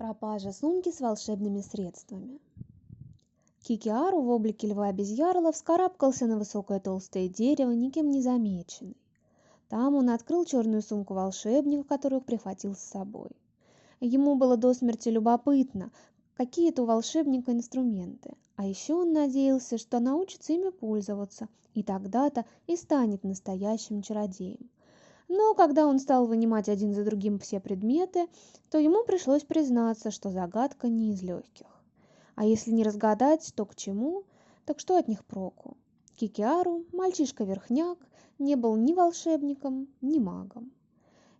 Пропажа сумки с волшебными средствами. Кикиару в облике льва-обезьярла вскарабкался на высокое толстое дерево, никем не замеченный. Там он открыл черную сумку волшебника, которую прихватил с собой. Ему было до смерти любопытно, какие это у волшебника инструменты. А еще он надеялся, что научится ими пользоваться, и тогда-то и станет настоящим чародеем. Но когда он стал вынимать один за другим все предметы, то ему пришлось признаться, что загадка не из легких. А если не разгадать, то к чему, так что от них проку? Кикиару, мальчишка-верхняк, не был ни волшебником, ни магом.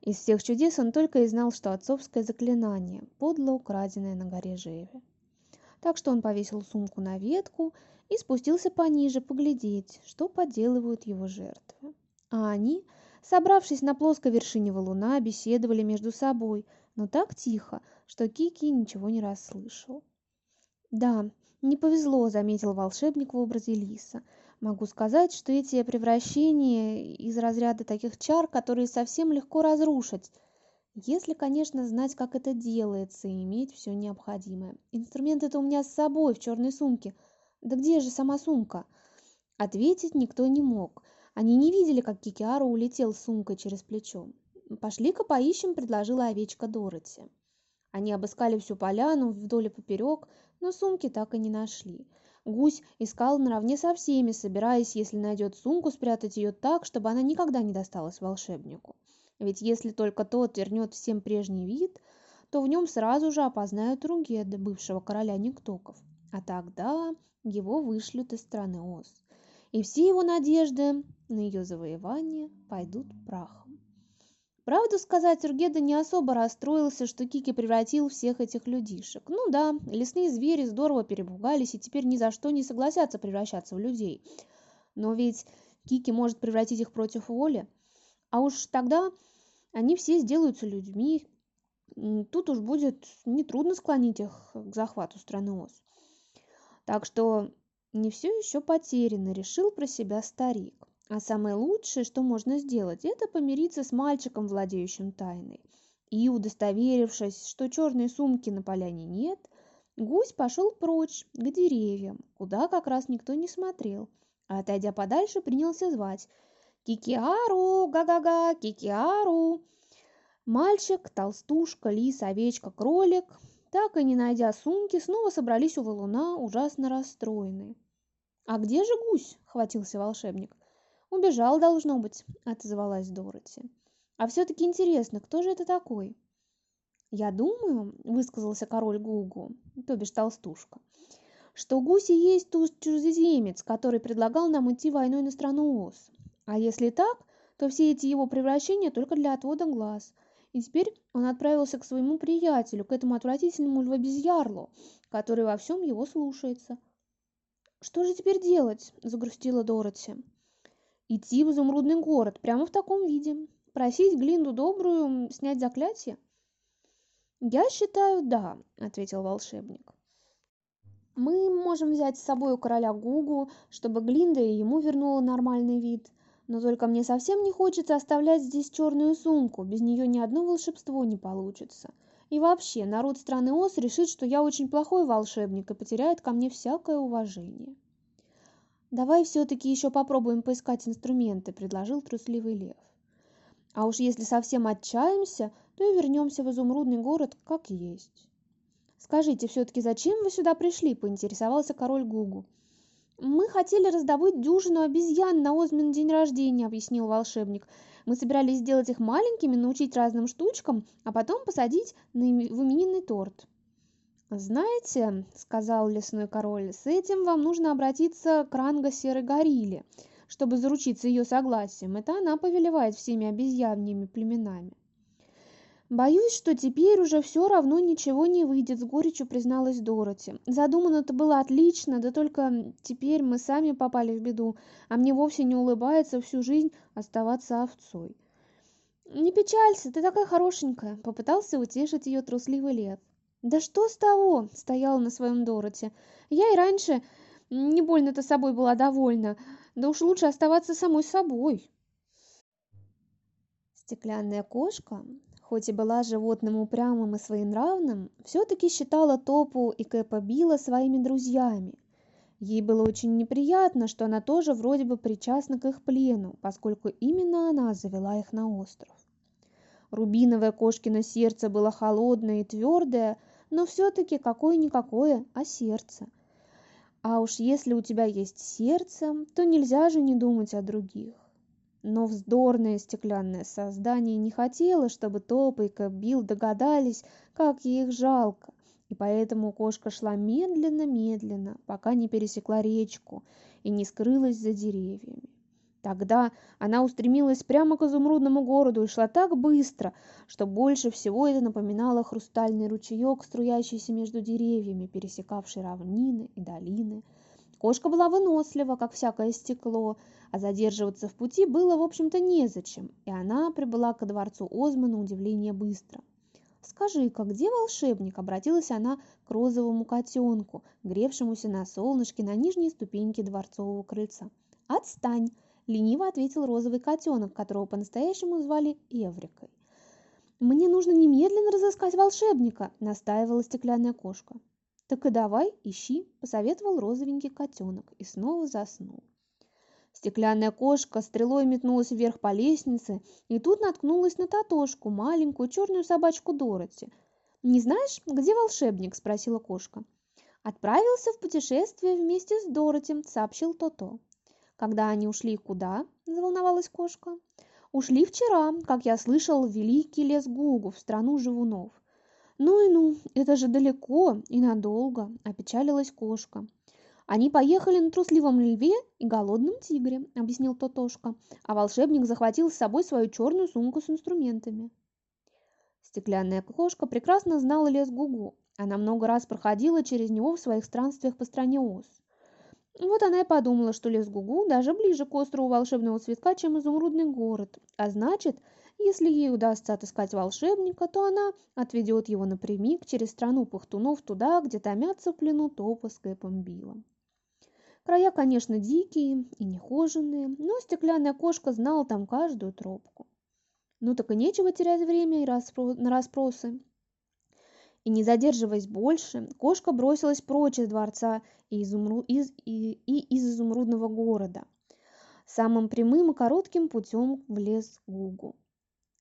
Из всех чудес он только и знал, что отцовское заклинание, подло украденное на горе Жеве. Так что он повесил сумку на ветку и спустился пониже поглядеть, что поделывают его жертвы. А они – Собравшись на плоской вершине валуна, беседовали между собой, но так тихо, что Кики ничего не расслышал. «Да, не повезло», — заметил волшебник в образе лиса. «Могу сказать, что эти превращения из разряда таких чар, которые совсем легко разрушить, если, конечно, знать, как это делается и иметь все необходимое. Инструмент это у меня с собой, в черной сумке. Да где же сама сумка?» Ответить никто не мог — они не видели, как Кикиару улетел с сумкой через плечо. «Пошли-ка поищем», — предложила овечка Дороти. Они обыскали всю поляну вдоль и поперек, но сумки так и не нашли. Гусь искал наравне со всеми, собираясь, если найдет сумку, спрятать ее так, чтобы она никогда не досталась волшебнику. Ведь если только тот вернет всем прежний вид, то в нем сразу же опознают Ругеда, бывшего короля Никтоков. А тогда его вышлют из страны Оз и все его надежды на ее завоевание пойдут прахом. Правду сказать, Ургеда не особо расстроился, что Кики превратил всех этих людишек. Ну да, лесные звери здорово перепугались и теперь ни за что не согласятся превращаться в людей. Но ведь Кики может превратить их против воли. А уж тогда они все сделаются людьми. Тут уж будет нетрудно склонить их к захвату страны Оз. Так что не все еще потеряно, решил про себя старик. А самое лучшее, что можно сделать, это помириться с мальчиком, владеющим тайной. И, удостоверившись, что черной сумки на поляне нет, гусь пошел прочь, к деревьям, куда как раз никто не смотрел. А отойдя подальше, принялся звать «Кикиару! Га-га-га! Кикиару!» Мальчик, толстушка, лис, овечка, кролик так и не найдя сумки, снова собрались у валуна, ужасно расстроенные. «А где же гусь?» — хватился волшебник. «Убежал, должно быть», — отозвалась Дороти. «А все-таки интересно, кто же это такой?» «Я думаю», — высказался король Гугу, то бишь толстушка, «что гусь и есть тот чужеземец, который предлагал нам идти войной на страну Оз. А если так, то все эти его превращения только для отвода глаз — и теперь он отправился к своему приятелю, к этому отвратительному львобезьярлу, который во всем его слушается. «Что же теперь делать?» – загрустила Дороти. «Идти в изумрудный город, прямо в таком виде. Просить Глинду Добрую снять заклятие?» «Я считаю, да», – ответил волшебник. «Мы можем взять с собой у короля Гугу, чтобы Глинда ему вернула нормальный вид. Но только мне совсем не хочется оставлять здесь черную сумку, без нее ни одно волшебство не получится. И вообще, народ страны Оз решит, что я очень плохой волшебник и потеряет ко мне всякое уважение. «Давай все-таки еще попробуем поискать инструменты», — предложил трусливый лев. «А уж если совсем отчаемся, то и вернемся в изумрудный город как есть». «Скажите, все-таки зачем вы сюда пришли?» — поинтересовался король Гугу. «Мы хотели раздобыть дюжину обезьян на Озмин день рождения», — объяснил волшебник. «Мы собирались сделать их маленькими, научить разным штучкам, а потом посадить на в именинный торт». «Знаете», — сказал лесной король, — «с этим вам нужно обратиться к Ранго Серой Горилле, чтобы заручиться ее согласием. Это она повелевает всеми обезьянными племенами». «Боюсь, что теперь уже все равно ничего не выйдет», — с горечью призналась Дороти. «Задумано-то было отлично, да только теперь мы сами попали в беду, а мне вовсе не улыбается всю жизнь оставаться овцой». «Не печалься, ты такая хорошенькая», — попытался утешить ее трусливый лев. «Да что с того?» — стояла на своем Дороти. «Я и раньше не больно-то собой была довольна, да уж лучше оставаться самой собой». Стеклянная кошка Хоть и была животным упрямым и своенравным, все-таки считала Топу и Кэпа Билла своими друзьями. Ей было очень неприятно, что она тоже вроде бы причастна к их плену, поскольку именно она завела их на остров. Рубиновое кошкино сердце было холодное и твердое, но все-таки какое-никакое, а сердце. А уж если у тебя есть сердце, то нельзя же не думать о других. Но вздорное стеклянное создание не хотело, чтобы Топа и Кабил догадались, как ей их жалко, и поэтому кошка шла медленно-медленно, пока не пересекла речку и не скрылась за деревьями. Тогда она устремилась прямо к изумрудному городу и шла так быстро, что больше всего это напоминало хрустальный ручеек, струящийся между деревьями, пересекавший равнины и долины. Кошка была вынослива, как всякое стекло, а задерживаться в пути было, в общем-то, незачем, и она прибыла ко дворцу Озмы на удивление быстро. «Скажи-ка, где волшебник?» – обратилась она к розовому котенку, гревшемуся на солнышке на нижней ступеньке дворцового крыльца. «Отстань!» лениво ответил розовый котенок, которого по-настоящему звали Эврикой. «Мне нужно немедленно разыскать волшебника», – настаивала стеклянная кошка. «Так и давай, ищи», – посоветовал розовенький котенок и снова заснул. Стеклянная кошка стрелой метнулась вверх по лестнице и тут наткнулась на Татошку, маленькую черную собачку Дороти. «Не знаешь, где волшебник?» – спросила кошка. «Отправился в путешествие вместе с Дороти», – сообщил Тото. Когда они ушли куда? Заволновалась кошка. Ушли вчера, как я слышал, в великий лес Гугу, в страну живунов. Ну и ну, это же далеко и надолго, опечалилась кошка. Они поехали на трусливом льве и голодном тигре, объяснил Тотошка, а волшебник захватил с собой свою черную сумку с инструментами. Стеклянная кошка прекрасно знала лес Гугу. Она много раз проходила через него в своих странствиях по стране Оз. Вот она и подумала, что лес Гугу даже ближе к острову волшебного цветка, чем изумрудный город. А значит, если ей удастся отыскать волшебника, то она отведет его напрямик через страну пахтунов туда, где томятся в плену Топа с Кэпом Биллом. Края, конечно, дикие и нехоженные, но стеклянная кошка знала там каждую тропку. Ну так и нечего терять время и распро... на расспросы. И не задерживаясь больше, кошка бросилась прочь из дворца и, изумру... из... и... и из изумрудного города, самым прямым и коротким путем в лес Гугу.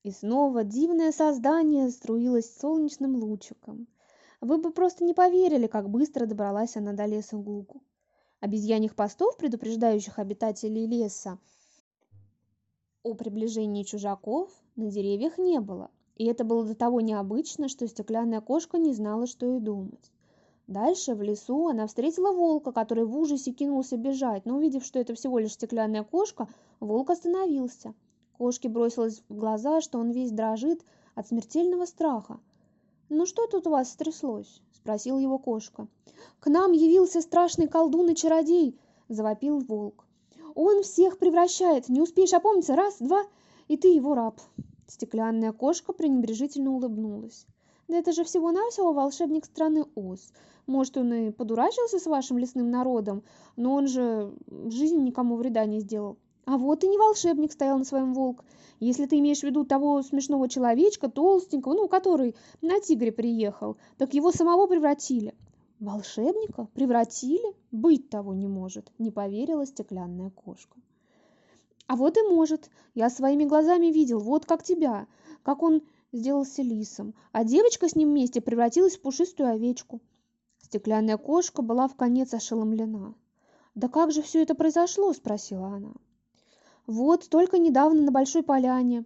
И снова дивное создание струилось солнечным лучиком. Вы бы просто не поверили, как быстро добралась она до леса Гугу. Обезьяньих постов, предупреждающих обитателей леса о приближении чужаков, на деревьях не было, и это было до того необычно, что стеклянная кошка не знала, что и думать. Дальше, в лесу, она встретила волка, который в ужасе кинулся бежать, но увидев, что это всего лишь стеклянная кошка, волк остановился. Кошке бросилось в глаза, что он весь дрожит от смертельного страха. «Ну что тут у вас стряслось?» – спросил его кошка. «К нам явился страшный колдун и чародей!» – завопил волк. «Он всех превращает! Не успеешь опомниться! Раз, два, и ты его раб!» Стеклянная кошка пренебрежительно улыбнулась. «Да это же всего-навсего волшебник страны Оз. Может, он и подурачился с вашим лесным народом, но он же в жизни никому вреда не сделал. А вот и не волшебник стоял на своем волк. Если ты имеешь в виду того смешного человечка, толстенького, ну, который на тигре приехал, так его самого превратили. Волшебника превратили? Быть того не может, не поверила стеклянная кошка. А вот и может. Я своими глазами видел, вот как тебя, как он сделался лисом, а девочка с ним вместе превратилась в пушистую овечку. Стеклянная кошка была в конец ошеломлена. «Да как же все это произошло?» – спросила она. «Вот, только недавно на Большой Поляне.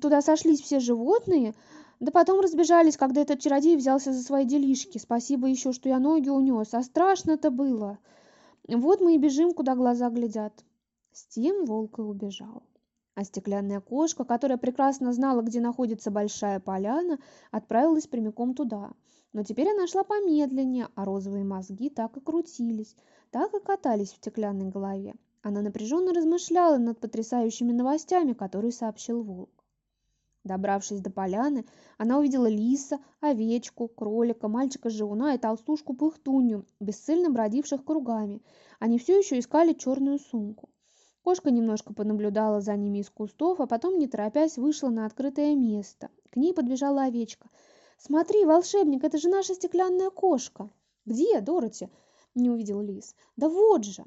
Туда сошлись все животные, да потом разбежались, когда этот чародей взялся за свои делишки. Спасибо еще, что я ноги унес, а страшно-то было. Вот мы и бежим, куда глаза глядят. С тем волк и убежал. А стеклянная кошка, которая прекрасно знала, где находится большая поляна, отправилась прямиком туда. Но теперь она шла помедленнее, а розовые мозги так и крутились, так и катались в стеклянной голове. Она напряженно размышляла над потрясающими новостями, которые сообщил волк. Добравшись до поляны, она увидела лиса, овечку, кролика, мальчика-живуна и толстушку-пыхтунью, бесцельно бродивших кругами. Они все еще искали черную сумку. Кошка немножко понаблюдала за ними из кустов, а потом, не торопясь, вышла на открытое место. К ней подбежала овечка. «Смотри, волшебник, это же наша стеклянная кошка!» «Где, Дороти?» – не увидел лис. «Да вот же!»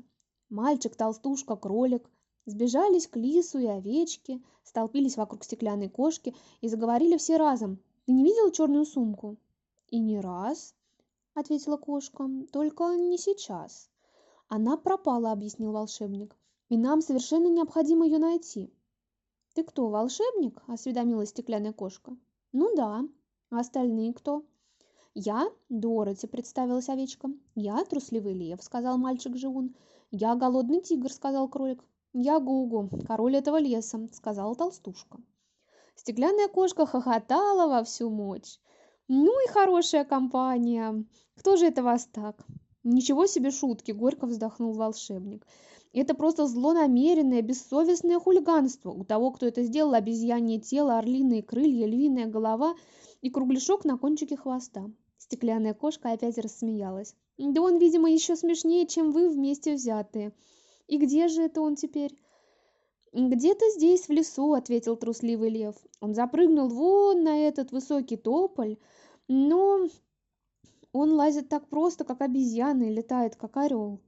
Мальчик, толстушка, кролик сбежались к лису и овечке, столпились вокруг стеклянной кошки и заговорили все разом. «Ты не видел черную сумку?» «И не раз», — ответила кошка, — «только не сейчас». «Она пропала», — объяснил волшебник, — «и нам совершенно необходимо ее найти». «Ты кто, волшебник?» — осведомилась стеклянная кошка. «Ну да. А остальные кто?» «Я Дороти», — представилась овечка. «Я трусливый лев», — сказал мальчик-живун. «Я голодный тигр», — сказал кролик. «Я Гугу, король этого леса», — сказала толстушка. Стеклянная кошка хохотала во всю мощь. «Ну и хорошая компания! Кто же это вас так?» «Ничего себе шутки!» — горько вздохнул волшебник. «Это просто злонамеренное, бессовестное хулиганство. У того, кто это сделал, обезьянье тело, орлиные крылья, львиная голова и кругляшок на кончике хвоста». Стеклянная кошка опять рассмеялась. «Да он, видимо, еще смешнее, чем вы вместе взятые. И где же это он теперь?» «Где-то здесь, в лесу», — ответил трусливый лев. Он запрыгнул вон на этот высокий тополь, но он лазит так просто, как обезьяна, и летает, как орел.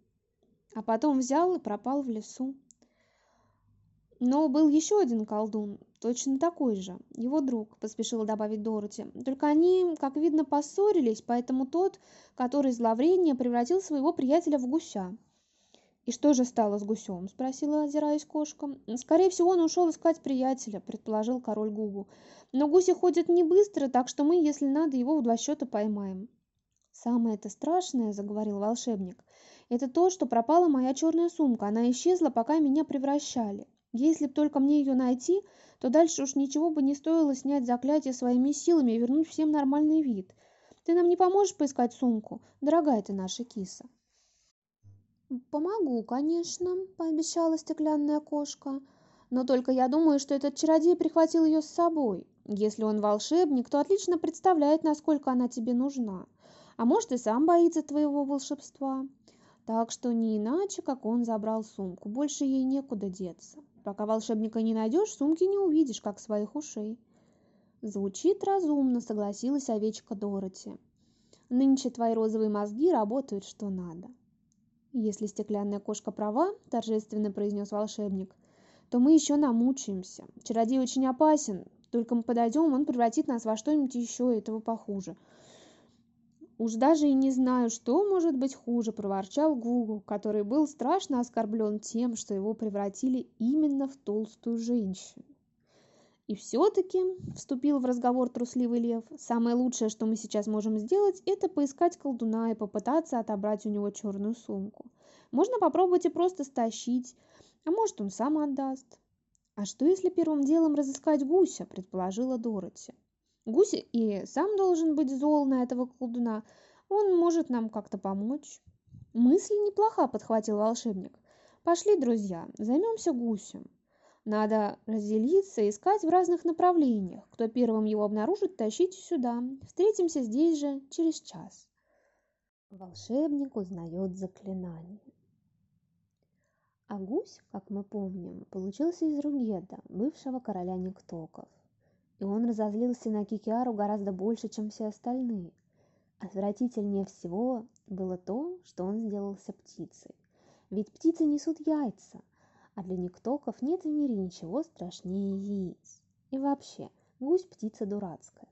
А потом взял и пропал в лесу. Но был еще один колдун, точно такой же, его друг, поспешила добавить Дороти. Только они, как видно, поссорились, поэтому тот, который зловреднее, превратил своего приятеля в гуся. «И что же стало с гусем?» – спросила, озираясь кошка. «Скорее всего, он ушел искать приятеля», – предположил король Гугу. «Но гуси ходят не быстро, так что мы, если надо, его в два счета поймаем». «Самое это страшное», – заговорил волшебник, – «это то, что пропала моя черная сумка. Она исчезла, пока меня превращали. Если б только мне ее найти, то дальше уж ничего бы не стоило снять заклятие своими силами и вернуть всем нормальный вид. Ты нам не поможешь поискать сумку, дорогая ты наша киса?» «Помогу, конечно», — пообещала стеклянная кошка. «Но только я думаю, что этот чародей прихватил ее с собой. Если он волшебник, то отлично представляет, насколько она тебе нужна. А может, и сам боится твоего волшебства. Так что не иначе, как он забрал сумку. Больше ей некуда деться. Пока волшебника не найдешь, сумки не увидишь, как своих ушей». Звучит разумно, согласилась овечка Дороти. Нынче твои розовые мозги работают что надо. «Если стеклянная кошка права», – торжественно произнес волшебник, – «то мы еще намучаемся. Чародей очень опасен. Только мы подойдем, он превратит нас во что-нибудь еще этого похуже». «Уж даже и не знаю, что может быть хуже», – проворчал Гугу, который был страшно оскорблен тем, что его превратили именно в толстую женщину. И все-таки, вступил в разговор трусливый лев, самое лучшее, что мы сейчас можем сделать, это поискать колдуна и попытаться отобрать у него черную сумку. Можно попробовать и просто стащить, а может он сам отдаст. А что если первым делом разыскать гуся, предположила Дороти. Гусь и сам должен быть зол на этого колдуна, он может нам как-то помочь. Мысль неплоха, подхватил волшебник. Пошли, друзья, займемся гусем. Надо разделиться, искать в разных направлениях. Кто первым его обнаружит, тащите сюда. Встретимся здесь же через час. Волшебник узнает заклинание. А гусь, как мы помним, получился из Ругеда, бывшего короля Никтоков. И он разозлился на Кикиару гораздо больше, чем все остальные. Отвратительнее всего было то, что он сделался птицей. Ведь птицы несут яйца, а для никтоков нет в мире ничего страшнее яиц. И вообще, гусь птица дурацкая.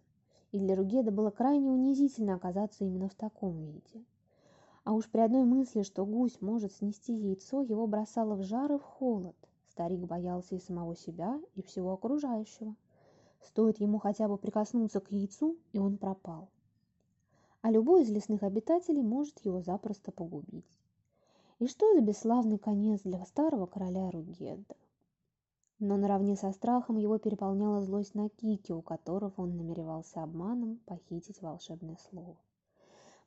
И для Ругеда было крайне унизительно оказаться именно в таком виде. А уж при одной мысли, что гусь может снести яйцо, его бросало в жар и в холод. Старик боялся и самого себя, и всего окружающего. Стоит ему хотя бы прикоснуться к яйцу, и он пропал. А любой из лесных обитателей может его запросто погубить. И что за бесславный конец для старого короля Ругеда? Но наравне со страхом его переполняла злость на Кики, у которого он намеревался обманом похитить волшебное слово.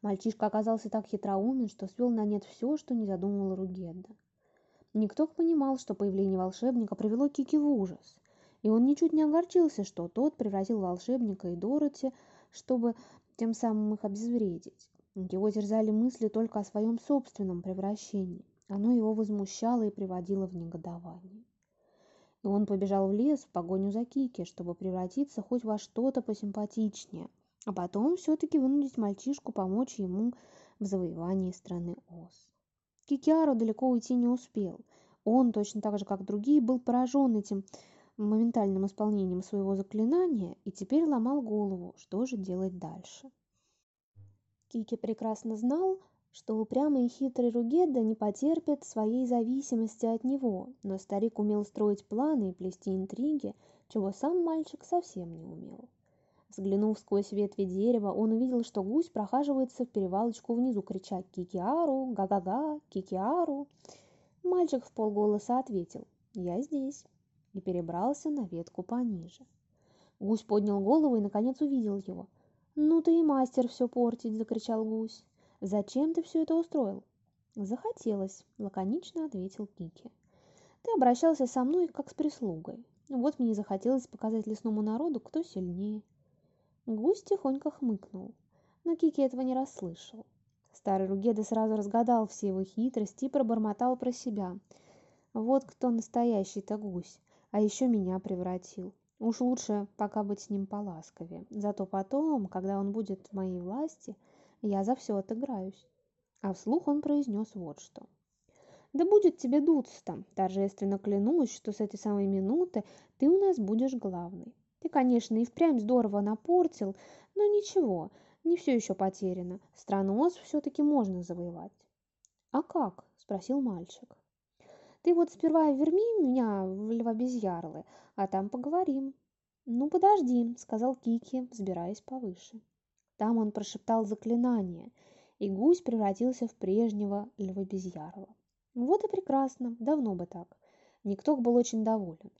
Мальчишка оказался так хитроумен, что свел на нет все, что не задумывал Ругеда. Никто понимал, что появление волшебника привело Кики в ужас, и он ничуть не огорчился, что тот превратил волшебника и Дороти, чтобы тем самым их обезвредить. Его терзали мысли только о своем собственном превращении. Оно его возмущало и приводило в негодование. и он побежал в лес в погоню за Кики, чтобы превратиться хоть во что-то посимпатичнее, а потом все-таки вынудить мальчишку помочь ему в завоевании страны Оз. Кикиаро далеко уйти не успел. Он, точно так же, как другие, был поражен этим моментальным исполнением своего заклинания и теперь ломал голову, что же делать дальше. Кики прекрасно знал, что упрямый и хитрый Ругеда не потерпит своей зависимости от него, но старик умел строить планы и плести интриги, чего сам мальчик совсем не умел. Взглянув сквозь ветви дерева, он увидел, что гусь прохаживается в перевалочку внизу, крича «Кикиару! Га-га-га! Кикиару!». Мальчик в полголоса ответил «Я здесь» и перебрался на ветку пониже. Гусь поднял голову и, наконец, увидел его. «Ну ты и мастер все портить!» – закричал гусь. «Зачем ты все это устроил?» «Захотелось», – лаконично ответил Кики. «Ты обращался со мной, как с прислугой. Вот мне захотелось показать лесному народу, кто сильнее». Гусь тихонько хмыкнул, но Кики этого не расслышал. Старый Ругеда сразу разгадал все его хитрости и пробормотал про себя. «Вот кто настоящий-то гусь, а еще меня превратил. Уж лучше пока быть с ним поласковее. Зато потом, когда он будет в моей власти, я за все отыграюсь. А вслух он произнес вот что. Да будет тебе дуться торжественно клянусь, что с этой самой минуты ты у нас будешь главный. Ты, конечно, и впрямь здорово напортил, но ничего, не все еще потеряно. Страну Оз все-таки можно завоевать. А как? спросил мальчик. Ты вот сперва верни меня в Львобезьярлы, а там поговорим. Ну, подожди, сказал Кики, взбираясь повыше. Там он прошептал заклинание, и гусь превратился в прежнего львобезьярла. Вот и прекрасно, давно бы так. Никто был очень доволен.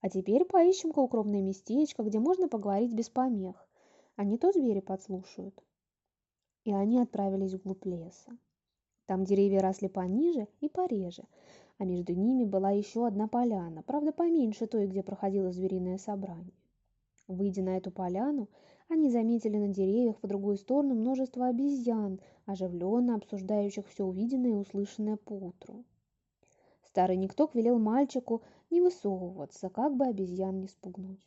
А теперь поищем-ка укромное местечко, где можно поговорить без помех, а не то звери подслушают. И они отправились вглубь леса. Там деревья росли пониже и пореже, а между ними была еще одна поляна, правда поменьше той, где проходило звериное собрание. Выйдя на эту поляну, они заметили на деревьях по другую сторону множество обезьян, оживленно обсуждающих все увиденное и услышанное поутру. Старый Никток велел мальчику не высовываться, как бы обезьян не спугнуть.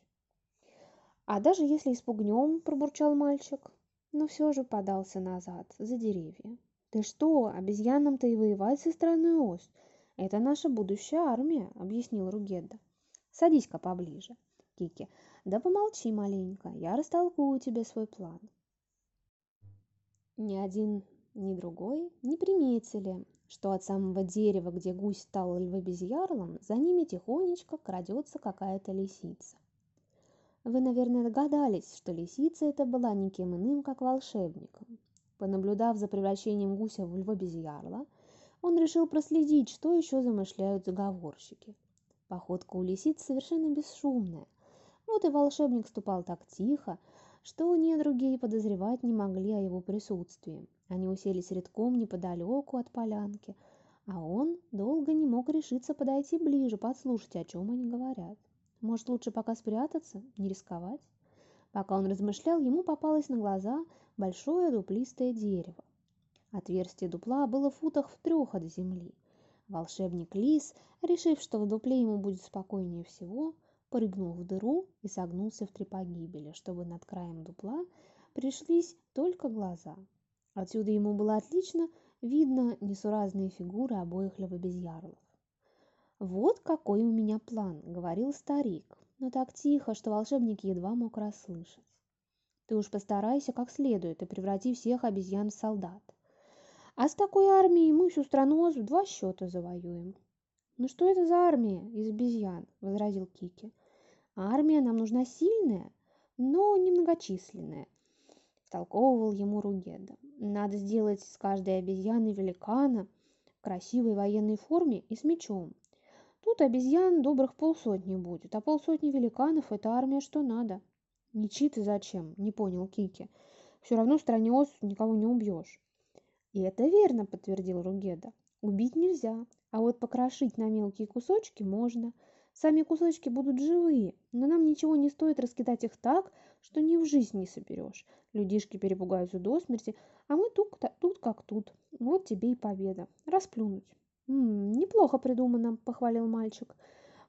«А даже если испугнем», – пробурчал мальчик, но все же подался назад, за деревья. «Ты что, обезьянам-то и воевать со страной Ост? Это наша будущая армия», – объяснил Ругедда. «Садись-ка поближе, Кики. Да помолчи маленько, я растолкую тебе свой план». Ни один, ни другой не приметили, что от самого дерева, где гусь стал львобезьярлом, за ними тихонечко крадется какая-то лисица. Вы, наверное, догадались, что лисица это была никем иным, как волшебником. Понаблюдав за превращением гуся в львобезьярла, он решил проследить, что еще замышляют заговорщики. Походка у лисиц совершенно бесшумная. Вот и волшебник ступал так тихо, что недруги и подозревать не могли о его присутствии. Они уселись редком неподалеку от полянки, а он долго не мог решиться подойти ближе, подслушать, о чем они говорят. Может, лучше пока спрятаться, не рисковать? Пока он размышлял, ему попалось на глаза большое дуплистое дерево. Отверстие дупла было в футах в трех от земли. Волшебник Лис, решив, что в дупле ему будет спокойнее всего, прыгнул в дыру и согнулся в три погибели, чтобы над краем дупла пришлись только глаза. Отсюда ему было отлично видно несуразные фигуры обоих левобезьярлов. «Вот какой у меня план», — говорил старик, но так тихо, что волшебник едва мог расслышать. «Ты уж постарайся как следует и преврати всех обезьян в солдат. А с такой армией мы всю страну в два счета завоюем». «Ну что это за армия из обезьян?» — возразил Кики. «Армия нам нужна сильная, но немногочисленная, втолковывал ему Ругеда. Надо сделать с каждой обезьяной великана в красивой военной форме и с мечом. Тут обезьян добрых полсотни будет, а полсотни великанов – это армия что надо. Мечи ты зачем? Не понял Кики. Все равно в стране Оз никого не убьешь. И это верно, подтвердил Ругеда. Убить нельзя, а вот покрошить на мелкие кусочки можно – Сами кусочки будут живые, но нам ничего не стоит раскидать их так, что ни в жизнь не соберешь. Людишки перепугаются до смерти, а мы тут, тут как тут. Вот тебе и победа. Расплюнуть. «М -м, «Неплохо придумано», — похвалил мальчик.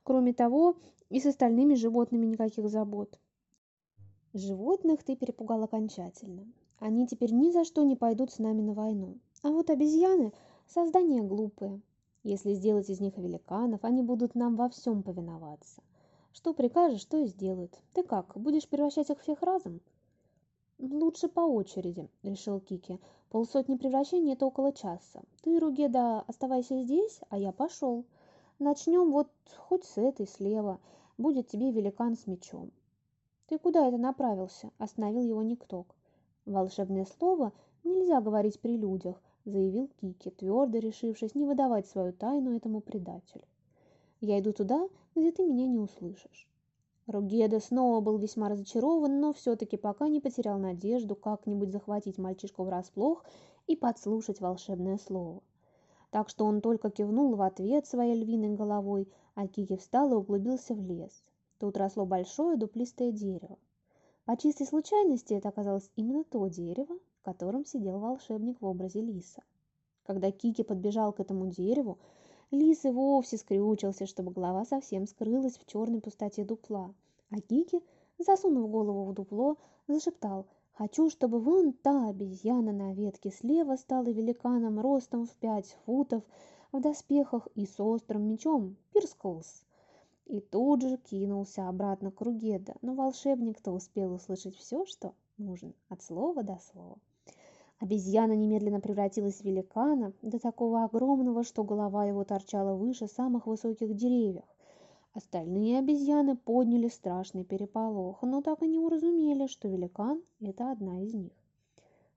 кроме того, и с остальными животными никаких забот. Животных ты перепугал окончательно. Они теперь ни за что не пойдут с нами на войну. А вот обезьяны – создания глупые. Если сделать из них великанов, они будут нам во всем повиноваться. Что прикажешь, то и сделают. Ты как, будешь превращать их всех разом? Лучше по очереди, решил Кики. Полсотни превращений – это около часа. Ты, Ругеда, оставайся здесь, а я пошел. Начнем вот хоть с этой слева. Будет тебе великан с мечом. «Ты куда это направился?» – остановил его Никток. «Волшебное слово нельзя говорить при людях», – заявил Кики, твердо решившись не выдавать свою тайну этому предателю. «Я иду туда, где ты меня не услышишь». Ругеда снова был весьма разочарован, но все-таки пока не потерял надежду как-нибудь захватить мальчишку врасплох и подслушать волшебное слово. Так что он только кивнул в ответ своей львиной головой, а Кики встал и углубился в лес. Тут росло большое дуплистое дерево. По чистой случайности это оказалось именно то дерево, в котором сидел волшебник в образе лиса. Когда Кики подбежал к этому дереву, лис и вовсе скрючился, чтобы голова совсем скрылась в черной пустоте дупла. А Кики, засунув голову в дупло, зашептал «Хочу, чтобы вон та обезьяна на ветке слева стала великаном ростом в пять футов, в доспехах и с острым мечом, Пирсклс и тут же кинулся обратно к Ругеда, но волшебник-то успел услышать все, что нужно, от слова до слова. Обезьяна немедленно превратилась в великана, до такого огромного, что голова его торчала выше самых высоких деревьев. Остальные обезьяны подняли страшный переполох, но так и не уразумели, что великан – это одна из них.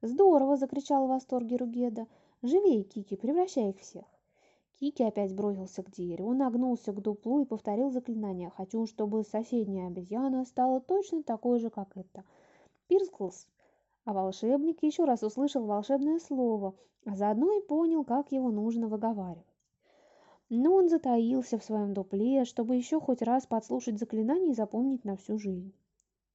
«Здорово!» – закричал в восторге Ругеда. «Живей, Кики, превращай их всех!» Кики опять бросился к дереву, нагнулся к дуплу и повторил заклинание. «Хочу, чтобы соседняя обезьяна стала точно такой же, как эта». Пирсклс. А волшебник еще раз услышал волшебное слово, а заодно и понял, как его нужно выговаривать. Но он затаился в своем дупле, чтобы еще хоть раз подслушать заклинание и запомнить на всю жизнь.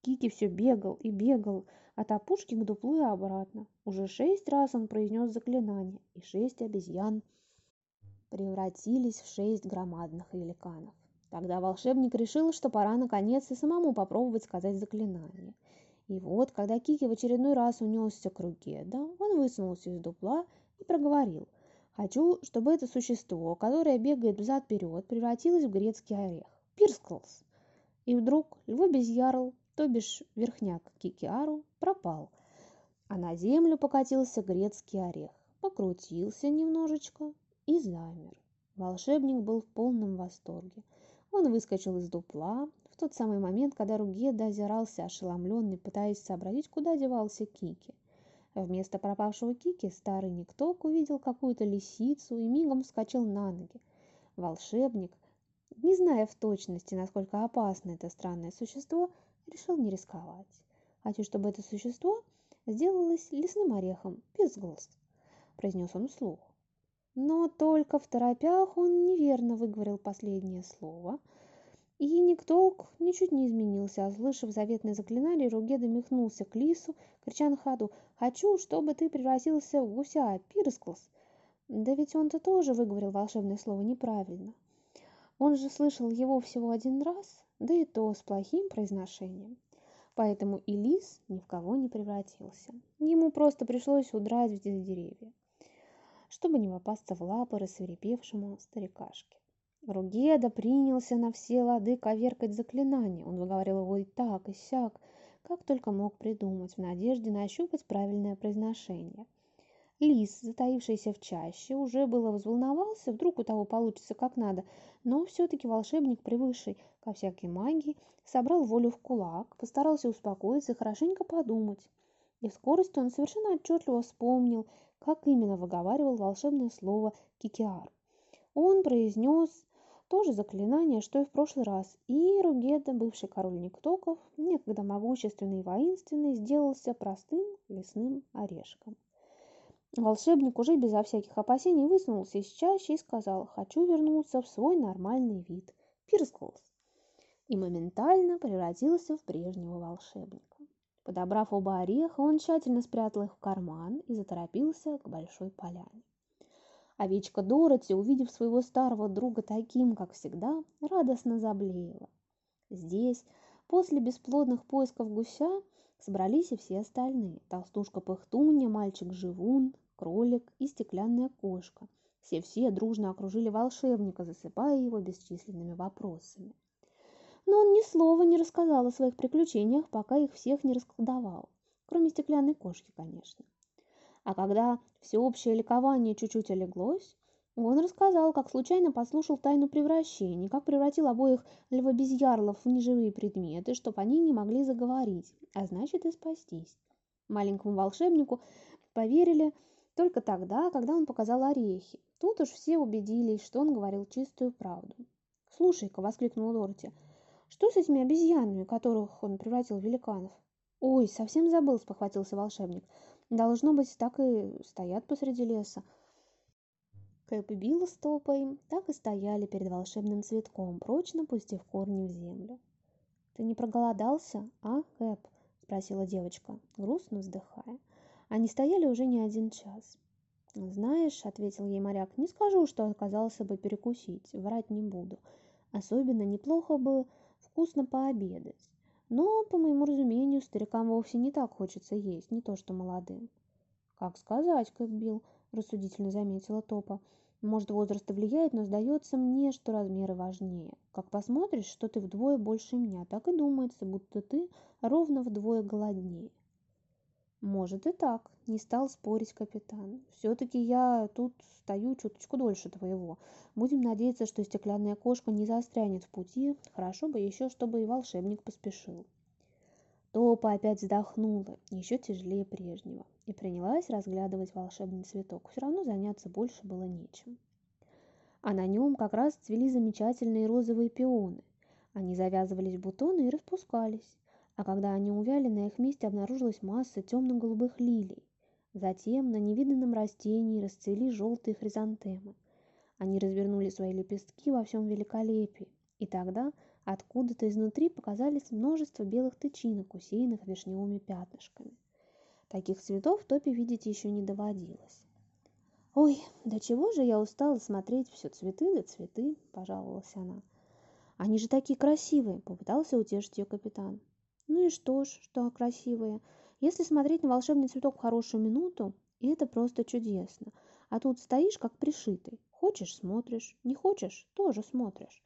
Кики все бегал и бегал от опушки к дуплу и обратно. Уже шесть раз он произнес заклинание, и шесть обезьян – превратились в шесть громадных великанов. Тогда волшебник решил, что пора наконец и самому попробовать сказать заклинание. И вот, когда Кики в очередной раз унесся к руке, да, он высунулся из дупла и проговорил. «Хочу, чтобы это существо, которое бегает взад-вперед, превратилось в грецкий орех. Пирсклс!» И вдруг львобезьярл, то бишь верхняк Кикиару, пропал, а на землю покатился грецкий орех, покрутился немножечко и замер. Волшебник был в полном восторге. Он выскочил из дупла в тот самый момент, когда Ругеда озирался ошеломленный, пытаясь сообразить, куда девался Кики. Вместо пропавшего Кики старый Никток увидел какую-то лисицу и мигом вскочил на ноги. Волшебник, не зная в точности, насколько опасно это странное существо, решил не рисковать. Хочу, чтобы это существо сделалось лесным орехом, Пизглс, произнес он вслух. Но только в торопях он неверно выговорил последнее слово, и никто ничуть не изменился, а слышав заветное заклинание, Ругеда мехнулся к лису, крича на ходу «Хочу, чтобы ты превратился в гуся, Пирсклс!» Да ведь он-то тоже выговорил волшебное слово неправильно. Он же слышал его всего один раз, да и то с плохим произношением. Поэтому и лис ни в кого не превратился. Ему просто пришлось удрать в деревья чтобы не попасться в лапы рассверепевшему старикашке. Ругеда принялся на все лады коверкать заклинание. Он выговаривал его и так, и сяк, как только мог придумать, в надежде нащупать правильное произношение. Лис, затаившийся в чаще, уже было взволновался, вдруг у того получится как надо, но все-таки волшебник, привыкший ко всякой магии, собрал волю в кулак, постарался успокоиться и хорошенько подумать. И в скорости он совершенно отчетливо вспомнил, как именно выговаривал волшебное слово «кикиар». Он произнес то же заклинание, что и в прошлый раз, и Ругеда, бывший король Никтоков, некогда могущественный и воинственный, сделался простым лесным орешком. Волшебник уже безо всяких опасений высунулся из чащи и сказал «Хочу вернуться в свой нормальный вид, Пирсклс», и моментально превратился в прежнего волшебника. Подобрав оба ореха, он тщательно спрятал их в карман и заторопился к большой поляне. Овечка Дороти, увидев своего старого друга таким, как всегда, радостно заблеяла. Здесь, после бесплодных поисков гуся, собрались и все остальные. Толстушка Пыхтунья, мальчик Живун, кролик и стеклянная кошка. Все-все дружно окружили волшебника, засыпая его бесчисленными вопросами. Но он ни слова не рассказал о своих приключениях, пока их всех не расколдовал. Кроме стеклянной кошки, конечно. А когда всеобщее ликование чуть-чуть олеглось, он рассказал, как случайно послушал тайну превращения, как превратил обоих львобезьярлов в неживые предметы, чтобы они не могли заговорить, а значит и спастись. Маленькому волшебнику поверили только тогда, когда он показал орехи. Тут уж все убедились, что он говорил чистую правду. «Слушай-ка», — воскликнул Дороти, — «что с этими обезьянами, которых он превратил в великанов?» «Ой, совсем забыл», — спохватился волшебник. Должно быть, так и стоят посреди леса. Кэп и Билл с Топой так и стояли перед волшебным цветком, прочно пустив корни в землю. «Ты не проголодался, а, Кэп?» – спросила девочка, грустно вздыхая. Они стояли уже не один час. «Знаешь», – ответил ей моряк, – «не скажу, что отказался бы перекусить, врать не буду. Особенно неплохо бы вкусно пообедать. Но, по моему разумению, старикам вовсе не так хочется есть, не то что молодым. «Как сказать, как Билл», – рассудительно заметила Топа. «Может, возраст и влияет, но сдается мне, что размеры важнее. Как посмотришь, что ты вдвое больше меня, так и думается, будто ты ровно вдвое голоднее». «Может и так», – не стал спорить капитан. «Все-таки я тут стою чуточку дольше твоего. Будем надеяться, что стеклянная кошка не застрянет в пути. Хорошо бы еще, чтобы и волшебник поспешил». Топа опять вздохнула, еще тяжелее прежнего, и принялась разглядывать волшебный цветок. Все равно заняться больше было нечем. А на нем как раз цвели замечательные розовые пионы. Они завязывались в бутоны и распускались а когда они увяли, на их месте обнаружилась масса темно-голубых лилий. Затем на невиданном растении расцвели желтые хризантемы. Они развернули свои лепестки во всем великолепии, и тогда откуда-то изнутри показались множество белых тычинок, усеянных вишневыми пятнышками. Таких цветов Топе видеть еще не доводилось. «Ой, до чего же я устала смотреть все цветы да цветы», – пожаловалась она. «Они же такие красивые», – попытался утешить ее капитан. Ну и что ж, что красивые. Если смотреть на волшебный цветок в хорошую минуту, это просто чудесно. А тут стоишь как пришитый. Хочешь – смотришь, не хочешь – тоже смотришь.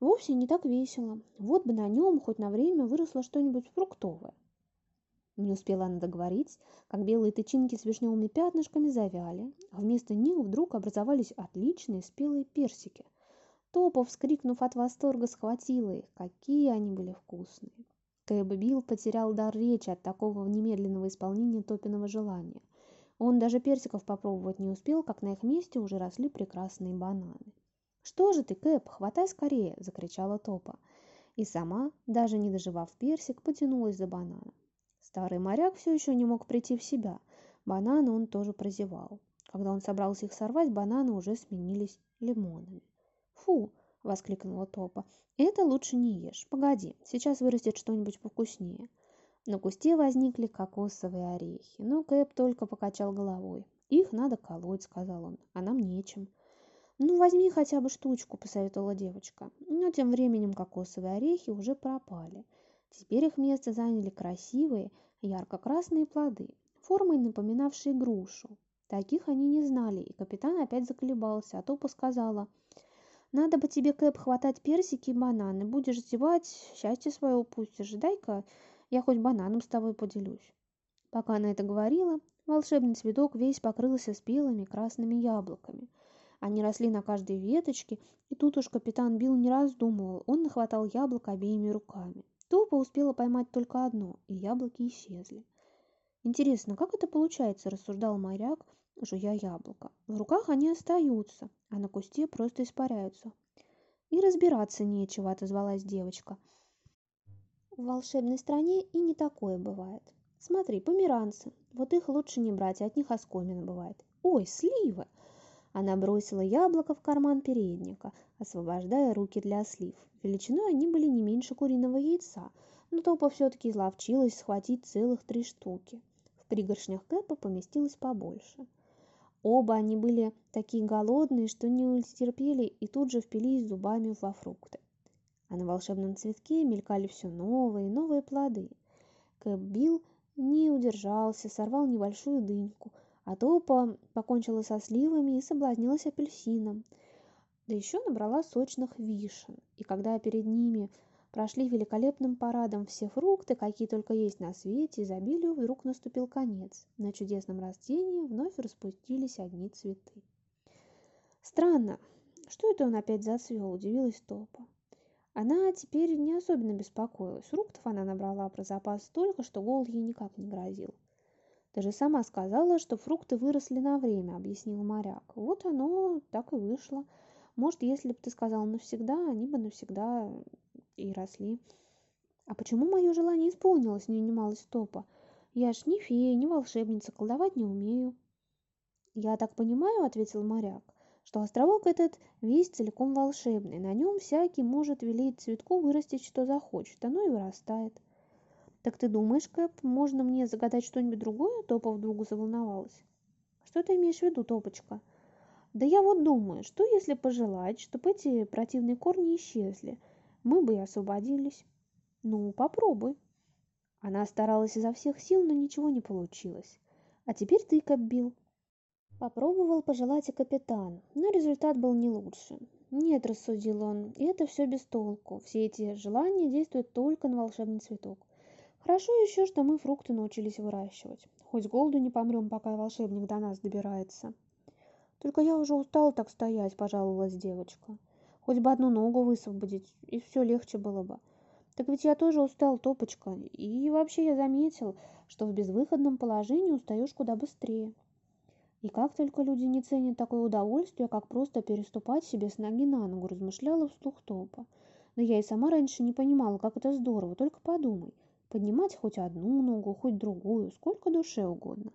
Вовсе не так весело. Вот бы на нем хоть на время выросло что-нибудь фруктовое. Не успела она договорить, как белые тычинки с вишневыми пятнышками завяли, а вместо них вдруг образовались отличные спелые персики. Топа, вскрикнув от восторга, схватила их. Какие они были вкусные! Кэб Билл потерял дар речи от такого немедленного исполнения Топиного желания. Он даже персиков попробовать не успел, как на их месте уже росли прекрасные бананы. «Что же ты, Кэп, хватай скорее!» – закричала Топа. И сама, даже не доживав персик, потянулась за бананом. Старый моряк все еще не мог прийти в себя. Бананы он тоже прозевал. Когда он собрался их сорвать, бананы уже сменились лимонами. «Фу!» – воскликнула Топа. Это лучше не ешь. Погоди, сейчас вырастет что-нибудь повкуснее. На кусте возникли кокосовые орехи, но Кэп только покачал головой. «Их надо колоть», — сказал он, — «а нам нечем». «Ну, возьми хотя бы штучку», — посоветовала девочка. Но тем временем кокосовые орехи уже пропали. Теперь их место заняли красивые, ярко-красные плоды, формой напоминавшие грушу. Таких они не знали, и капитан опять заколебался, а Топа сказала — надо бы тебе, Кэп, хватать персики и бананы. Будешь зевать, счастье свое упустишь. Дай-ка я хоть бананом с тобой поделюсь. Пока она это говорила, волшебный цветок весь покрылся спелыми красными яблоками. Они росли на каждой веточке, и тут уж капитан Билл не раздумывал, он нахватал яблок обеими руками. Тупо успела поймать только одно, и яблоки исчезли. Интересно, как это получается, рассуждал моряк, жуя яблоко. В руках они остаются, а на кусте просто испаряются. И разбираться нечего, отозвалась девочка. В волшебной стране и не такое бывает. Смотри, померанцы. Вот их лучше не брать, от них оскомина бывает. Ой, сливы! Она бросила яблоко в карман передника, освобождая руки для слив. Величиной они были не меньше куриного яйца, но Топа все-таки изловчилась схватить целых три штуки. В пригоршнях Кэпа поместилось побольше. Оба они были такие голодные, что не утерпели и тут же впились зубами во фрукты. А на волшебном цветке мелькали все новые и новые плоды. Кэп не удержался, сорвал небольшую дыньку, а Топа покончила со сливами и соблазнилась апельсином. Да еще набрала сочных вишен. И когда перед ними прошли великолепным парадом все фрукты, какие только есть на свете, изобилию вдруг наступил конец. На чудесном растении вновь распустились одни цветы. Странно, что это он опять зацвел, удивилась Топа. Она теперь не особенно беспокоилась. Фруктов она набрала про запас столько, что голод ей никак не грозил. Ты же сама сказала, что фрукты выросли на время, объяснил моряк. Вот оно так и вышло. Может, если бы ты сказал навсегда, они бы навсегда и росли. А почему мое желание исполнилось, не унималась Топа? Я ж не фея, не волшебница, колдовать не умею. Я так понимаю, ответил моряк, что островок этот весь целиком волшебный. На нем всякий может велеть цветку вырастить, что захочет. Оно и вырастает. Так ты думаешь, Кэп, можно мне загадать что-нибудь другое? Топа вдруг заволновалась. Что ты имеешь в виду, Топочка? Да я вот думаю, что если пожелать, чтобы эти противные корни исчезли – мы бы и освободились. Ну, попробуй. Она старалась изо всех сил, но ничего не получилось. А теперь ты, Каббил. Попробовал пожелать и капитан, но результат был не лучше. Нет, рассудил он, и это все без толку. Все эти желания действуют только на волшебный цветок. Хорошо еще, что мы фрукты научились выращивать. Хоть с голоду не помрем, пока волшебник до нас добирается. Только я уже устала так стоять, пожаловалась девочка. Хоть бы одну ногу высвободить, и все легче было бы. Так ведь я тоже устал, Топочка. И вообще я заметил, что в безвыходном положении устаешь куда быстрее. И как только люди не ценят такое удовольствие, как просто переступать себе с ноги на ногу, размышляла вслух Топа. Но я и сама раньше не понимала, как это здорово, только подумай. Поднимать хоть одну ногу, хоть другую, сколько душе угодно.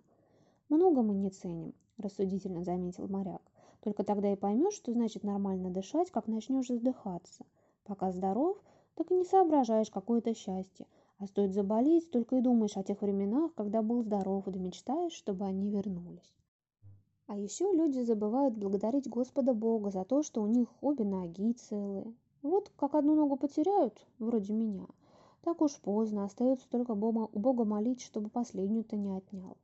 Много мы не ценим, рассудительно заметил моряк. Только тогда и поймешь, что значит нормально дышать, как начнешь задыхаться. Пока здоров, так и не соображаешь, какое это счастье. А стоит заболеть, только и думаешь о тех временах, когда был здоров, да мечтаешь, чтобы они вернулись. А еще люди забывают благодарить Господа Бога за то, что у них обе ноги целые. Вот как одну ногу потеряют, вроде меня, так уж поздно, остается только у Бога молить, чтобы последнюю-то не отнял.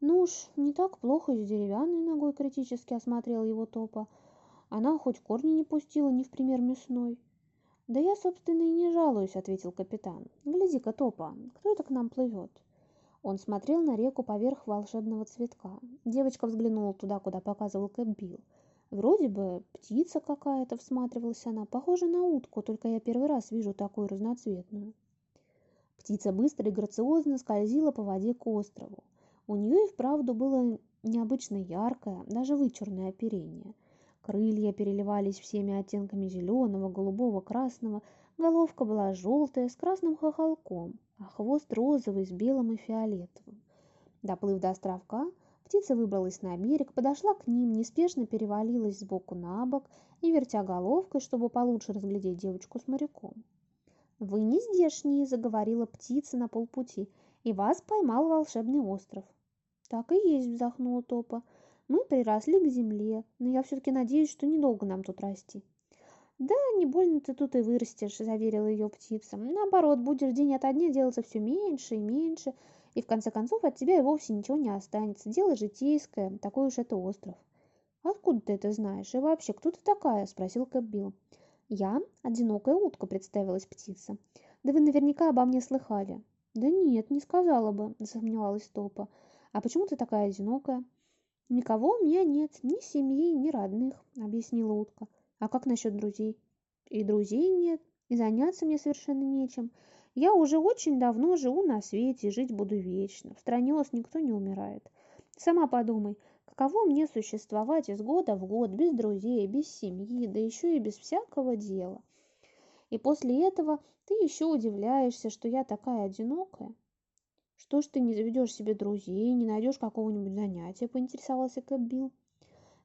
Ну уж не так плохо и с деревянной ногой критически осмотрел его топа. Она хоть корни не пустила, не в пример мясной. Да я, собственно, и не жалуюсь, ответил капитан. Гляди-ка, топа, кто это к нам плывет? Он смотрел на реку поверх волшебного цветка. Девочка взглянула туда, куда показывал Кэббил. Вроде бы птица какая-то, всматривалась она, похожа на утку, только я первый раз вижу такую разноцветную. Птица быстро и грациозно скользила по воде к острову. У нее и вправду было необычно яркое, даже вычурное оперение. Крылья переливались всеми оттенками зеленого, голубого, красного, головка была желтая с красным хохолком, а хвост розовый с белым и фиолетовым. Доплыв до островка, птица выбралась на берег, подошла к ним, неспешно перевалилась сбоку на бок и, вертя головкой, чтобы получше разглядеть девочку с моряком. «Вы не здешние», — заговорила птица на полпути, — «и вас поймал волшебный остров. Так и есть, вздохнула Топа. Мы приросли к земле, но я все-таки надеюсь, что недолго нам тут расти. Да, не больно ты тут и вырастешь, заверила ее птица. Наоборот, будешь день ото дня делаться все меньше и меньше, и в конце концов от тебя и вовсе ничего не останется. Дело житейское, такой уж это остров. Откуда ты это знаешь? И вообще, кто ты такая? Спросил Кэббил. Я одинокая утка, представилась птица. Да вы наверняка обо мне слыхали. Да нет, не сказала бы, засомневалась Топа. «А почему ты такая одинокая?» «Никого у меня нет, ни семьи, ни родных», — объяснила утка. «А как насчет друзей?» «И друзей нет, и заняться мне совершенно нечем. Я уже очень давно живу на свете и жить буду вечно. В стране вас никто не умирает. Сама подумай, каково мне существовать из года в год, без друзей, без семьи, да еще и без всякого дела. И после этого ты еще удивляешься, что я такая одинокая. «Что ж ты не заведешь себе друзей, не найдешь какого-нибудь занятия?» – поинтересовался Кэббил.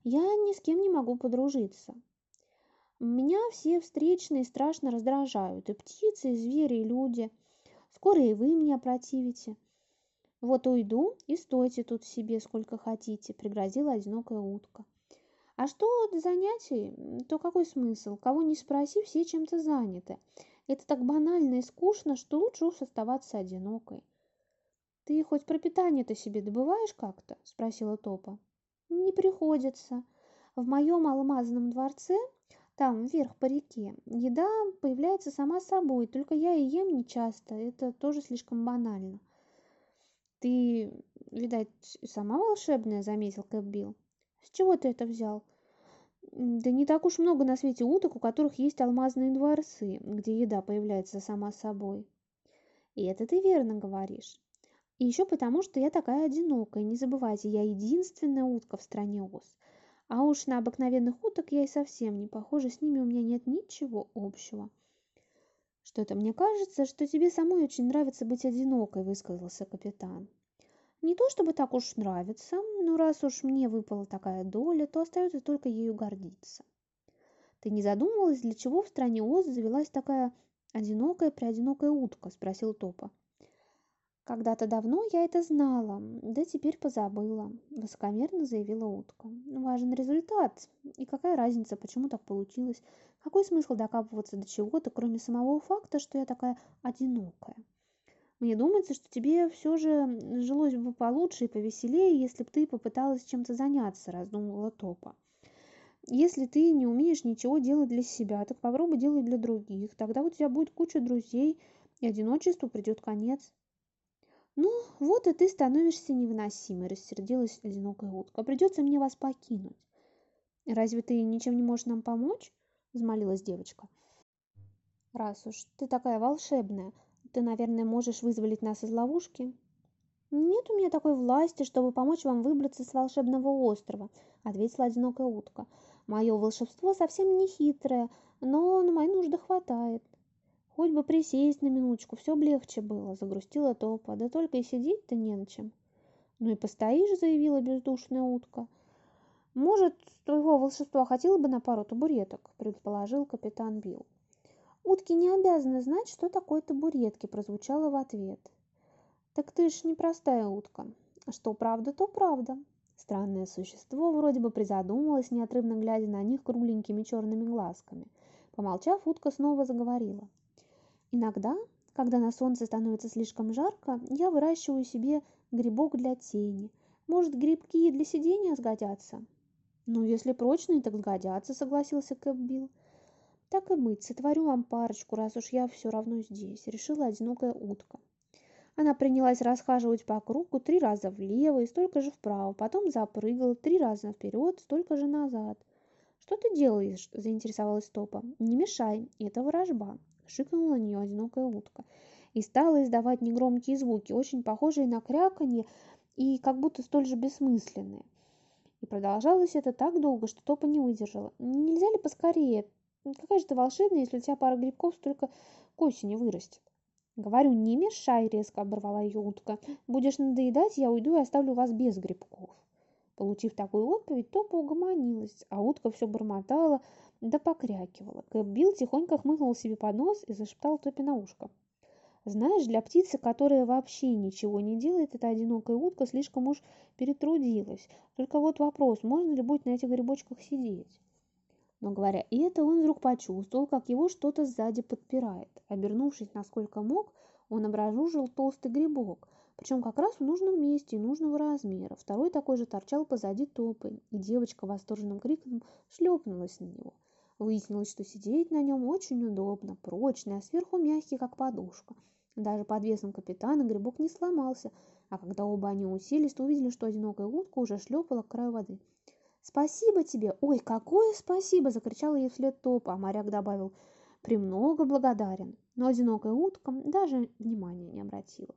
«Я ни с кем не могу подружиться. Меня все встречные страшно раздражают, и птицы, и звери, и люди. Скоро и вы мне опротивите. Вот уйду и стойте тут себе сколько хотите, пригрозила одинокая утка. А что до занятий, то какой смысл? Кого не спроси, все чем-то заняты. Это так банально и скучно, что лучше уж оставаться одинокой. «Ты хоть пропитание-то себе добываешь как-то?» – спросила Топа. «Не приходится. В моем алмазном дворце, там вверх по реке, еда появляется сама собой, только я и ем нечасто, это тоже слишком банально». «Ты, видать, сама волшебная?» – заметил Кэп «С чего ты это взял?» Да не так уж много на свете уток, у которых есть алмазные дворцы, где еда появляется сама собой. И это ты верно говоришь. И еще потому, что я такая одинокая. Не забывайте, я единственная утка в стране ос. А уж на обыкновенных уток я и совсем не похожа, с ними у меня нет ничего общего. Что-то мне кажется, что тебе самой очень нравится быть одинокой, высказался капитан. Не то чтобы так уж нравится, но раз уж мне выпала такая доля, то остается только ею гордиться. Ты не задумывалась, для чего в стране Оз завелась такая одинокая-преодинокая утка? Спросил Топа. Когда-то давно я это знала, да теперь позабыла, высокомерно заявила утка. Важен результат. И какая разница, почему так получилось? Какой смысл докапываться до чего-то, кроме самого факта, что я такая одинокая? Мне думается, что тебе все же жилось бы получше и повеселее, если бы ты попыталась чем-то заняться, раздумывала Топа. Если ты не умеешь ничего делать для себя, так попробуй делать для других. Тогда у тебя будет куча друзей, и одиночеству придет конец. Ну, вот и ты становишься невыносимой, рассердилась одинокая утка. Придется мне вас покинуть. Разве ты ничем не можешь нам помочь? Взмолилась девочка. Раз уж ты такая волшебная, ты, наверное, можешь вызволить нас из ловушки?» «Нет у меня такой власти, чтобы помочь вам выбраться с волшебного острова», — ответила одинокая утка. «Мое волшебство совсем не хитрое, но на мои нужды хватает». «Хоть бы присесть на минуточку, все бы легче было», — загрустила Топа. «Да только и сидеть-то не на чем». «Ну и постоишь», — заявила бездушная утка. «Может, твоего волшебства хватило бы на пару табуреток», — предположил капитан Билл. «Утки не обязаны знать, что такое табуретки», – прозвучало в ответ. «Так ты ж не простая утка. Что правда, то правда». Странное существо вроде бы призадумалось, неотрывно глядя на них кругленькими черными глазками. Помолчав, утка снова заговорила. «Иногда, когда на солнце становится слишком жарко, я выращиваю себе грибок для тени. Может, грибки и для сидения сгодятся?» «Ну, если прочные, так сгодятся», — согласился Кэп Билл. Так и быть, сотворю вам парочку, раз уж я все равно здесь, решила одинокая утка. Она принялась расхаживать по кругу три раза влево и столько же вправо, потом запрыгала три раза вперед, столько же назад. «Что ты делаешь?» – заинтересовалась Топа. «Не мешай, это ворожба», – шикнула на нее одинокая утка. И стала издавать негромкие звуки, очень похожие на кряканье и как будто столь же бессмысленные. И продолжалось это так долго, что Топа не выдержала. «Нельзя ли поскорее? Какая же ты волшебная, если у тебя пара грибков столько к осени вырастет. Говорю, не мешай, резко оборвала ее утка. Будешь надоедать, я уйду и оставлю вас без грибков. Получив такую отповедь, Топа угомонилась, а утка все бормотала да покрякивала. Билл тихонько хмыкнул себе под нос и зашептал Топе на ушко. Знаешь, для птицы, которая вообще ничего не делает, эта одинокая утка слишком уж перетрудилась. Только вот вопрос, можно ли будет на этих грибочках сидеть? Но говоря это, он вдруг почувствовал, как его что-то сзади подпирает. Обернувшись насколько мог, он обнаружил толстый грибок, причем как раз в нужном месте и нужного размера. Второй такой же торчал позади топы, и девочка восторженным криком шлепнулась на него. Выяснилось, что сидеть на нем очень удобно, прочный, а сверху мягкий, как подушка. Даже под весом капитана грибок не сломался, а когда оба они уселись, то увидели, что одинокая утка уже шлепала к краю воды. «Спасибо тебе! Ой, какое спасибо!» – закричала ей вслед Топ, а моряк добавил «Премного благодарен». Но одинокая утка даже внимания не обратила.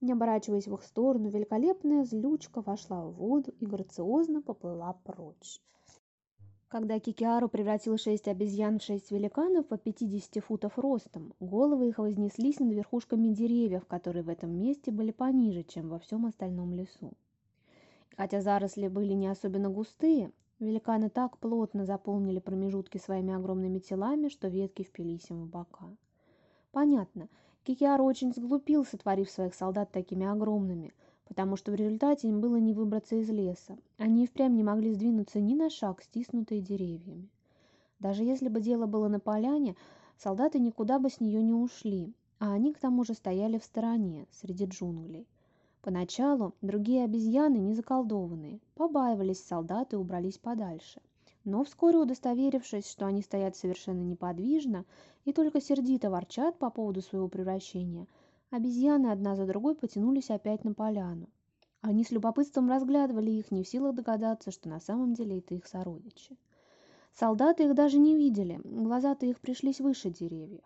Не оборачиваясь в их сторону, великолепная злючка вошла в воду и грациозно поплыла прочь. Когда Кикиару превратил шесть обезьян в шесть великанов по 50 футов ростом, головы их вознеслись над верхушками деревьев, которые в этом месте были пониже, чем во всем остальном лесу. Хотя заросли были не особенно густые, великаны так плотно заполнили промежутки своими огромными телами, что ветки впились им в бока. Понятно, Кикиару очень сглупил, сотворив своих солдат такими огромными. Потому что в результате им было не выбраться из леса. Они впрямь не могли сдвинуться ни на шаг, стиснутые деревьями. Даже если бы дело было на поляне, солдаты никуда бы с нее не ушли, а они к тому же стояли в стороне, среди джунглей. Поначалу другие обезьяны, не заколдованные, побаивались солдат и убрались подальше. Но вскоре удостоверившись, что они стоят совершенно неподвижно и только сердито ворчат по поводу своего превращения, обезьяны одна за другой потянулись опять на поляну. Они с любопытством разглядывали их, не в силах догадаться, что на самом деле это их сородичи. Солдаты их даже не видели, глаза-то их пришлись выше деревьев.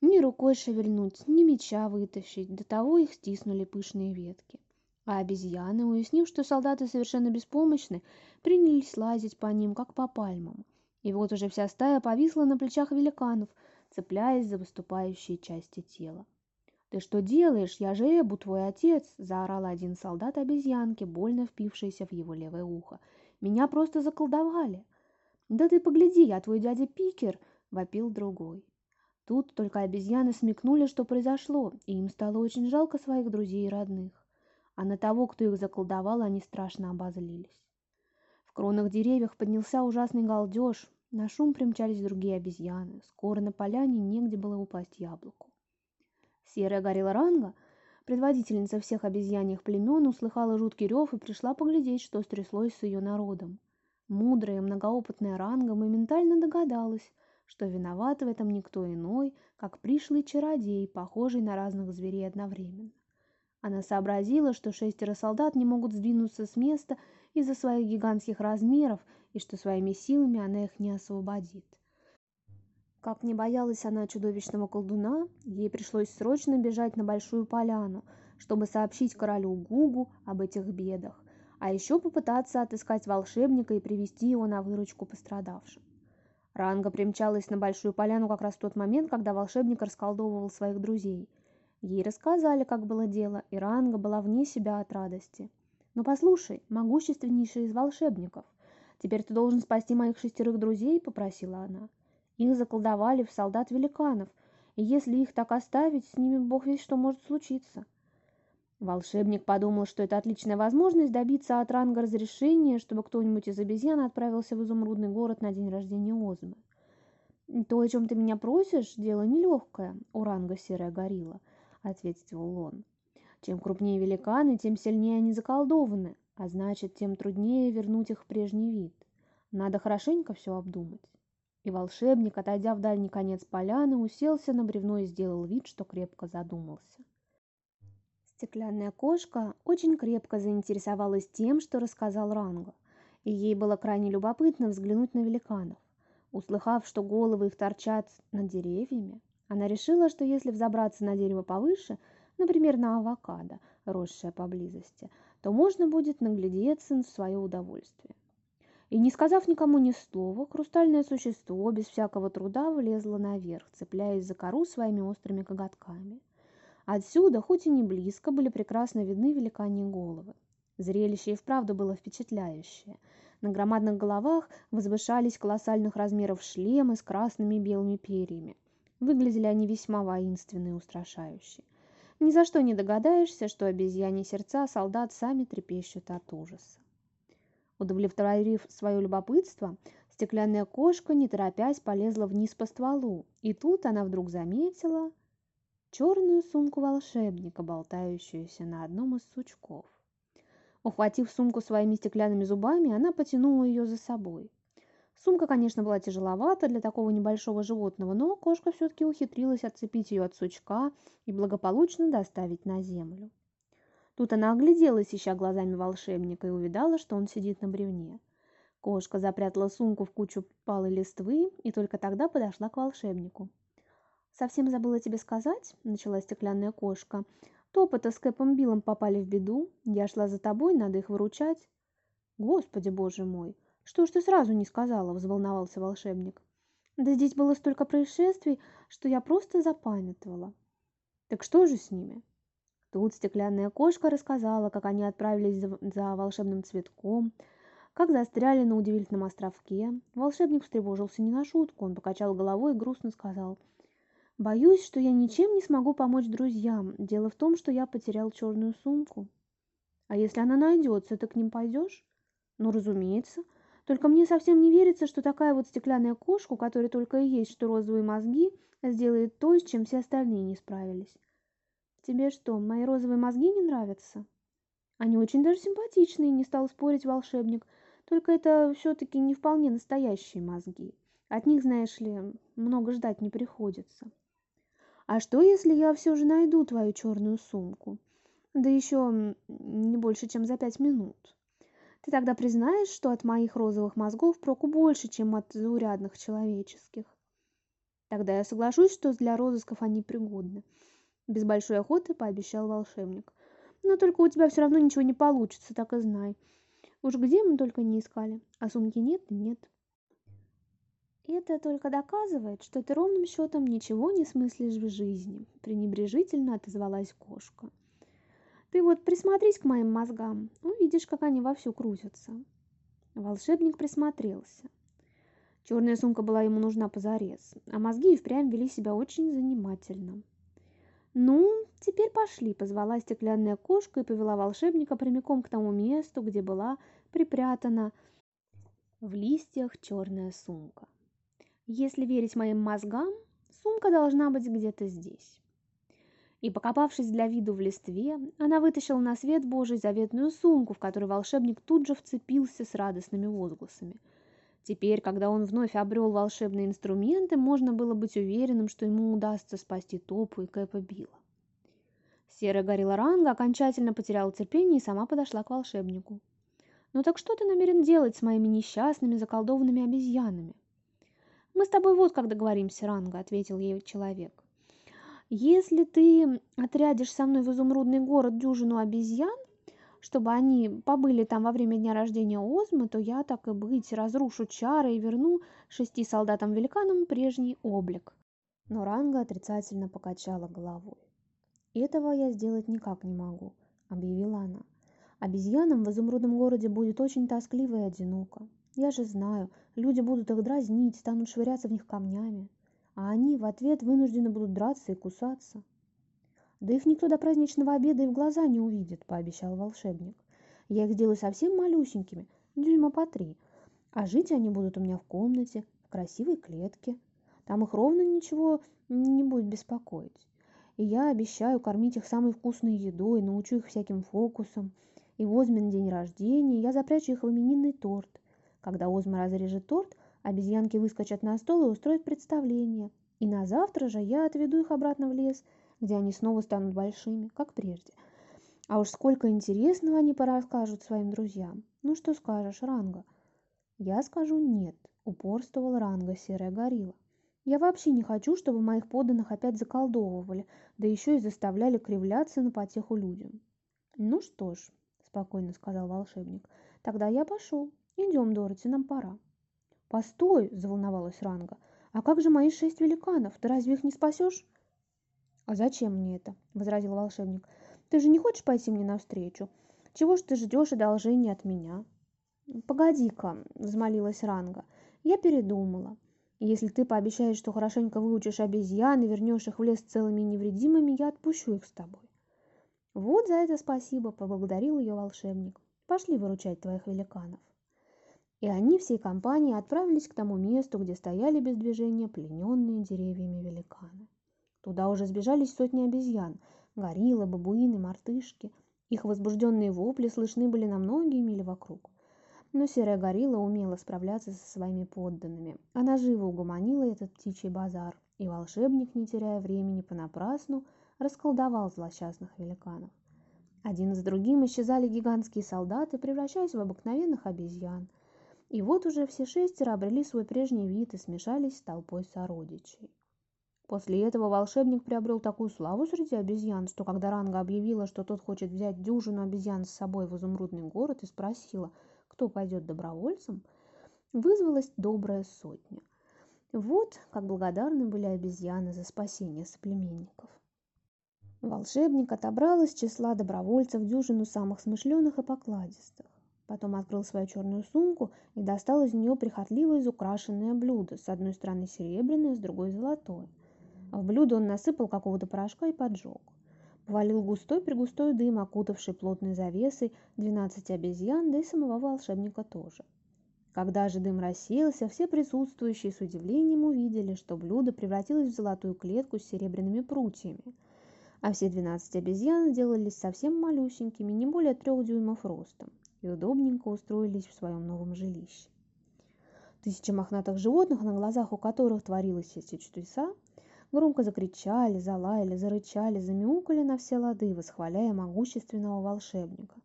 Ни рукой шевельнуть, ни меча вытащить, до того их стиснули пышные ветки. А обезьяны, уяснив, что солдаты совершенно беспомощны, принялись лазить по ним, как по пальмам. И вот уже вся стая повисла на плечах великанов, цепляясь за выступающие части тела. «Ты что делаешь? Я же Эбу, твой отец!» – заорал один солдат обезьянки, больно впившийся в его левое ухо. «Меня просто заколдовали!» «Да ты погляди, я твой дядя Пикер!» – вопил другой. Тут только обезьяны смекнули, что произошло, и им стало очень жалко своих друзей и родных. А на того, кто их заколдовал, они страшно обозлились. В кронах деревьев поднялся ужасный галдеж, на шум примчались другие обезьяны. Скоро на поляне негде было упасть яблоку. Серая горела Ранга, предводительница всех обезьяньих племен, услыхала жуткий рев и пришла поглядеть, что стряслось с ее народом. Мудрая и многоопытная Ранга моментально догадалась, что виноват в этом никто иной, как пришлый чародей, похожий на разных зверей одновременно. Она сообразила, что шестеро солдат не могут сдвинуться с места из-за своих гигантских размеров и что своими силами она их не освободит. Как не боялась она чудовищного колдуна, ей пришлось срочно бежать на большую поляну, чтобы сообщить королю Гугу об этих бедах, а еще попытаться отыскать волшебника и привести его на выручку пострадавшим. Ранга примчалась на Большую Поляну как раз в тот момент, когда волшебник расколдовывал своих друзей. Ей рассказали, как было дело, и Ранга была вне себя от радости. «Но послушай, могущественнейший из волшебников, теперь ты должен спасти моих шестерых друзей», — попросила она. «Их заколдовали в солдат-великанов, и если их так оставить, с ними бог весь что может случиться». Волшебник подумал, что это отличная возможность добиться от Ранга разрешения, чтобы кто-нибудь из обезьян отправился в изумрудный город на день рождения Озмы. «То, о чем ты меня просишь, дело нелегкое, у Ранга серая горилла», — ответствовал он. «Чем крупнее великаны, тем сильнее они заколдованы, а значит, тем труднее вернуть их в прежний вид. Надо хорошенько все обдумать». И волшебник, отойдя в дальний конец поляны, уселся на бревно и сделал вид, что крепко задумался. Стеклянная кошка очень крепко заинтересовалась тем, что рассказал Ранго, и ей было крайне любопытно взглянуть на великанов. Услыхав, что головы их торчат над деревьями, она решила, что если взобраться на дерево повыше, например, на авокадо, росшее поблизости, то можно будет наглядеться в свое удовольствие. И не сказав никому ни слова, хрустальное существо без всякого труда влезло наверх, цепляясь за кору своими острыми коготками – Отсюда, хоть и не близко, были прекрасно видны великаньи головы. Зрелище и вправду было впечатляющее. На громадных головах возвышались колоссальных размеров шлемы с красными и белыми перьями. Выглядели они весьма воинственно и устрашающе. Ни за что не догадаешься, что обезьяне сердца солдат сами трепещут от ужаса. Удовлетворив свое любопытство, стеклянная кошка, не торопясь, полезла вниз по стволу, и тут она вдруг заметила – черную сумку волшебника, болтающуюся на одном из сучков. Ухватив сумку своими стеклянными зубами, она потянула ее за собой. Сумка, конечно, была тяжеловата для такого небольшого животного, но кошка все-таки ухитрилась отцепить ее от сучка и благополучно доставить на землю. Тут она огляделась, ища глазами волшебника, и увидала, что он сидит на бревне. Кошка запрятала сумку в кучу палой листвы и только тогда подошла к волшебнику. «Совсем забыла тебе сказать», — начала стеклянная кошка. «Топота с Кэпом Биллом попали в беду. Я шла за тобой, надо их выручать». «Господи, боже мой! Что ж ты сразу не сказала?» — взволновался волшебник. «Да здесь было столько происшествий, что я просто запамятовала». «Так что же с ними?» Тут стеклянная кошка рассказала, как они отправились за, за волшебным цветком, как застряли на удивительном островке. Волшебник встревожился не на шутку. Он покачал головой и грустно сказал — Боюсь, что я ничем не смогу помочь друзьям. Дело в том, что я потерял черную сумку. А если она найдется, ты к ним пойдешь? Ну, разумеется. Только мне совсем не верится, что такая вот стеклянная кошка, у которой только и есть что розовые мозги, сделает то, с чем все остальные не справились. Тебе что, мои розовые мозги не нравятся? Они очень даже симпатичные, не стал спорить волшебник. Только это все-таки не вполне настоящие мозги. От них, знаешь ли, много ждать не приходится. А что, если я все же найду твою черную сумку? Да еще не больше, чем за пять минут. Ты тогда признаешь, что от моих розовых мозгов проку больше, чем от заурядных человеческих. Тогда я соглашусь, что для розысков они пригодны. Без большой охоты пообещал волшебник. Но только у тебя все равно ничего не получится, так и знай. Уж где мы только не искали, а сумки нет и нет. Это только доказывает, что ты ровным счетом ничего не смыслишь в жизни, пренебрежительно отозвалась кошка. Ты вот присмотрись к моим мозгам, увидишь, как они вовсю крутятся. Волшебник присмотрелся. Черная сумка была ему нужна позарез, а мозги и впрямь вели себя очень занимательно. «Ну, теперь пошли», — позвала стеклянная кошка и повела волшебника прямиком к тому месту, где была припрятана в листьях черная сумка. Если верить моим мозгам, сумка должна быть где-то здесь. И, покопавшись для виду в листве, она вытащила на свет Божий заветную сумку, в которой волшебник тут же вцепился с радостными возгласами. Теперь, когда он вновь обрел волшебные инструменты, можно было быть уверенным, что ему удастся спасти Топу и Кэпа Билла. Серая горилла Ранга окончательно потеряла терпение и сама подошла к волшебнику. «Ну так что ты намерен делать с моими несчастными заколдованными обезьянами?» «Мы с тобой вот как договоримся, Ранга», — ответил ей человек. «Если ты отрядишь со мной в изумрудный город дюжину обезьян, чтобы они побыли там во время дня рождения Озмы, то я, так и быть, разрушу чары и верну шести солдатам-великанам прежний облик». Но Ранга отрицательно покачала головой. «Этого я сделать никак не могу», — объявила она. Обезьянам в изумрудном городе будет очень тоскливо и одиноко. Я же знаю, люди будут их дразнить, станут швыряться в них камнями, а они в ответ вынуждены будут драться и кусаться. Да их никто до праздничного обеда и в глаза не увидит, пообещал волшебник. Я их сделаю совсем малюсенькими, дюйма по три, а жить они будут у меня в комнате, в красивой клетке. Там их ровно ничего не будет беспокоить. И я обещаю кормить их самой вкусной едой, научу их всяким фокусам, и в Озмин день рождения я запрячу их в именинный торт. Когда Озма разрежет торт, обезьянки выскочат на стол и устроят представление. И на завтра же я отведу их обратно в лес, где они снова станут большими, как прежде. А уж сколько интересного они порасскажут своим друзьям. Ну что скажешь, Ранга? Я скажу нет, упорствовал Ранга серая горилла. Я вообще не хочу, чтобы моих подданных опять заколдовывали, да еще и заставляли кривляться на потеху людям. Ну что ж, спокойно сказал волшебник. Тогда я пошел. Идем, Дороти, нам пора. Постой, заволновалась Ранга. А как же мои шесть великанов? Ты разве их не спасешь? А зачем мне это? возразил волшебник. Ты же не хочешь пойти мне навстречу? Чего ж ты ждешь одолжения от меня? Погоди-ка, взмолилась Ранга. Я передумала. Если ты пообещаешь, что хорошенько выучишь обезьян и вернешь их в лес целыми и невредимыми, я отпущу их с тобой. Вот за это спасибо, поблагодарил ее волшебник. Пошли выручать твоих великанов. И они всей компанией отправились к тому месту, где стояли без движения плененные деревьями великаны. Туда уже сбежались сотни обезьян, гориллы, бабуины, мартышки. Их возбужденные вопли слышны были на многие мили вокруг. Но серая горилла умела справляться со своими подданными. Она живо угомонила этот птичий базар, и волшебник, не теряя времени понапрасну, расколдовал злосчастных великанов. Один за другим исчезали гигантские солдаты, превращаясь в обыкновенных обезьян. И вот уже все шестеро обрели свой прежний вид и смешались с толпой сородичей. После этого волшебник приобрел такую славу среди обезьян, что когда Ранга объявила, что тот хочет взять дюжину обезьян с собой в изумрудный город и спросила, кто пойдет добровольцем, вызвалась добрая сотня. Вот как благодарны были обезьяны за спасение соплеменников. Волшебник отобрал из числа добровольцев дюжину самых смышленых и покладистых. Потом открыл свою черную сумку и достал из нее прихотливо изукрашенное блюдо, с одной стороны серебряное, с другой золотое. В блюдо он насыпал какого-то порошка и поджег. Валил густой-пригустой дым, окутавший плотной завесой двенадцать обезьян, да и самого волшебника тоже. Когда же дым рассеялся, все присутствующие с удивлением увидели, что блюдо превратилось в золотую клетку с серебряными прутьями, а все двенадцать обезьян сделались совсем малюсенькими, не более трех дюймов ростом, и удобненько устроились в своем новом жилище. Тысячи мохнатых животных, на глазах у которых творилось эти чудеса, громко закричали, залаяли, зарычали, замяукали на все лады, восхваляя могущественного волшебника.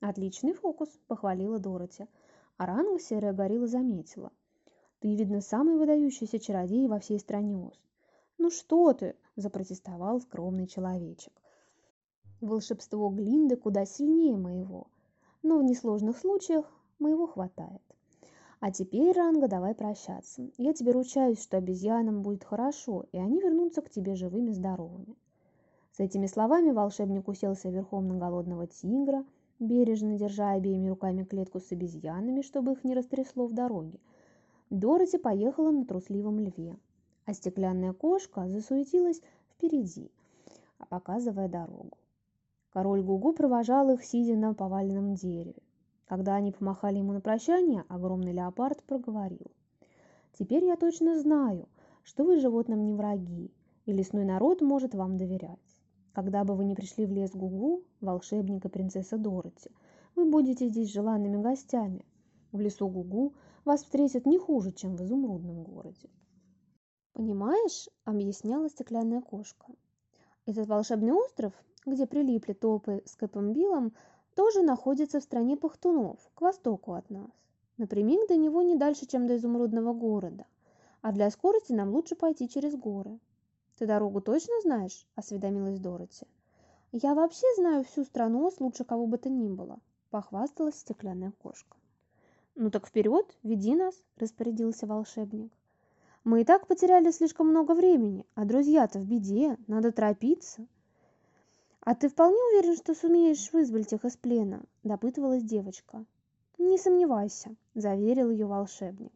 «Отличный фокус!» – похвалила Дороти. А ранга серая горилла заметила. «Ты, видно, самый выдающийся чародей во всей стране Оз». «Ну что ты!» – запротестовал скромный человечек. «Волшебство Глинды куда сильнее моего, но в несложных случаях моего хватает». А теперь, Ранга, давай прощаться. Я тебе ручаюсь, что обезьянам будет хорошо, и они вернутся к тебе живыми здоровыми. С этими словами волшебник уселся верхом на голодного тигра, бережно держа обеими руками клетку с обезьянами, чтобы их не растрясло в дороге. Дороти поехала на трусливом льве, а стеклянная кошка засуетилась впереди, показывая дорогу. Король Гугу провожал их, сидя на поваленном дереве. Когда они помахали ему на прощание, огромный леопард проговорил. «Теперь я точно знаю, что вы животным не враги, и лесной народ может вам доверять. Когда бы вы ни пришли в лес Гугу, волшебник и принцесса Дороти, вы будете здесь желанными гостями. В лесу Гугу вас встретят не хуже, чем в изумрудном городе». «Понимаешь?» – объясняла стеклянная кошка. «Этот волшебный остров, где прилипли топы с Кэпом Биллом, тоже находится в стране пахтунов, к востоку от нас. Напрямик до него не дальше, чем до изумрудного города. А для скорости нам лучше пойти через горы. Ты дорогу точно знаешь? Осведомилась Дороти. Я вообще знаю всю страну с лучше кого бы то ни было, похвасталась стеклянная кошка. Ну так вперед, веди нас, распорядился волшебник. Мы и так потеряли слишком много времени, а друзья-то в беде, надо торопиться. «А ты вполне уверен, что сумеешь вызволить их из плена?» – допытывалась девочка. «Не сомневайся», – заверил ее волшебник.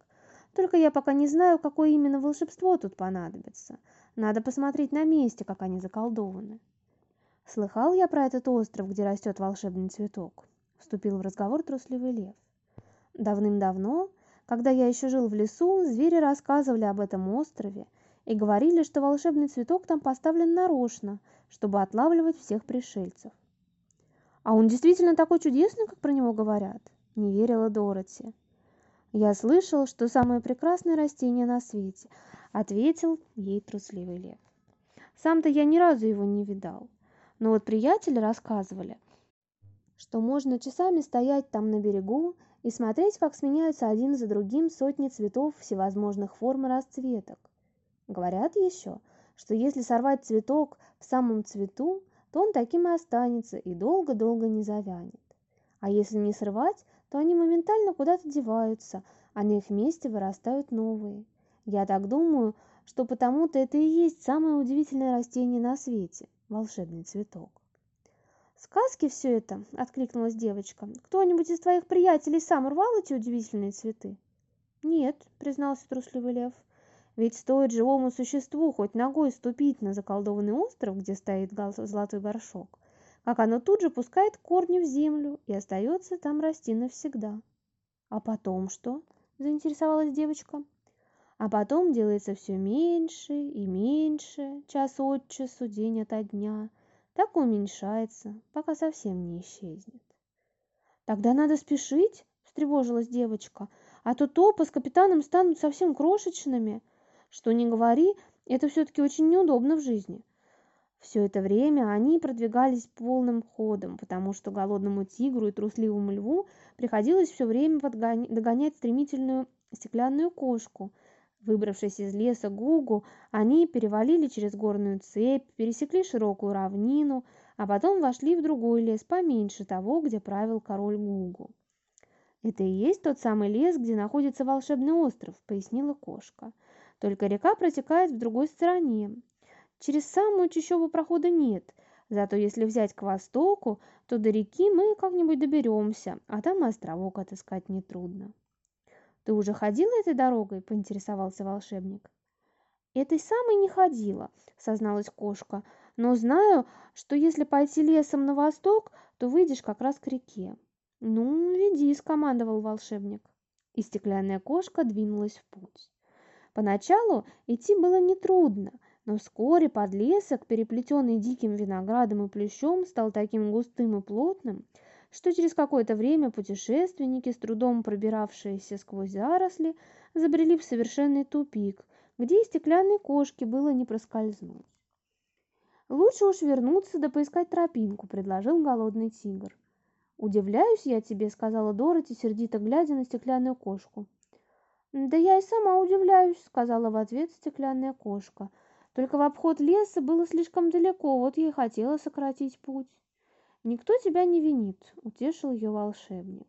«Только я пока не знаю, какое именно волшебство тут понадобится. Надо посмотреть на месте, как они заколдованы». «Слыхал я про этот остров, где растет волшебный цветок?» – вступил в разговор трусливый лев. «Давным-давно, когда я еще жил в лесу, звери рассказывали об этом острове и говорили, что волшебный цветок там поставлен нарочно, чтобы отлавливать всех пришельцев. «А он действительно такой чудесный, как про него говорят?» – не верила Дороти. «Я слышал, что самое прекрасное растение на свете», – ответил ей трусливый лев. «Сам-то я ни разу его не видал, но вот приятели рассказывали, что можно часами стоять там на берегу и смотреть, как сменяются один за другим сотни цветов всевозможных форм и расцветок. Говорят еще, что если сорвать цветок в самом цвету, то он таким и останется и долго-долго не завянет. А если не срывать, то они моментально куда-то деваются, а на их месте вырастают новые. Я так думаю, что потому-то это и есть самое удивительное растение на свете – волшебный цветок. «Сказки все это!» – откликнулась девочка. «Кто-нибудь из твоих приятелей сам рвал эти удивительные цветы?» «Нет», – признался трусливый лев. Ведь стоит живому существу хоть ногой ступить на заколдованный остров, где стоит золотой горшок, как оно тут же пускает корни в землю и остается там расти навсегда. А потом что? заинтересовалась девочка. А потом делается все меньше и меньше, час от часу, день ото дня. Так уменьшается, пока совсем не исчезнет. Тогда надо спешить, встревожилась девочка, а то топы с капитаном станут совсем крошечными, что не говори, это все-таки очень неудобно в жизни. Все это время они продвигались полным ходом, потому что голодному тигру и трусливому льву приходилось все время догонять стремительную стеклянную кошку. Выбравшись из леса Гугу, они перевалили через горную цепь, пересекли широкую равнину, а потом вошли в другой лес поменьше того, где правил король Гугу. «Это и есть тот самый лес, где находится волшебный остров», — пояснила кошка. Только река протекает в другой стороне. Через самую чащобу прохода нет, зато если взять к востоку, то до реки мы как-нибудь доберемся, а там и островок отыскать нетрудно. «Ты уже ходила этой дорогой?» – поинтересовался волшебник. «Этой самой не ходила», – созналась кошка, но знаю, что если пойти лесом на восток, то выйдешь как раз к реке. Ну, веди, скомандовал волшебник. И стеклянная кошка двинулась в путь. Поначалу идти было нетрудно, но вскоре подлесок, переплетенный диким виноградом и плющом, стал таким густым и плотным, что через какое-то время путешественники, с трудом пробиравшиеся сквозь заросли, забрели в совершенный тупик, где и стеклянной кошке было не проскользнуть. «Лучше уж вернуться да поискать тропинку», — предложил голодный тигр. «Удивляюсь я тебе», — сказала Дороти, сердито глядя на стеклянную кошку. «Да я и сама удивляюсь», — сказала в ответ стеклянная кошка. «Только в обход леса было слишком далеко, вот я и хотела сократить путь». «Никто тебя не винит», — утешил ее волшебник.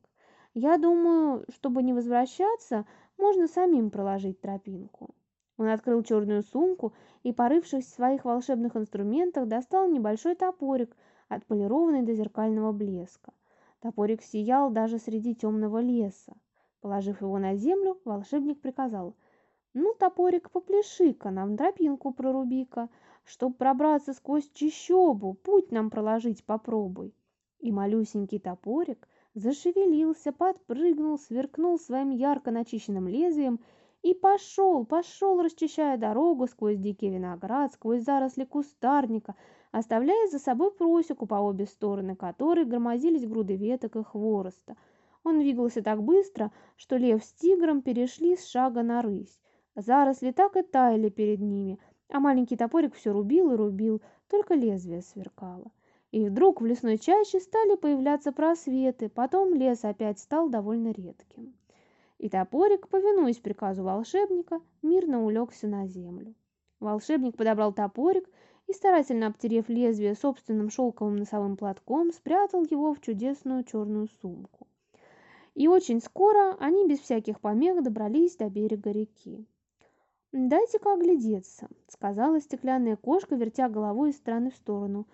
«Я думаю, чтобы не возвращаться, можно самим проложить тропинку». Он открыл черную сумку и, порывшись в своих волшебных инструментах, достал небольшой топорик, отполированный до зеркального блеска. Топорик сиял даже среди темного леса. Положив его на землю, волшебник приказал. «Ну, топорик, попляши-ка, нам тропинку проруби-ка, чтоб пробраться сквозь чищобу, путь нам проложить попробуй». И малюсенький топорик зашевелился, подпрыгнул, сверкнул своим ярко начищенным лезвием и пошел, пошел, расчищая дорогу сквозь дикий виноград, сквозь заросли кустарника, оставляя за собой просеку, по обе стороны которой громозились груды веток и хвороста – он двигался так быстро, что лев с тигром перешли с шага на рысь. Заросли так и таяли перед ними, а маленький топорик все рубил и рубил, только лезвие сверкало. И вдруг в лесной чаще стали появляться просветы, потом лес опять стал довольно редким. И топорик, повинуясь приказу волшебника, мирно улегся на землю. Волшебник подобрал топорик и, старательно обтерев лезвие собственным шелковым носовым платком, спрятал его в чудесную черную сумку и очень скоро они без всяких помех добрались до берега реки. «Дайте-ка оглядеться», — сказала стеклянная кошка, вертя головой из стороны в сторону.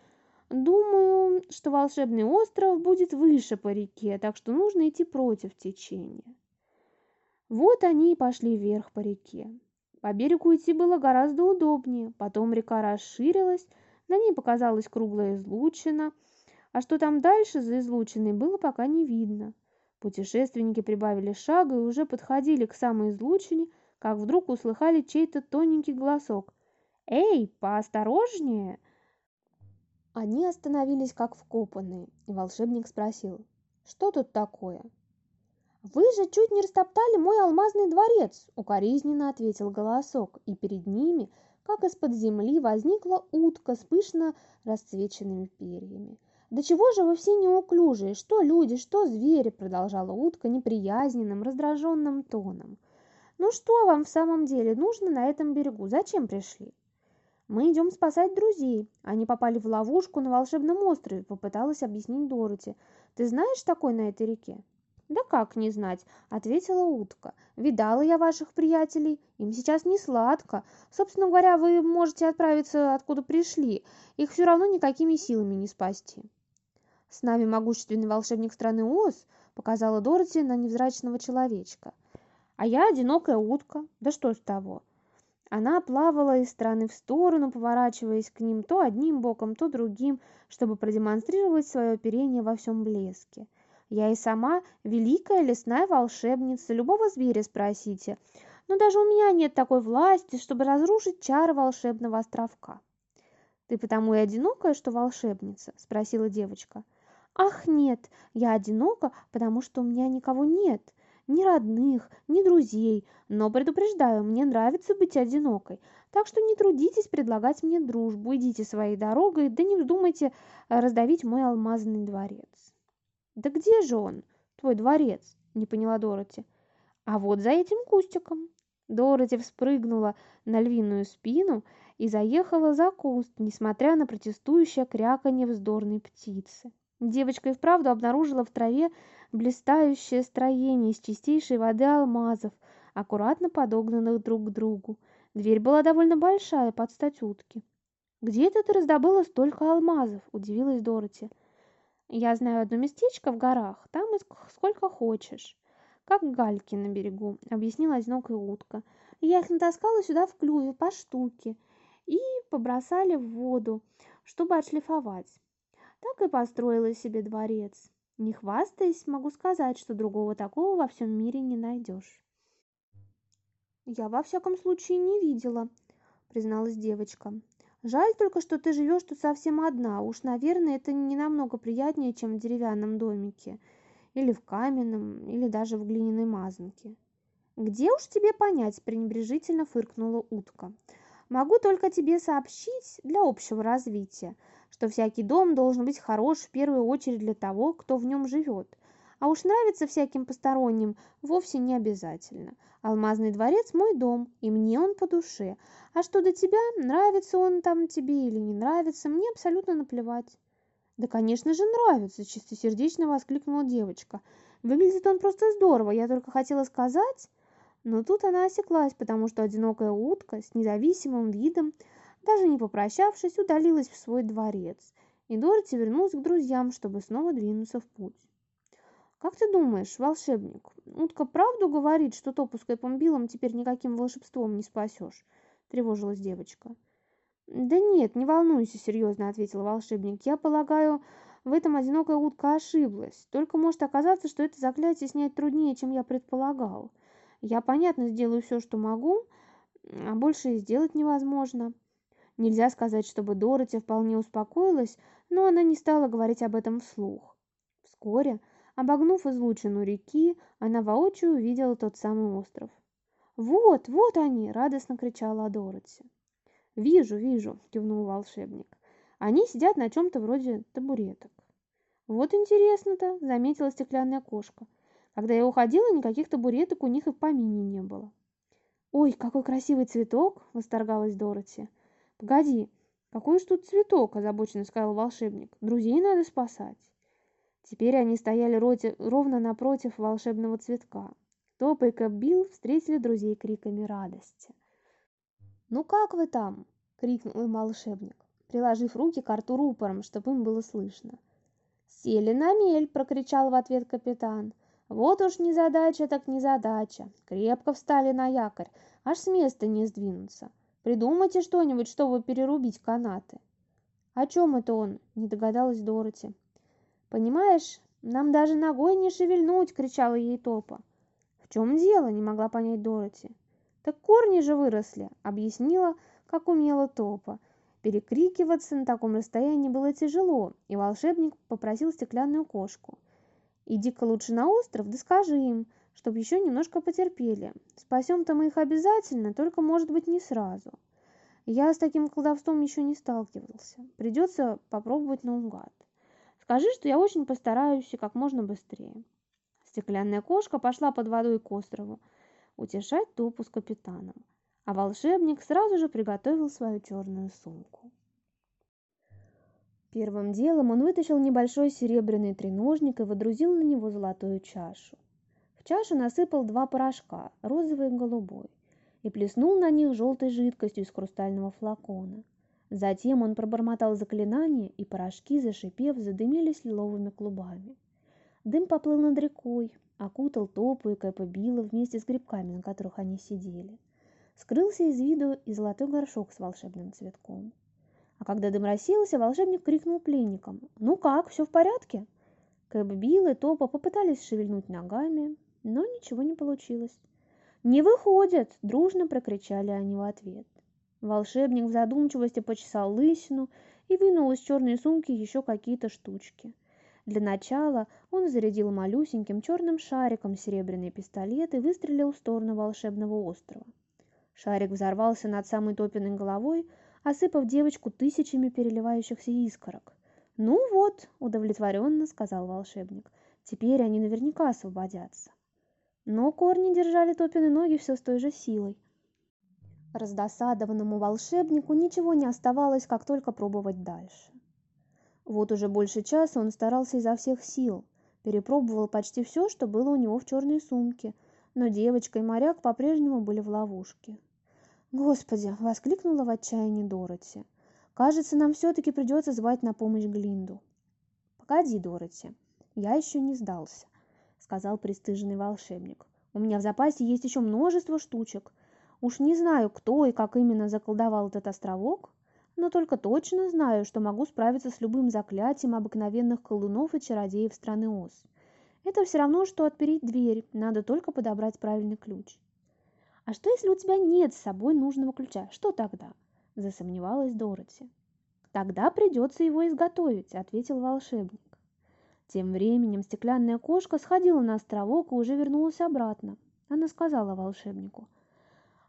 «Думаю, что волшебный остров будет выше по реке, так что нужно идти против течения». Вот они и пошли вверх по реке. По берегу идти было гораздо удобнее, потом река расширилась, на ней показалась круглая излучина, а что там дальше за излучиной было пока не видно. Путешественники прибавили шага и уже подходили к самой излучине, как вдруг услыхали чей-то тоненький голосок. «Эй, поосторожнее!» Они остановились как вкопанные, и волшебник спросил, «Что тут такое?» «Вы же чуть не растоптали мой алмазный дворец!» – укоризненно ответил голосок, и перед ними, как из-под земли, возникла утка с пышно расцвеченными перьями. «Да чего же вы все неуклюжие? Что люди, что звери?» – продолжала утка неприязненным, раздраженным тоном. «Ну что вам в самом деле нужно на этом берегу? Зачем пришли?» «Мы идем спасать друзей. Они попали в ловушку на волшебном острове», – попыталась объяснить Дороти. «Ты знаешь такой на этой реке?» «Да как не знать?» – ответила утка. «Видала я ваших приятелей. Им сейчас не сладко. Собственно говоря, вы можете отправиться, откуда пришли. Их все равно никакими силами не спасти». «С нами могущественный волшебник страны Оз», — показала Дороти на невзрачного человечка. «А я одинокая утка. Да что с того?» Она плавала из стороны в сторону, поворачиваясь к ним то одним боком, то другим, чтобы продемонстрировать свое оперение во всем блеске. «Я и сама великая лесная волшебница, любого зверя спросите, но даже у меня нет такой власти, чтобы разрушить чары волшебного островка». «Ты потому и одинокая, что волшебница?» – спросила девочка. – Ах, нет, я одинока, потому что у меня никого нет. Ни родных, ни друзей. Но предупреждаю, мне нравится быть одинокой. Так что не трудитесь предлагать мне дружбу. Идите своей дорогой, да не вздумайте э, раздавить мой алмазный дворец. Да где же он, твой дворец? Не поняла Дороти. А вот за этим кустиком. Дороти вспрыгнула на львиную спину и заехала за куст, несмотря на протестующее кряканье вздорной птицы. Девочка и вправду обнаружила в траве блистающее строение из чистейшей воды алмазов, аккуратно подогнанных друг к другу. Дверь была довольно большая, под стать утки. «Где это ты раздобыла столько алмазов?» – удивилась Дороти. «Я знаю одно местечко в горах, там и сколько хочешь». «Как гальки на берегу», – объяснила одинокая утка. «Я их натаскала сюда в клюве по штуке и побросали в воду чтобы отшлифовать. Так и построила себе дворец. Не хвастаясь, могу сказать, что другого такого во всем мире не найдешь. «Я во всяком случае не видела», — призналась девочка. «Жаль только, что ты живешь тут совсем одна. Уж, наверное, это не намного приятнее, чем в деревянном домике, или в каменном, или даже в глиняной мазанке». «Где уж тебе понять?» – пренебрежительно фыркнула утка. «Могу только тебе сообщить для общего развития, что всякий дом должен быть хорош в первую очередь для того, кто в нем живет. А уж нравится всяким посторонним вовсе не обязательно. Алмазный дворец – мой дом, и мне он по душе. А что до тебя, нравится он там тебе или не нравится, мне абсолютно наплевать». «Да, конечно же, нравится!» – чистосердечно воскликнула девочка. «Выглядит он просто здорово, я только хотела сказать...» Но тут она осеклась, потому что одинокая утка с независимым видом, даже не попрощавшись, удалилась в свой дворец, и Дороти вернулась к друзьям, чтобы снова двинуться в путь. «Как ты думаешь, волшебник, утка правду говорит, что топуской помбилом теперь никаким волшебством не спасешь?» – тревожилась девочка. «Да нет, не волнуйся», – серьезно ответил волшебник. «Я полагаю, в этом одинокая утка ошиблась. Только может оказаться, что это заклятие снять труднее, чем я предполагал. Я, понятно, сделаю все, что могу, а больше и сделать невозможно. Нельзя сказать, чтобы Дороти вполне успокоилась, но она не стала говорить об этом вслух. Вскоре, обогнув излучину реки, она воочию увидела тот самый остров. «Вот, вот они!» – радостно кричала Дороти. «Вижу, вижу!» – кивнул волшебник. «Они сидят на чем-то вроде табуреток». «Вот интересно-то!» – заметила стеклянная кошка. Когда я уходила, никаких табуреток у них и в помине не было. «Ой, какой красивый цветок!» – восторгалась Дороти. «Погоди, какой уж тут цветок!» – озабоченно сказал волшебник. «Друзей надо спасать!» Теперь они стояли ровно напротив волшебного цветка. Топ и Кэп встретили друзей криками радости. «Ну как вы там?» – крикнул им волшебник, приложив руки к рту рупором, чтобы им было слышно. «Сели на мель!» – прокричал в ответ капитан – вот уж не задача, так не задача. Крепко встали на якорь, аж с места не сдвинуться. Придумайте что-нибудь, чтобы перерубить канаты. О чем это он? Не догадалась Дороти. Понимаешь, нам даже ногой не шевельнуть, кричала ей Топа. В чем дело? Не могла понять Дороти. Так корни же выросли, объяснила, как умела Топа. Перекрикиваться на таком расстоянии было тяжело, и волшебник попросил стеклянную кошку. Иди-ка лучше на остров, да скажи им, чтобы еще немножко потерпели. Спасем-то мы их обязательно, только, может быть, не сразу. Я с таким колдовством еще не сталкивался. Придется попробовать наугад. Скажи, что я очень постараюсь и как можно быстрее. Стеклянная кошка пошла под водой к острову утешать топу с капитаном, а волшебник сразу же приготовил свою черную сумку. Первым делом он вытащил небольшой серебряный треножник и водрузил на него золотую чашу. Чашу насыпал два порошка, розовый и голубой, и плеснул на них желтой жидкостью из хрустального флакона. Затем он пробормотал заклинание, и порошки, зашипев, задымились лиловыми клубами. Дым поплыл над рекой, окутал Топу и Кэпа Билла вместе с грибками, на которых они сидели. Скрылся из виду и золотой горшок с волшебным цветком. А когда дым рассеялся, волшебник крикнул пленникам. «Ну как, все в порядке?» Кэб Билл и Топа попытались шевельнуть ногами, но ничего не получилось. «Не выходят!» – дружно прокричали они в ответ. Волшебник в задумчивости почесал лысину и вынул из черной сумки еще какие-то штучки. Для начала он зарядил малюсеньким черным шариком серебряный пистолет и выстрелил в сторону волшебного острова. Шарик взорвался над самой Топиной головой, осыпав девочку тысячами переливающихся искорок. «Ну вот», — удовлетворенно сказал волшебник, — «теперь они наверняка освободятся». Но корни держали Топины ноги все с той же силой. Раздосадованному волшебнику ничего не оставалось, как только пробовать дальше. Вот уже больше часа он старался изо всех сил, перепробовал почти все, что было у него в черной сумке, но девочка и моряк по-прежнему были в ловушке. «Господи!» – воскликнула в отчаянии Дороти. «Кажется, нам все-таки придется звать на помощь Глинду». «Погоди, Дороти, я еще не сдался», – сказал пристыженный волшебник. «У меня в запасе есть еще множество штучек. Уж не знаю, кто и как именно заколдовал этот островок, но только точно знаю, что могу справиться с любым заклятием обыкновенных колдунов и чародеев страны Оз. Это все равно, что отпереть дверь, надо только подобрать правильный ключ. А что, если у тебя нет с собой нужного ключа? Что тогда? Засомневалась Дороти. Тогда придется его изготовить, ответил волшебник. Тем временем стеклянная кошка сходила на островок и уже вернулась обратно. Она сказала волшебнику.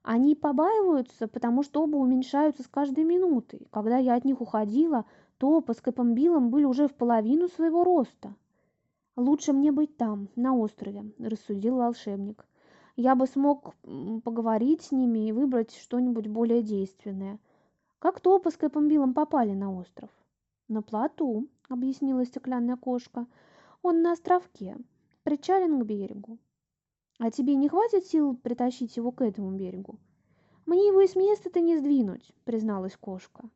Они побаиваются, потому что оба уменьшаются с каждой минутой. Когда я от них уходила, то по скайпомбилам были уже в половину своего роста. «Лучше мне быть там, на острове», – рассудил волшебник. «Я бы смог поговорить с ними и выбрать что-нибудь более действенное. Как топы с Помбилом попали на остров?» «На плоту», – объяснила стеклянная кошка. «Он на островке, причален к берегу». «А тебе не хватит сил притащить его к этому берегу?» «Мне его и с места-то не сдвинуть», – призналась кошка.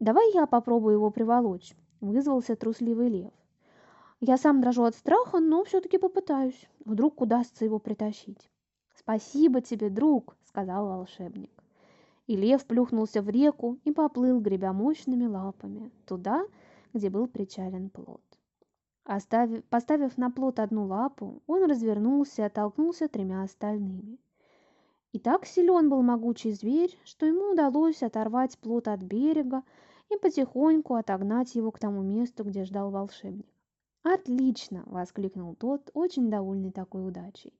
«Давай я попробую его приволочь», – вызвался трусливый лев. Я сам дрожу от страха, но все-таки попытаюсь. Вдруг удастся его притащить. «Спасибо тебе, друг», — сказал волшебник. И лев плюхнулся в реку и поплыл, гребя мощными лапами, туда, где был причален плот. Оставив, поставив на плот одну лапу, он развернулся и оттолкнулся тремя остальными. И так силен был могучий зверь, что ему удалось оторвать плот от берега и потихоньку отогнать его к тому месту, где ждал волшебник. «Отлично!» – воскликнул тот, очень довольный такой удачей.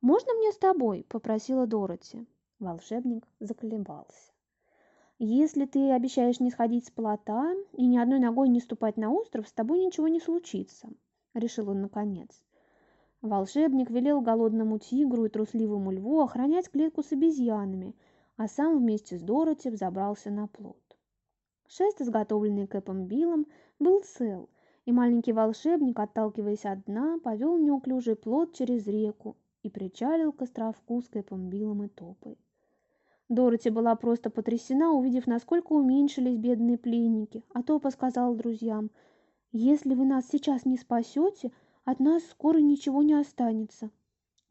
«Можно мне с тобой?» – попросила Дороти. Волшебник заколебался. «Если ты обещаешь не сходить с плота и ни одной ногой не ступать на остров, с тобой ничего не случится», – решил он наконец. Волшебник велел голодному тигру и трусливому льву охранять клетку с обезьянами, а сам вместе с Дороти взобрался на плот. Шест, изготовленный Кэпом Биллом, был цел, и маленький волшебник, отталкиваясь от дна, повел неуклюжий плод через реку и причалил к островку с Кэпом Биллом и Топой. Дороти была просто потрясена, увидев, насколько уменьшились бедные пленники, а Топа сказал друзьям, «Если вы нас сейчас не спасете, от нас скоро ничего не останется».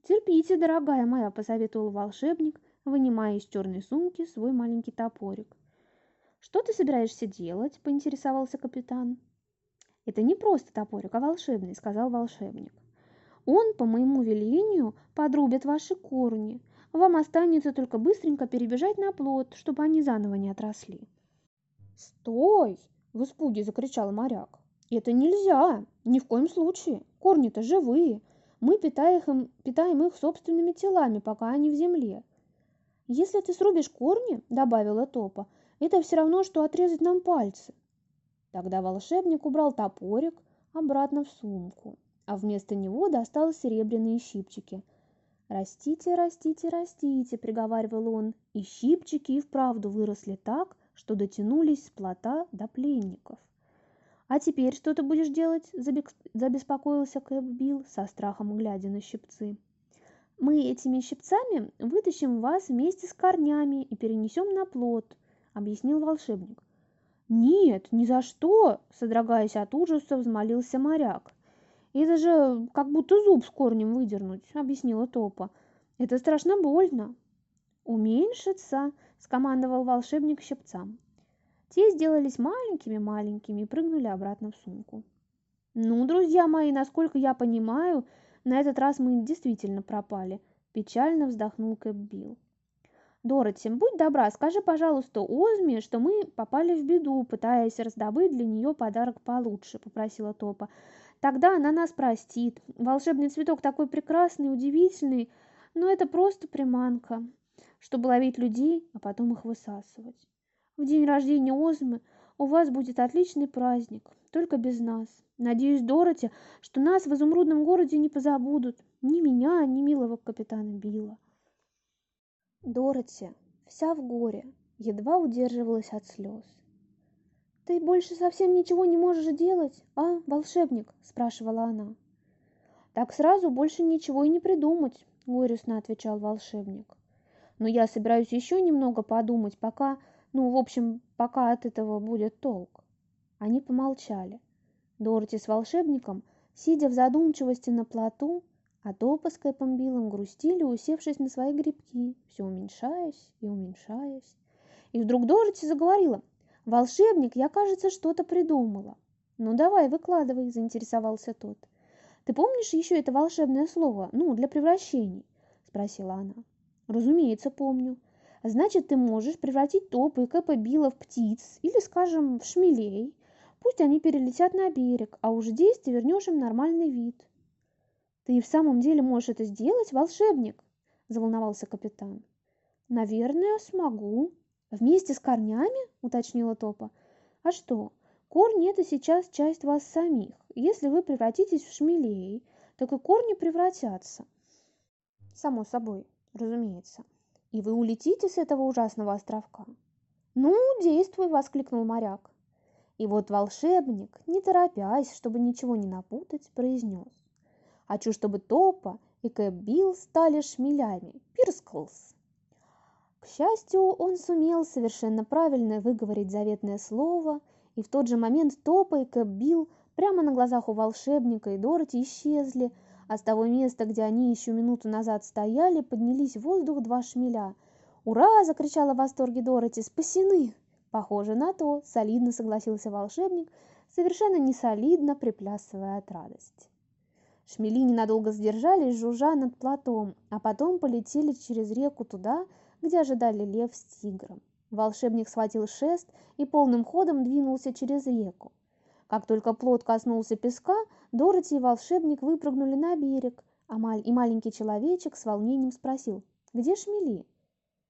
«Терпите, дорогая моя», — посоветовал волшебник, вынимая из черной сумки свой маленький топорик. «Что ты собираешься делать?» — поинтересовался капитан. «Это не просто топорик, а волшебный», — сказал волшебник. «Он, по моему велению, подрубит ваши корни. Вам останется только быстренько перебежать на плот, чтобы они заново не отросли». «Стой!» — в испуге закричал моряк. «Это нельзя! Ни в коем случае! Корни-то живые! Мы питаем питаем их собственными телами, пока они в земле!» «Если ты срубишь корни, — добавила Топа, — это все равно, что отрезать нам пальцы. Тогда волшебник убрал топорик обратно в сумку, а вместо него достал серебряные щипчики. «Растите, растите, растите», — приговаривал он, и щипчики и вправду выросли так, что дотянулись с плота до пленников. «А теперь что ты будешь делать?» – забеспокоился Кэп Билл, со страхом глядя на щипцы. «Мы этими щипцами вытащим вас вместе с корнями и перенесем на плот», – объяснил волшебник. «Нет, ни за что!» – содрогаясь от ужаса, взмолился моряк. «Это же как будто зуб с корнем выдернуть», – объяснила Топа. «Это страшно больно». «Уменьшиться!» – скомандовал волшебник щипцам. Те сделались маленькими-маленькими и прыгнули обратно в сумку. «Ну, друзья мои, насколько я понимаю, на этот раз мы действительно пропали», – печально вздохнул Кэп Билл. Дороти, будь добра, скажи, пожалуйста, Озме, что мы попали в беду, пытаясь раздобыть для нее подарок получше, попросила Топа. Тогда она нас простит. Волшебный цветок такой прекрасный, удивительный, но это просто приманка, чтобы ловить людей, а потом их высасывать. В день рождения Озмы у вас будет отличный праздник, только без нас. Надеюсь, Дороти, что нас в изумрудном городе не позабудут, ни меня, ни милого капитана Билла. Дороти, вся в горе, едва удерживалась от слез. «Ты больше совсем ничего не можешь делать, а, волшебник?» – спрашивала она. «Так сразу больше ничего и не придумать», – горестно отвечал волшебник. «Но я собираюсь еще немного подумать, пока, ну, в общем, пока от этого будет толк». Они помолчали. Дороти с волшебником, сидя в задумчивости на плоту, а Топа с Кэпом Биллом грустили, усевшись на свои грибки, все уменьшаясь и уменьшаясь. И вдруг Дороти заговорила. «Волшебник, я, кажется, что-то придумала». «Ну давай, выкладывай», – заинтересовался тот. «Ты помнишь еще это волшебное слово, ну, для превращений?» – спросила она. «Разумеется, помню. Значит, ты можешь превратить Топа и Кэпа в птиц или, скажем, в шмелей. Пусть они перелетят на берег, а уж здесь ты вернешь им нормальный вид». «Ты в самом деле можешь это сделать, волшебник?» – заволновался капитан. «Наверное, смогу». «Вместе с корнями?» – уточнила Топа. «А что, корни – это сейчас часть вас самих. Если вы превратитесь в шмелей, так и корни превратятся». «Само собой, разумеется. И вы улетите с этого ужасного островка?» «Ну, действуй!» – воскликнул моряк. И вот волшебник, не торопясь, чтобы ничего не напутать, произнес. Хочу, чтобы Топа и Кэп Билл стали шмелями. Пирсклс. К счастью, он сумел совершенно правильно выговорить заветное слово, и в тот же момент Топа и Кэп Билл прямо на глазах у волшебника и Дороти исчезли, а с того места, где они еще минуту назад стояли, поднялись в воздух два шмеля. «Ура!» – закричала в восторге Дороти. «Спасены!» «Похоже на то!» – солидно согласился волшебник, совершенно не солидно приплясывая от радости. Шмели ненадолго сдержались, жужжа над платом, а потом полетели через реку туда, где ожидали лев с тигром. Волшебник схватил шест и полным ходом двинулся через реку. Как только плот коснулся песка, Дороти и волшебник выпрыгнули на берег, а маль... и маленький человечек с волнением спросил, «Где шмели?»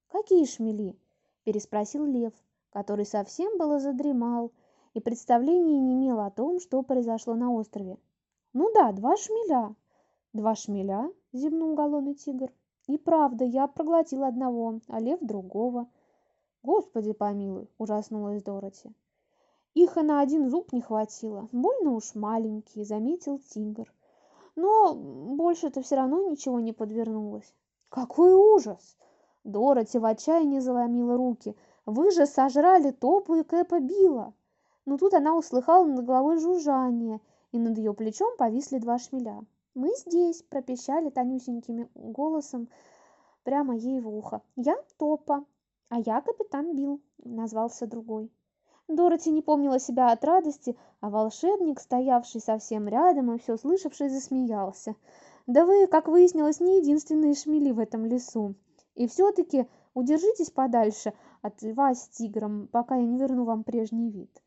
«Какие шмели?» – переспросил лев, который совсем было задремал и представления не имел о том, что произошло на острове. Ну да, два шмеля. Два шмеля, зевнул голодный тигр. И правда, я проглотил одного, а лев другого. Господи помилуй, ужаснулась Дороти. Их и на один зуб не хватило. Больно уж маленький, заметил тигр. Но больше-то все равно ничего не подвернулось. Какой ужас! Дороти в отчаянии заломила руки. Вы же сожрали Топу и Кэпа Билла. Но тут она услыхала над головой жужжание – и над ее плечом повисли два шмеля. «Мы здесь!» – пропищали тонюсеньким голосом прямо ей в ухо. «Я Топа, а я капитан Билл», – назвался другой. Дороти не помнила себя от радости, а волшебник, стоявший совсем рядом и все слышавший, засмеялся. «Да вы, как выяснилось, не единственные шмели в этом лесу. И все-таки удержитесь подальше от льва с тигром, пока я не верну вам прежний вид».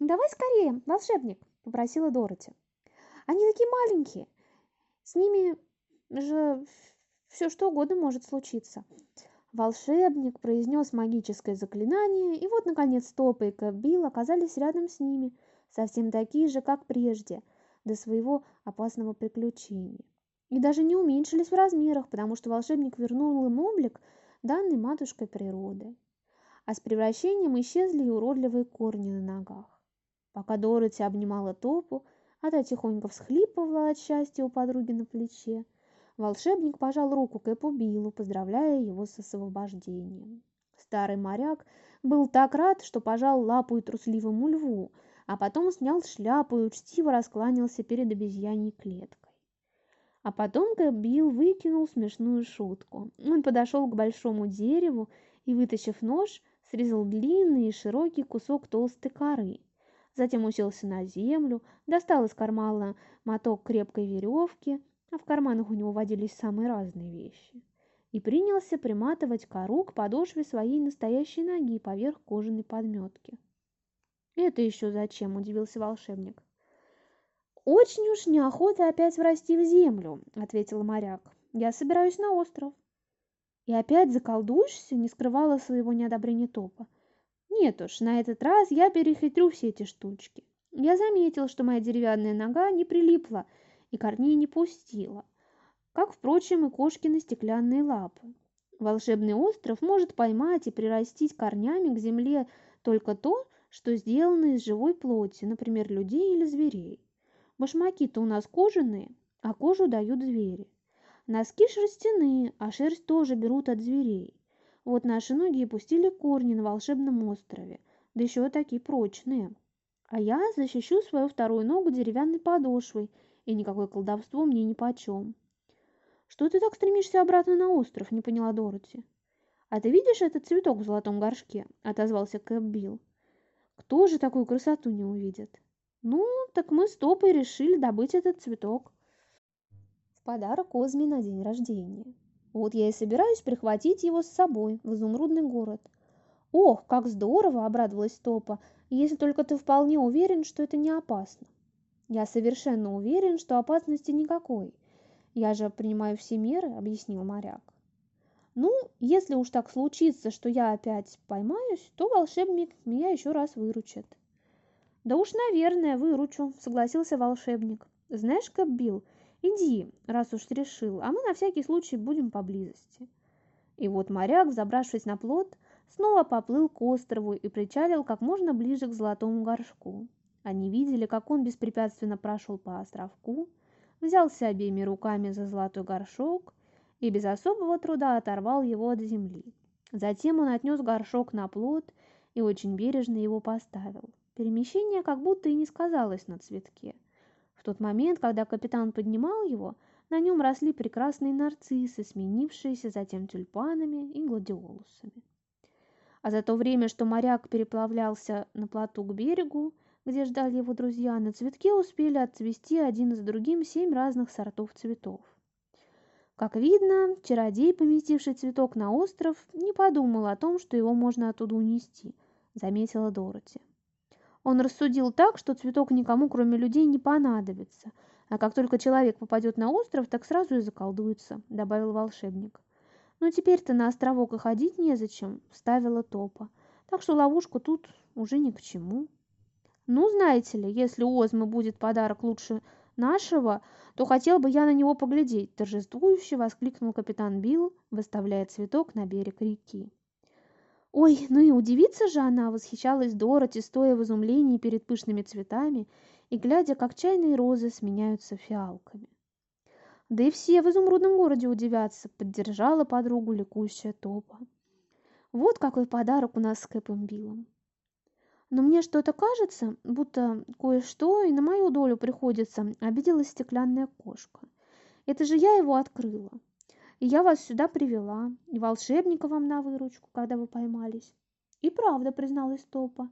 «Давай скорее, волшебник!» – попросила Дороти. «Они такие маленькие. С ними же все что угодно может случиться». Волшебник произнес магическое заклинание, и вот, наконец, Топа и Кэббил оказались рядом с ними, совсем такие же, как прежде, до своего опасного приключения. И даже не уменьшились в размерах, потому что волшебник вернул им облик, данный матушкой природы. А с превращением исчезли и уродливые корни на ногах. Пока Дороти обнимала Топу, а та тихонько всхлипывала от счастья у подруги на плече, волшебник пожал руку Кэпу Биллу, поздравляя его с освобождением. Старый моряк был так рад, что пожал лапу и трусливому льву, а потом снял шляпу и учтиво раскланялся перед обезьяньей клеткой. А потом Кэп Билл выкинул смешную шутку. Он подошел к большому дереву и, вытащив нож, срезал длинный и широкий кусок толстой коры – затем уселся на землю, достал из кармана моток крепкой веревки, а в карманах у него водились самые разные вещи, и принялся приматывать кору к подошве своей настоящей ноги поверх кожаной подметки. «Это еще зачем?» – удивился волшебник. «Очень уж неохота опять врасти в землю», – ответил моряк. «Я собираюсь на остров». «И опять заколдуешься?» – не скрывала своего неодобрения Топа. Нет уж, на этот раз я перехитрю все эти штучки. Я заметил, что моя деревянная нога не прилипла и корней не пустила, как, впрочем, и кошкины стеклянные лапы. Волшебный остров может поймать и прирастить корнями к земле только то, что сделано из живой плоти, например, людей или зверей. Башмаки-то у нас кожаные, а кожу дают звери. Носки шерстяные, а шерсть тоже берут от зверей. Вот наши ноги и пустили корни на волшебном острове, да еще такие прочные. А я защищу свою вторую ногу деревянной подошвой, и никакое колдовство мне нипочем. «Что ты так стремишься обратно на остров?» – не поняла Дороти. «А ты видишь этот цветок в золотом горшке?» – отозвался Кэп Билл. Кто же такую красоту не увидит? Ну, так мы с Топой решили добыть этот цветок. В подарок Озме на день рождения. Вот я и собираюсь прихватить его с собой в изумрудный город. Ох, как здорово, обрадовалась Топа, если только ты вполне уверен, что это не опасно. Я совершенно уверен, что опасности никакой. Я же принимаю все меры, объяснил моряк. Ну, если уж так случится, что я опять поймаюсь, то волшебник меня еще раз выручит. Да уж, наверное, выручу, согласился волшебник. Знаешь, Кэббил, иди, раз уж решил, а мы на всякий случай будем поблизости. И вот моряк, забравшись на плот, снова поплыл к острову и причалил как можно ближе к золотому горшку. Они видели, как он беспрепятственно прошел по островку, взялся обеими руками за золотой горшок и без особого труда оторвал его от земли. Затем он отнес горшок на плот и очень бережно его поставил. Перемещение как будто и не сказалось на цветке. В тот момент, когда капитан поднимал его, на нем росли прекрасные нарциссы, сменившиеся затем тюльпанами и гладиолусами. А за то время, что моряк переплавлялся на плоту к берегу, где ждали его друзья, на цветке успели отцвести один за другим семь разных сортов цветов. Как видно, чародей, поместивший цветок на остров, не подумал о том, что его можно оттуда унести, заметила Дороти. Он рассудил так, что цветок никому, кроме людей, не понадобится, а как только человек попадет на остров, так сразу и заколдуется, добавил волшебник. Но теперь-то на островок и ходить незачем, вставила Топа, так что ловушку тут уже ни к чему. Ну, знаете ли, если у Озмы будет подарок лучше нашего, то хотел бы я на него поглядеть, торжествующе воскликнул капитан Билл, выставляя цветок на берег реки. Ой, ну и удивиться же она, восхищалась Дороти, стоя в изумлении перед пышными цветами и глядя, как чайные розы сменяются фиалками. Да и все в изумрудном городе удивятся, поддержала подругу ликующая Топа. Вот какой подарок у нас с Кэпом Биллом. Но мне что-то кажется, будто кое-что и на мою долю приходится, обиделась стеклянная кошка. Это же я его открыла. И я вас сюда привела, и волшебника вам на выручку, когда вы поймались. И правда, призналась Топа.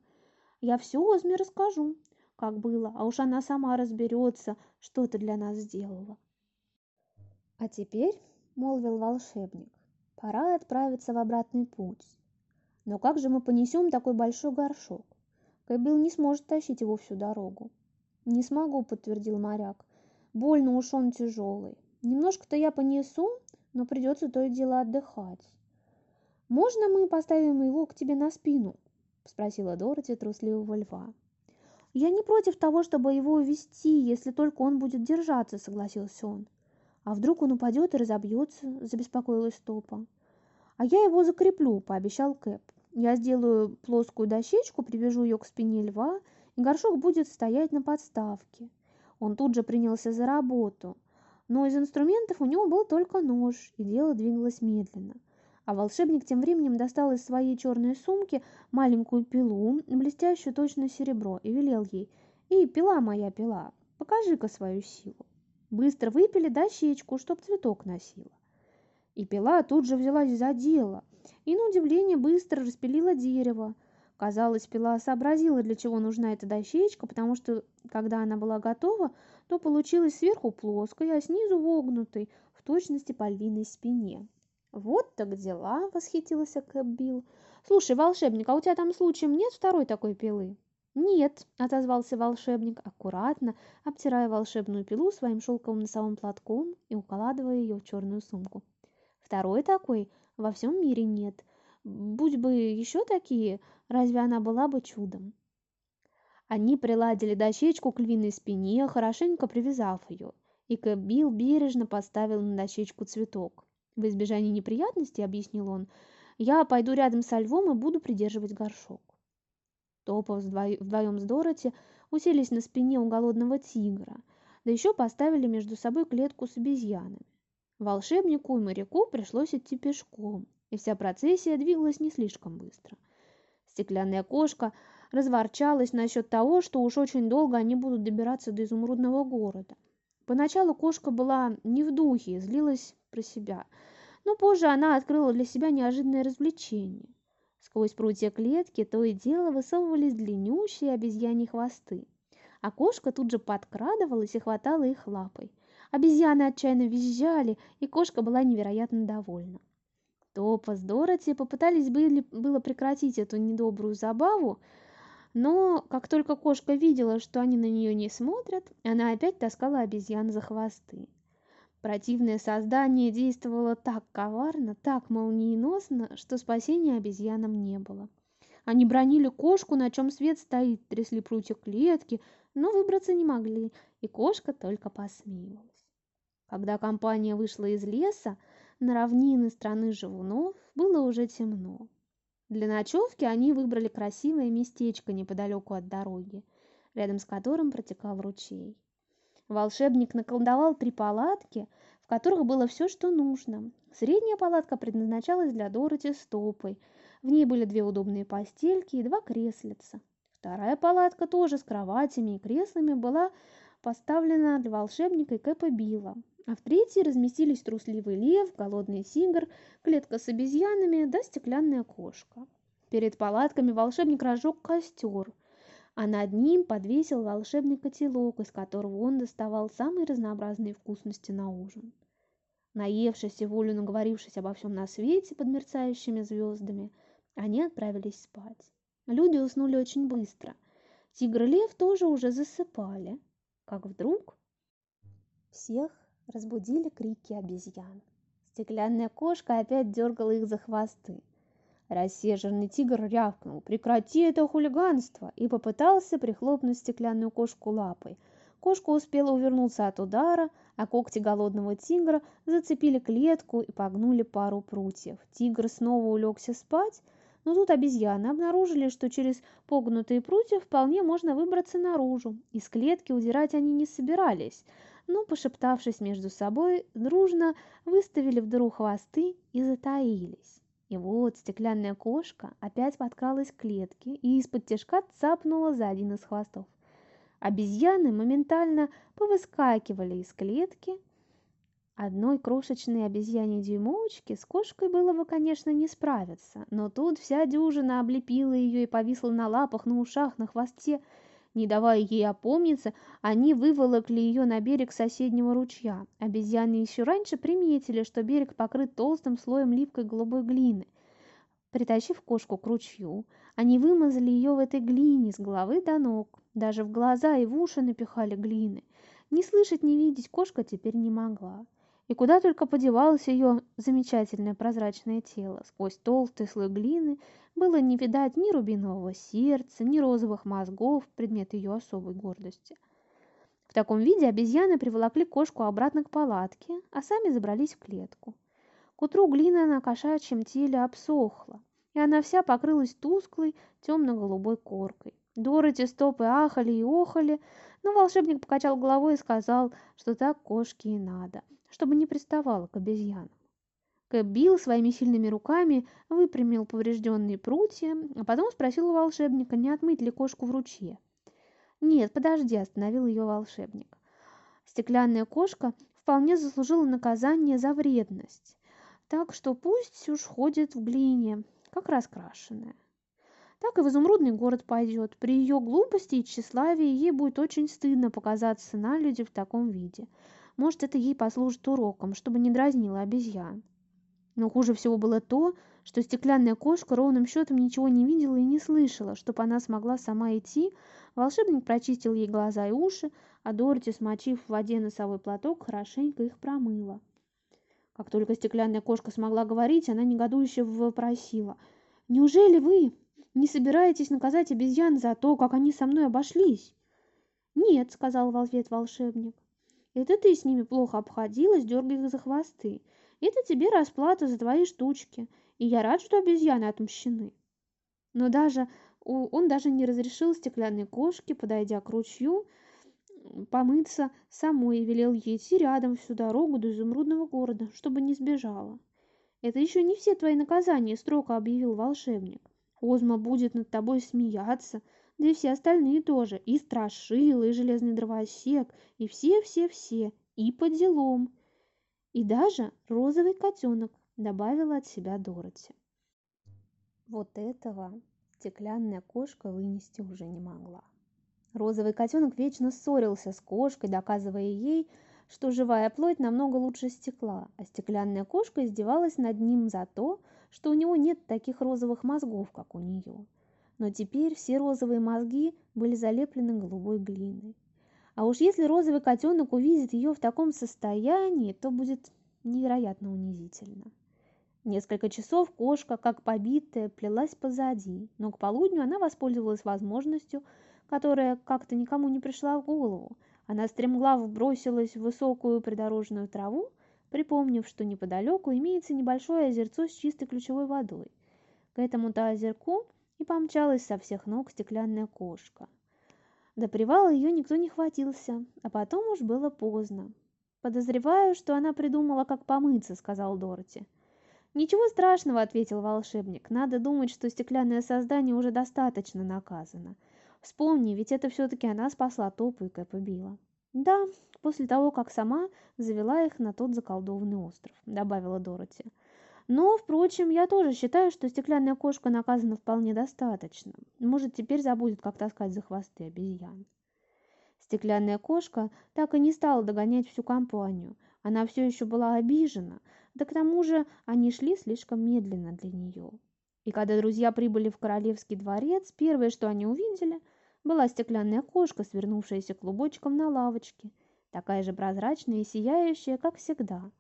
Я все Озме расскажу, как было, а уж она сама разберется, что ты для нас сделала. А теперь, молвил волшебник, пора отправиться в обратный путь. Но как же мы понесем такой большой горшок? Кобил не сможет тащить его всю дорогу. «Не смогу», — подтвердил моряк. «Больно уж он тяжелый. Немножко-то я понесу, но придется то и дело отдыхать». «Можно мы поставим его к тебе на спину?» — спросила Дороти трусливого льва. «Я не против того, чтобы его увести, если только он будет держаться», — согласился он. «А вдруг он упадет и разобьется?» — забеспокоилась Топа. «А я его закреплю», — пообещал Кэп. Я сделаю плоскую дощечку, привяжу ее к спине льва, и горшок будет стоять на подставке. Он тут же принялся за работу, но из инструментов у него был только нож, и дело двигалось медленно. А волшебник тем временем достал из своей черной сумки маленькую пилу, блестящую точно серебро, и велел ей «И, пила моя пила, покажи-ка свою силу». Быстро выпили дощечку, чтоб цветок носила. И пила тут же взялась за дело и, на удивление, быстро распилила дерево. Казалось, пила сообразила, для чего нужна эта дощечка, потому что, когда она была готова, то получилась сверху плоской, а снизу вогнутой, в точности по львиной спине. «Вот так дела!» — восхитился Кэббилл. «Слушай, волшебник, а у тебя там случаем нет второй такой пилы?» «Нет», — отозвался волшебник, аккуратно обтирая волшебную пилу своим шелковым носовым платком и укладывая ее в черную сумку. «Второй такой во всем мире нет. Будь бы еще такие, разве она была бы чудом? Они приладили дощечку к львиной спине, хорошенько привязав ее, и Кэббил бережно поставил на дощечку цветок. В избежание неприятностей, объяснил он, я пойду рядом со львом и буду придерживать горшок. Топов вдвоем с Дороти уселись на спине у голодного тигра, да еще поставили между собой клетку с обезьянами. Волшебнику и моряку пришлось идти пешком, и вся процессия двигалась не слишком быстро. Стеклянная кошка разворчалась насчет того, что уж очень долго они будут добираться до изумрудного города. Поначалу кошка была не в духе, злилась про себя, но позже она открыла для себя неожиданное развлечение. Сквозь прутья клетки то и дело высовывались длиннющие обезьяньи хвосты. А кошка тут же подкрадывалась и хватала их лапой. Обезьяны отчаянно визжали, и кошка была невероятно довольна. Топа с Дороти попытались были, было прекратить эту недобрую забаву, но как только кошка видела, что они на нее не смотрят, она опять таскала обезьян за хвосты. Противное создание действовало так коварно, так молниеносно, что спасения обезьянам не было. Они бронили кошку, на чем свет стоит, трясли прутья клетки, но выбраться не могли, и кошка только посмеивалась. Когда компания вышла из леса, на равнины страны живунов было уже темно. Для ночевки они выбрали красивое местечко неподалеку от дороги, рядом с которым протекал ручей. Волшебник наколдовал три палатки, в которых было все, что нужно. Средняя палатка предназначалась для Дороти с топой. В ней были две удобные постельки и два креслица. Вторая палатка тоже с кроватями и креслами была поставлена для волшебника и Кэпа Билла. А в третьей разместились трусливый лев, голодный тигр, клетка с обезьянами да стеклянная кошка. Перед палатками волшебник разжег костер – а над ним подвесил волшебный котелок, из которого он доставал самые разнообразные вкусности на ужин. Наевшись и волю наговорившись обо всем на свете под мерцающими звездами, они отправились спать. Люди уснули очень быстро. Тигр и лев тоже уже засыпали, как вдруг всех разбудили крики обезьян. Стеклянная кошка опять дергала их за хвосты. Рассерженный тигр рявкнул «Прекрати это хулиганство!» и попытался прихлопнуть стеклянную кошку лапой. Кошка успела увернуться от удара, а когти голодного тигра зацепили клетку и погнули пару прутьев. Тигр снова улегся спать, но тут обезьяны обнаружили, что через погнутые прутья вполне можно выбраться наружу. Из клетки удирать они не собирались, но, пошептавшись между собой, дружно выставили в дыру хвосты и затаились. И вот стеклянная кошка опять подкралась к клетке и из-под тяжка цапнула за один из хвостов. Обезьяны моментально повыскакивали из клетки. Одной крошечной обезьяне дюймовочке с кошкой было бы, конечно, не справиться, но тут вся дюжина облепила ее и повисла на лапах, на ушах, на хвосте – не давая ей опомниться, они выволокли ее на берег соседнего ручья. Обезьяны еще раньше приметили, что берег покрыт толстым слоем липкой голубой глины. Притащив кошку к ручью, они вымазали ее в этой глине с головы до ног. Даже в глаза и в уши напихали глины. Не слышать, не видеть кошка теперь не могла. И куда только подевалось ее замечательное прозрачное тело. Сквозь толстый слой глины было не видать ни рубинового сердца, ни розовых мозгов, предмет ее особой гордости. В таком виде обезьяны приволокли кошку обратно к палатке, а сами забрались в клетку. К утру глина на кошачьем теле обсохла, и она вся покрылась тусклой темно-голубой коркой. Дороти стопы ахали и охали, но волшебник покачал головой и сказал, что так кошке и надо чтобы не приставала к обезьянам. Кэп своими сильными руками выпрямил поврежденные прутья, а потом спросил у волшебника, не отмыть ли кошку в ручье. «Нет, подожди», – остановил ее волшебник. Стеклянная кошка вполне заслужила наказание за вредность, так что пусть уж ходит в глине, как раскрашенная. Так и в изумрудный город пойдет. При ее глупости и тщеславии ей будет очень стыдно показаться на люди в таком виде – может, это ей послужит уроком, чтобы не дразнила обезьян. Но хуже всего было то, что стеклянная кошка ровным счетом ничего не видела и не слышала. Чтобы она смогла сама идти, волшебник прочистил ей глаза и уши, а Дороти, смочив в воде носовой платок, хорошенько их промыла. Как только стеклянная кошка смогла говорить, она негодующе вопросила. «Неужели вы не собираетесь наказать обезьян за то, как они со мной обошлись?» «Нет», — сказал в ответ волшебник. Это ты с ними плохо обходилась, дергая их за хвосты. Это тебе расплата за твои штучки, и я рад, что обезьяны отмщены. Но даже он даже не разрешил стеклянной кошке, подойдя к ручью, помыться самой и велел ей идти рядом всю дорогу до изумрудного города, чтобы не сбежала. «Это еще не все твои наказания», — строго объявил волшебник. «Озма будет над тобой смеяться, да и все остальные тоже, и Страшила, и Железный Дровосек, и все-все-все, и по делам. И даже розовый котенок, добавила от себя Дороти. Вот этого стеклянная кошка вынести уже не могла. Розовый котенок вечно ссорился с кошкой, доказывая ей, что живая плоть намного лучше стекла, а стеклянная кошка издевалась над ним за то, что у него нет таких розовых мозгов, как у нее. Но теперь все розовые мозги были залеплены голубой глиной. А уж если розовый котенок увидит ее в таком состоянии, то будет невероятно унизительно. Несколько часов кошка, как побитая, плелась позади, но к полудню она воспользовалась возможностью, которая как-то никому не пришла в голову. Она стремглав бросилась в высокую придорожную траву, припомнив, что неподалеку имеется небольшое озерцо с чистой ключевой водой. К этому-то озерку и помчалась со всех ног стеклянная кошка. До привала ее никто не хватился, а потом уж было поздно. «Подозреваю, что она придумала, как помыться», — сказал Дороти. «Ничего страшного», — ответил волшебник. «Надо думать, что стеклянное создание уже достаточно наказано. Вспомни, ведь это все-таки она спасла Топу и Кэпа Билла». «Да, после того, как сама завела их на тот заколдованный остров», — добавила Дороти. «Но, впрочем, я тоже считаю, что стеклянная кошка наказана вполне достаточно. Может, теперь забудет, как таскать за хвосты обезьян». Стеклянная кошка так и не стала догонять всю компанию. Она все еще была обижена, да к тому же они шли слишком медленно для нее. И когда друзья прибыли в королевский дворец, первое, что они увидели, была стеклянная кошка, свернувшаяся клубочком на лавочке, такая же прозрачная и сияющая, как всегда.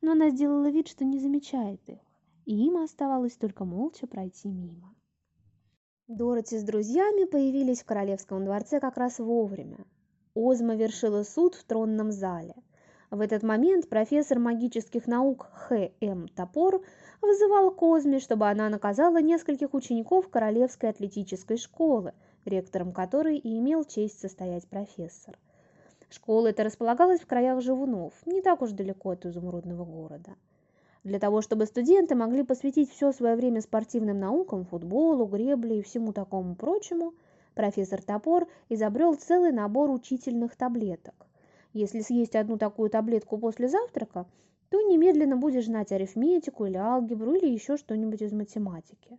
Но она сделала вид, что не замечает их, и им оставалось только молча пройти мимо. Дороти с друзьями появились в королевском дворце как раз вовремя. Озма вершила суд в тронном зале – в этот момент профессор магических наук Х.М. Топор вызывал Козме, чтобы она наказала нескольких учеников Королевской атлетической школы, ректором которой и имел честь состоять профессор. Школа эта располагалась в краях Живунов, не так уж далеко от изумрудного города. Для того, чтобы студенты могли посвятить все свое время спортивным наукам, футболу, гребле и всему такому прочему, профессор Топор изобрел целый набор учительных таблеток. Если съесть одну такую таблетку после завтрака, то немедленно будешь знать арифметику или алгебру или еще что-нибудь из математики.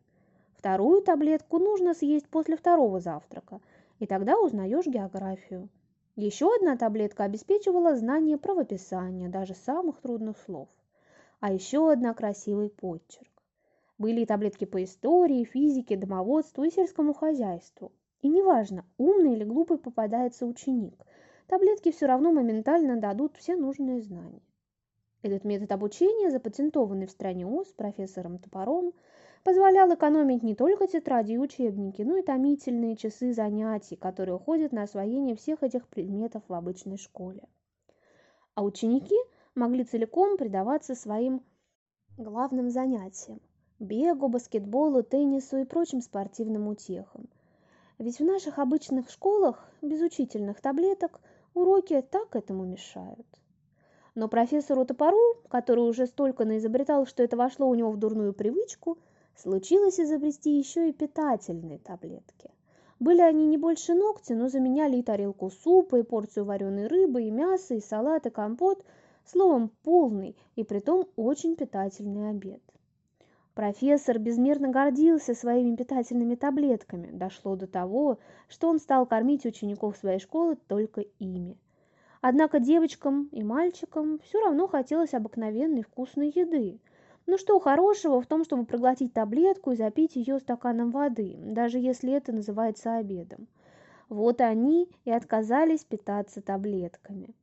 Вторую таблетку нужно съесть после второго завтрака, и тогда узнаешь географию. Еще одна таблетка обеспечивала знание правописания, даже самых трудных слов. А еще одна красивый подчерк. Были таблетки по истории, физике, домоводству и сельскому хозяйству. И неважно, умный или глупый попадается ученик – таблетки все равно моментально дадут все нужные знания. Этот метод обучения, запатентованный в стране ОС профессором Топором, позволял экономить не только тетради и учебники, но и томительные часы занятий, которые уходят на освоение всех этих предметов в обычной школе. А ученики могли целиком предаваться своим главным занятиям – бегу, баскетболу, теннису и прочим спортивным утехам. Ведь в наших обычных школах без учительных таблеток – Уроки так этому мешают. Но профессору Топору, который уже столько наизобретал, что это вошло у него в дурную привычку, случилось изобрести еще и питательные таблетки. Были они не больше ногти, но заменяли и тарелку супа, и порцию вареной рыбы, и мясо, и салат, и компот, словом, полный и притом очень питательный обед. Профессор безмерно гордился своими питательными таблетками. Дошло до того, что он стал кормить учеников своей школы только ими. Однако девочкам и мальчикам все равно хотелось обыкновенной вкусной еды. Ну что хорошего в том, чтобы проглотить таблетку и запить ее стаканом воды, даже если это называется обедом? Вот они и отказались питаться таблетками.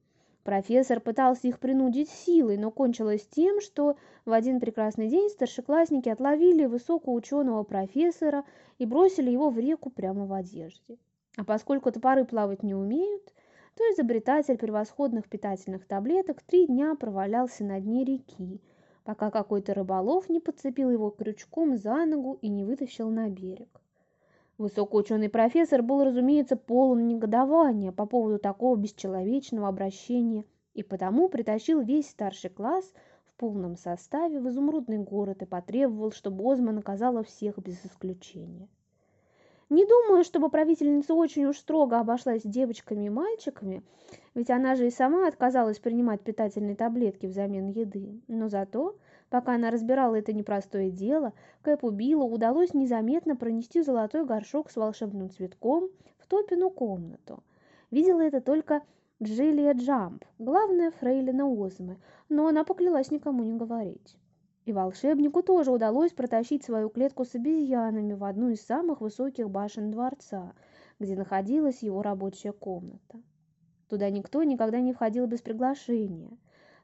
Профессор пытался их принудить силой, но кончилось тем, что в один прекрасный день старшеклассники отловили высокого ученого профессора и бросили его в реку прямо в одежде. А поскольку топоры плавать не умеют, то изобретатель превосходных питательных таблеток три дня провалялся на дне реки, пока какой-то рыболов не подцепил его крючком за ногу и не вытащил на берег. Высокоученый профессор был, разумеется, полон негодования по поводу такого бесчеловечного обращения и потому притащил весь старший класс в полном составе в изумрудный город и потребовал, чтобы Озма наказала всех без исключения. Не думаю, чтобы правительница очень уж строго обошлась с девочками и мальчиками, ведь она же и сама отказалась принимать питательные таблетки взамен еды, но зато Пока она разбирала это непростое дело, Кэпу Биллу удалось незаметно пронести золотой горшок с волшебным цветком в Топину комнату. Видела это только Джилия Джамп, главная фрейлина Озмы, но она поклялась никому не говорить. И волшебнику тоже удалось протащить свою клетку с обезьянами в одну из самых высоких башен дворца, где находилась его рабочая комната. Туда никто никогда не входил без приглашения.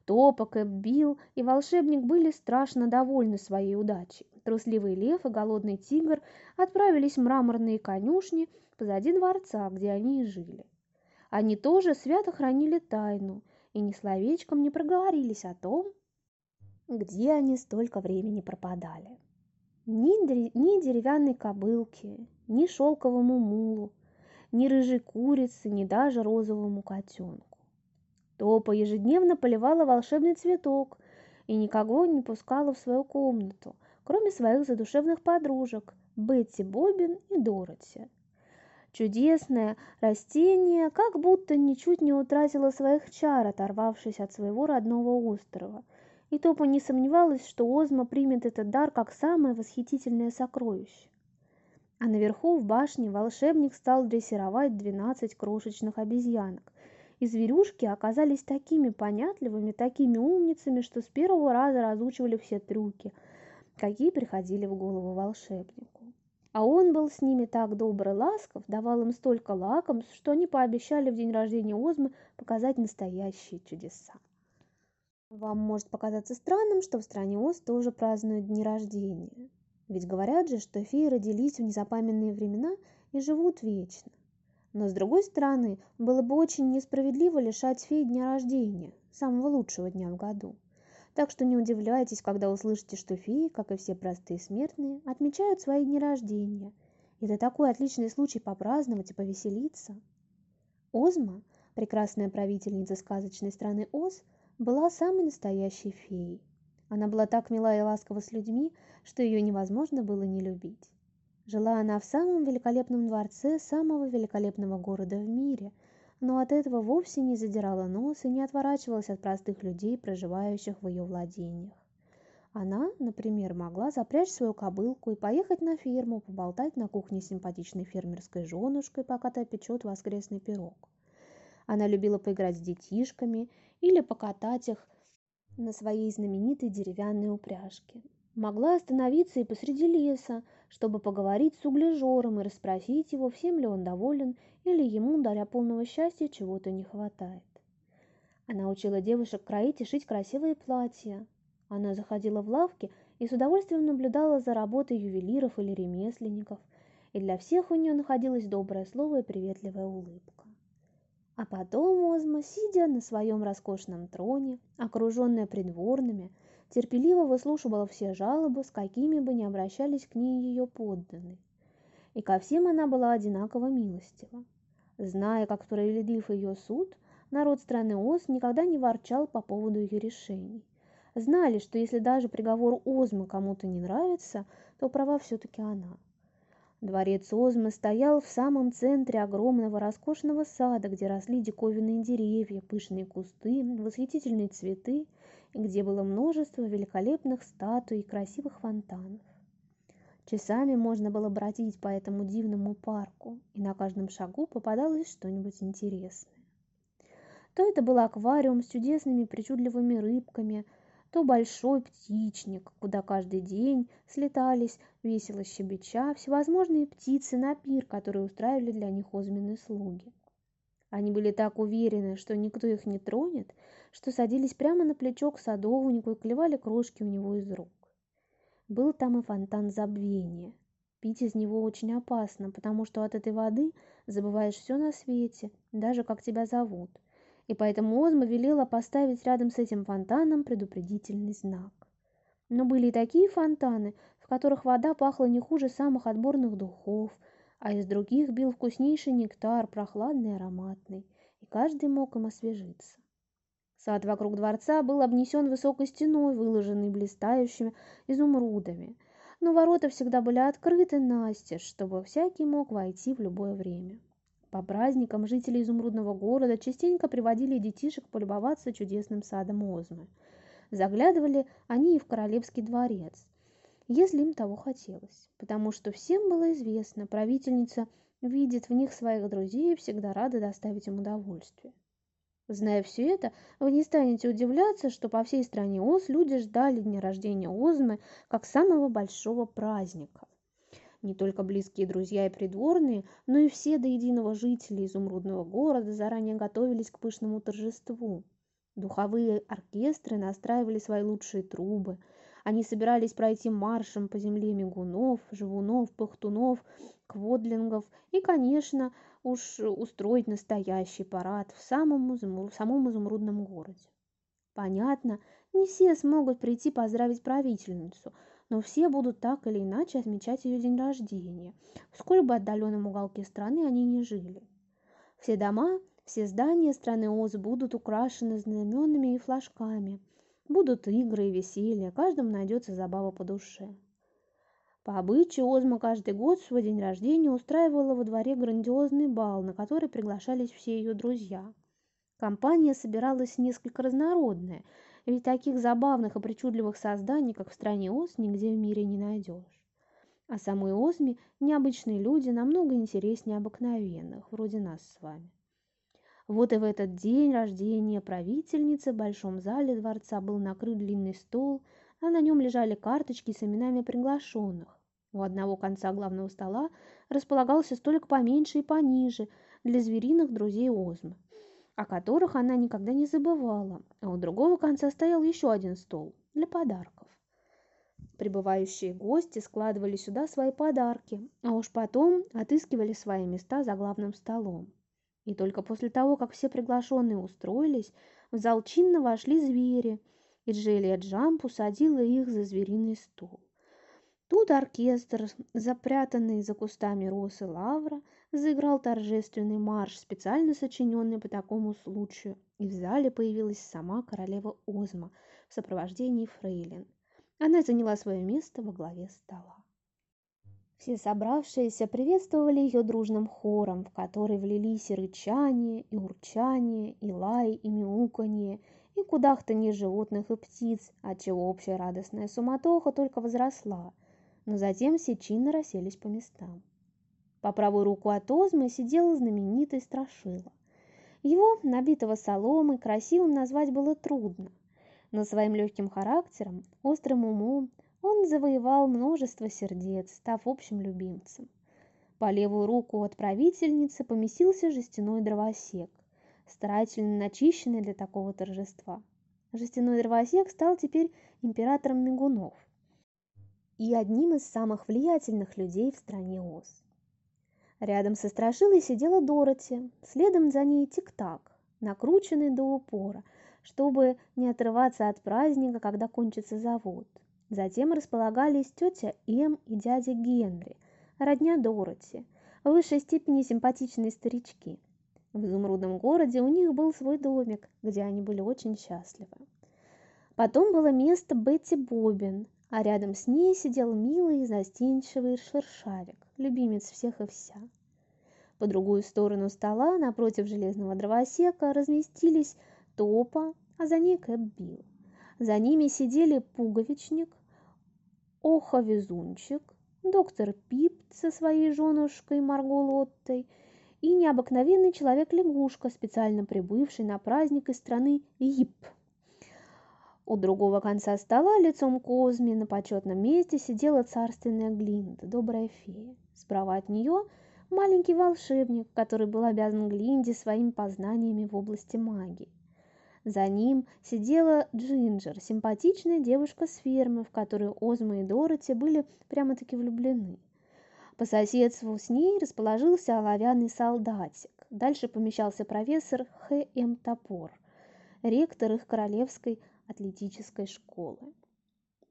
Топа, Кэп Билл и волшебник были страшно довольны своей удачей. Трусливый лев и голодный тигр отправились в мраморные конюшни позади дворца, где они и жили. Они тоже свято хранили тайну и ни словечком не проговорились о том, где они столько времени пропадали. Ни, ни деревянной кобылки, ни шелковому мулу, ни рыжей курицы, ни даже розовому котенку. Топа ежедневно поливала волшебный цветок и никого не пускала в свою комнату, кроме своих задушевных подружек Бетти Бобин и Дороти. Чудесное растение как будто ничуть не утратило своих чар, оторвавшись от своего родного острова. И Топа не сомневалась, что Озма примет этот дар как самое восхитительное сокровище. А наверху в башне волшебник стал дрессировать двенадцать крошечных обезьянок. И зверюшки оказались такими понятливыми, такими умницами, что с первого раза разучивали все трюки, какие приходили в голову волшебнику. А он был с ними так добр и ласков, давал им столько лакомств, что они пообещали в день рождения Озмы показать настоящие чудеса. Вам может показаться странным, что в стране Оз тоже празднуют дни рождения. Ведь говорят же, что феи родились в незапамятные времена и живут вечно. Но с другой стороны, было бы очень несправедливо лишать фей дня рождения, самого лучшего дня в году. Так что не удивляйтесь, когда услышите, что феи, как и все простые смертные, отмечают свои дни рождения. Это такой отличный случай попраздновать и повеселиться. Озма, прекрасная правительница сказочной страны Оз, была самой настоящей феей. Она была так мила и ласкова с людьми, что ее невозможно было не любить. Жила она в самом великолепном дворце самого великолепного города в мире, но от этого вовсе не задирала нос и не отворачивалась от простых людей, проживающих в ее владениях. Она, например, могла запрячь свою кобылку и поехать на ферму, поболтать на кухне с симпатичной фермерской женушкой, пока та печет воскресный пирог. Она любила поиграть с детишками или покатать их на своей знаменитой деревянной упряжке. Могла остановиться и посреди леса, чтобы поговорить с углежором и расспросить его, всем ли он доволен или ему, даря полного счастья, чего-то не хватает. Она учила девушек кроить и шить красивые платья. Она заходила в лавки и с удовольствием наблюдала за работой ювелиров или ремесленников, и для всех у нее находилось доброе слово и приветливая улыбка. А потом Озма, сидя на своем роскошном троне, окруженная придворными, терпеливо выслушивала все жалобы, с какими бы ни обращались к ней ее подданные. И ко всем она была одинаково милостива. Зная, как справедлив ее суд, народ страны Оз никогда не ворчал по поводу ее решений. Знали, что если даже приговор Озмы кому-то не нравится, то права все-таки она. Дворец Озмы стоял в самом центре огромного роскошного сада, где росли диковинные деревья, пышные кусты, восхитительные цветы, и где было множество великолепных статуй и красивых фонтанов. Часами можно было бродить по этому дивному парку, и на каждом шагу попадалось что-нибудь интересное. То это был аквариум с чудесными причудливыми рыбками – то большой птичник, куда каждый день слетались, весело щебеча, всевозможные птицы на пир, который устраивали для них озменные слуги. Они были так уверены, что никто их не тронет, что садились прямо на плечо к садовнику и клевали крошки у него из рук. Был там и фонтан забвения. Пить из него очень опасно, потому что от этой воды забываешь все на свете, даже как тебя зовут и поэтому Озма велела поставить рядом с этим фонтаном предупредительный знак. Но были и такие фонтаны, в которых вода пахла не хуже самых отборных духов, а из других бил вкуснейший нектар, прохладный и ароматный, и каждый мог им освежиться. Сад вокруг дворца был обнесен высокой стеной, выложенной блистающими изумрудами, но ворота всегда были открыты настежь, чтобы всякий мог войти в любое время. По праздникам жители изумрудного города частенько приводили детишек полюбоваться чудесным садом Озмы. Заглядывали они и в королевский дворец, если им того хотелось, потому что всем было известно, правительница видит в них своих друзей и всегда рада доставить им удовольствие. Зная все это, вы не станете удивляться, что по всей стране Оз люди ждали дня рождения Озмы как самого большого праздника. Не только близкие друзья и придворные, но и все до единого жители изумрудного города заранее готовились к пышному торжеству. Духовые оркестры настраивали свои лучшие трубы. Они собирались пройти маршем по земле мигунов, живунов, пахтунов, кводлингов и, конечно, уж устроить настоящий парад в самом, изумруд, в самом изумрудном городе. Понятно, не все смогут прийти поздравить правительницу – но все будут так или иначе отмечать ее день рождения, в сколь бы отдаленном уголке страны они не жили. Все дома, все здания страны Оз будут украшены знаменами и флажками. Будут игры и веселье, каждому найдется забава по душе. По обычаю Озма каждый год в свой день рождения устраивала во дворе грандиозный бал, на который приглашались все ее друзья. Компания собиралась несколько разнородная – ведь таких забавных и причудливых созданий, как в стране Оз, нигде в мире не найдешь. А самой Озме необычные люди намного интереснее обыкновенных, вроде нас с вами. Вот и в этот день рождения правительницы в большом зале дворца был накрыт длинный стол, а на нем лежали карточки с именами приглашенных. У одного конца главного стола располагался столик поменьше и пониже для звериных друзей Озмы о которых она никогда не забывала, а у другого конца стоял еще один стол для подарков. Прибывающие гости складывали сюда свои подарки, а уж потом отыскивали свои места за главным столом. И только после того, как все приглашенные устроились, в зал чинно вошли звери, и Джелия Джамп усадила их за звериный стол. Тут оркестр, запрятанный за кустами роз лавра, заиграл торжественный марш, специально сочиненный по такому случаю, и в зале появилась сама королева Озма в сопровождении фрейлин. Она заняла свое место во главе стола. Все собравшиеся приветствовали ее дружным хором, в который влились и рычание, и урчание, и лай, и мяуканье, и кудахтанье животных и птиц, отчего общая радостная суматоха только возросла, но затем все чинно расселись по местам. По правую руку от Озмы сидел знаменитый Страшила. Его, набитого соломой, красивым назвать было трудно, но своим легким характером, острым умом он завоевал множество сердец, став общим любимцем. По левую руку от правительницы поместился жестяной дровосек, старательно начищенный для такого торжества. Жестяной дровосек стал теперь императором Мигунов и одним из самых влиятельных людей в стране Оз. Рядом со страшилой сидела Дороти, следом за ней тик-так, накрученный до упора, чтобы не отрываться от праздника, когда кончится завод. Затем располагались тетя Эм и дядя Генри, родня Дороти, в высшей степени симпатичные старички. В изумрудном городе у них был свой домик, где они были очень счастливы. Потом было место Бетти Бобин, а рядом с ней сидел милый застенчивый шершавик, любимец всех и вся. По другую сторону стола, напротив железного дровосека, разместились Топа, а за ней Кэп Билл. За ними сидели Пуговичник, Оха-везунчик, доктор Пип со своей женушкой Марго Лоттой и необыкновенный человек-лягушка, специально прибывший на праздник из страны Ип. У другого конца стола лицом к Озме на почетном месте сидела царственная Глинда, добрая фея. Справа от нее маленький волшебник, который был обязан Глинде своими познаниями в области магии. За ним сидела Джинджер, симпатичная девушка с фермы, в которую Озма и Дороти были прямо-таки влюблены. По соседству с ней расположился оловянный солдатик. Дальше помещался профессор Х.М. Топор, ректор их королевской атлетической школы.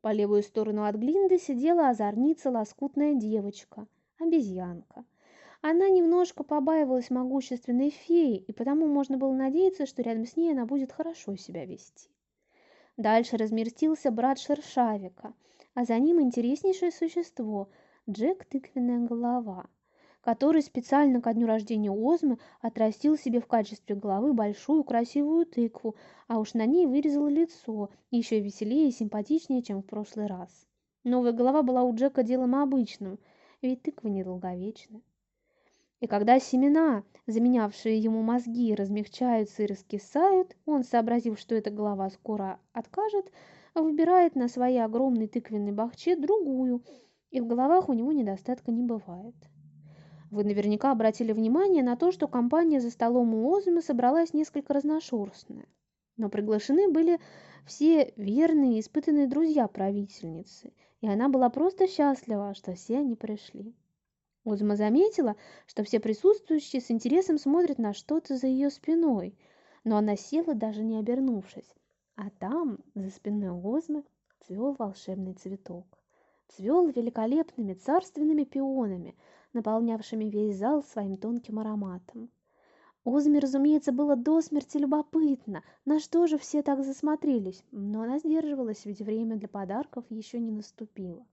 По левую сторону от Глинды сидела озорница лоскутная девочка, обезьянка. Она немножко побаивалась могущественной феи, и потому можно было надеяться, что рядом с ней она будет хорошо себя вести. Дальше разместился брат Шершавика, а за ним интереснейшее существо – Джек Тыквенная голова. который специально ко дню рождения Озмы отрастил себе в качестве головы большую красивую тыкву, а уж на ней вырезал лицо, еще веселее и симпатичнее, чем в прошлый раз. Новая голова была у Джека делом обычным, ведь тыква недолговечна. И когда семена, заменявшие ему мозги, размягчаются и раскисают, он, сообразив, что эта голова скоро откажет, выбирает на своей огромной тыквенной бахче другую, и в головах у него недостатка не бывает. Вы наверняка обратили внимание на то, что компания за столом у Озмы собралась несколько разношерстная. Но приглашены были все верные и испытанные друзья правительницы, и она была просто счастлива, что все они пришли. Озма заметила, что все присутствующие с интересом смотрят на что-то за ее спиной, но она села, даже не обернувшись. А там, за спиной Озмы, цвел волшебный цветок. Цвел великолепными царственными пионами, наполнявшими весь зал своим тонким ароматом. Озме, разумеется, было до смерти любопытно, на что же все так засмотрелись, но она сдерживалась, ведь время для подарков еще не наступило.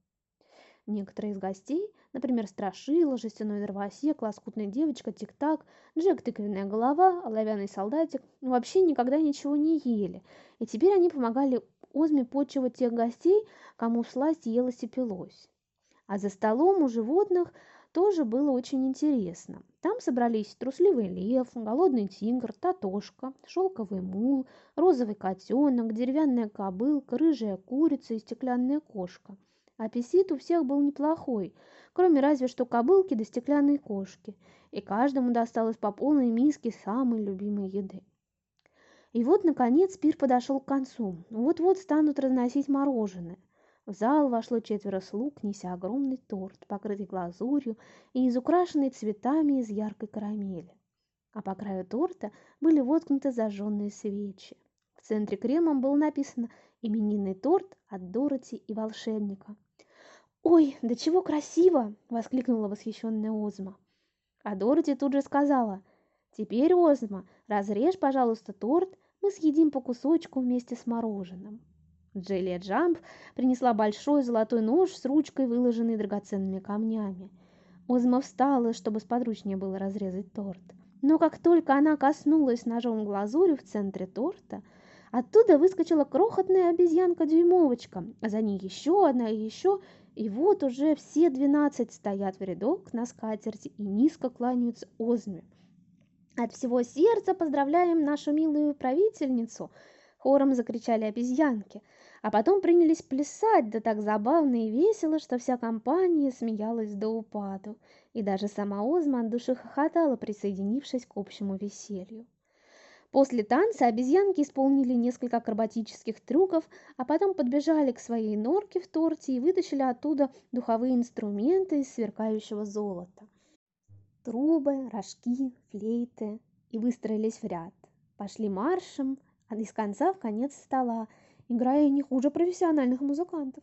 Некоторые из гостей, например, Страшила, Жестяной дровосек, Лоскутная девочка, Тик-так, Джек Тыквенная голова, Оловянный солдатик, вообще никогда ничего не ели, и теперь они помогали Озме почивать тех гостей, кому сласть елась и пилось. А за столом у животных тоже было очень интересно. Там собрались трусливый лев, голодный тигр, татошка, шелковый мул, розовый котенок, деревянная кобылка, рыжая курица и стеклянная кошка – Аппетит у всех был неплохой, кроме разве что кобылки да стеклянной кошки, и каждому досталось по полной миске самой любимой еды. И вот, наконец, пир подошел к концу. Вот-вот станут разносить мороженое. В зал вошло четверо слуг, неся огромный торт, покрытый глазурью и изукрашенный цветами из яркой карамели. А по краю торта были воткнуты зажженные свечи. В центре кремом было написано «Именинный торт от Дороти и волшебника». «Ой, да чего красиво!» – воскликнула восхищенная Озма. А Дороти тут же сказала, «Теперь, Озма, разрежь, пожалуйста, торт, мы съедим по кусочку вместе с мороженым». Джелия Джамп принесла большой золотой нож с ручкой, выложенной драгоценными камнями. Озма встала, чтобы сподручнее было разрезать торт. Но как только она коснулась ножом глазури в центре торта, оттуда выскочила крохотная обезьянка-дюймовочка, а за ней еще одна и еще, и вот уже все двенадцать стоят в рядок на скатерти и низко кланяются Озме. От всего сердца поздравляем нашу милую правительницу, хором закричали обезьянки, а потом принялись плясать, да так забавно и весело, что вся компания смеялась до упаду, и даже сама Озма от души хохотала, присоединившись к общему веселью. После танца обезьянки исполнили несколько акробатических трюков, а потом подбежали к своей норке в торте и вытащили оттуда духовые инструменты из сверкающего золота. Трубы, рожки, флейты и выстроились в ряд. Пошли маршем, а из конца в конец стола, играя не хуже профессиональных музыкантов.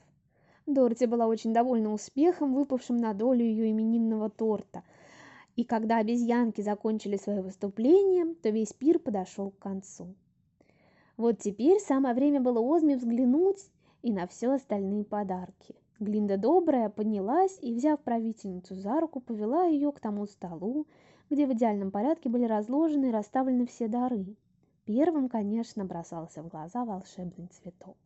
Дороти была очень довольна успехом, выпавшим на долю ее именинного торта – и когда обезьянки закончили свое выступление, то весь пир подошел к концу. Вот теперь самое время было Озме взглянуть и на все остальные подарки. Глинда добрая поднялась и, взяв правительницу за руку, повела ее к тому столу, где в идеальном порядке были разложены и расставлены все дары. Первым, конечно, бросался в глаза волшебный цветок.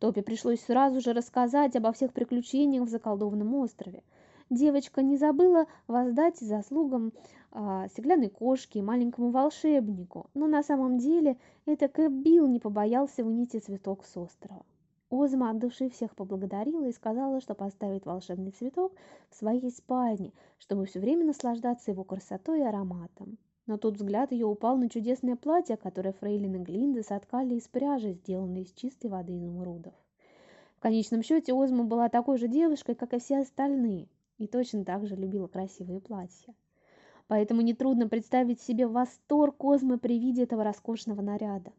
Топе пришлось сразу же рассказать обо всех приключениях в заколдованном острове – девочка не забыла воздать заслугам а, стеклянной кошке и маленькому волшебнику, но на самом деле это Кэп Билл не побоялся унести цветок с острова. Озма от души всех поблагодарила и сказала, что поставит волшебный цветок в своей спальне, чтобы все время наслаждаться его красотой и ароматом. Но тут взгляд ее упал на чудесное платье, которое Фрейлин и Глинда соткали из пряжи, сделанной из чистой воды изумрудов. В конечном счете Озма была такой же девушкой, как и все остальные и точно так же любила красивые платья. Поэтому нетрудно представить себе восторг Козмы при виде этого роскошного наряда.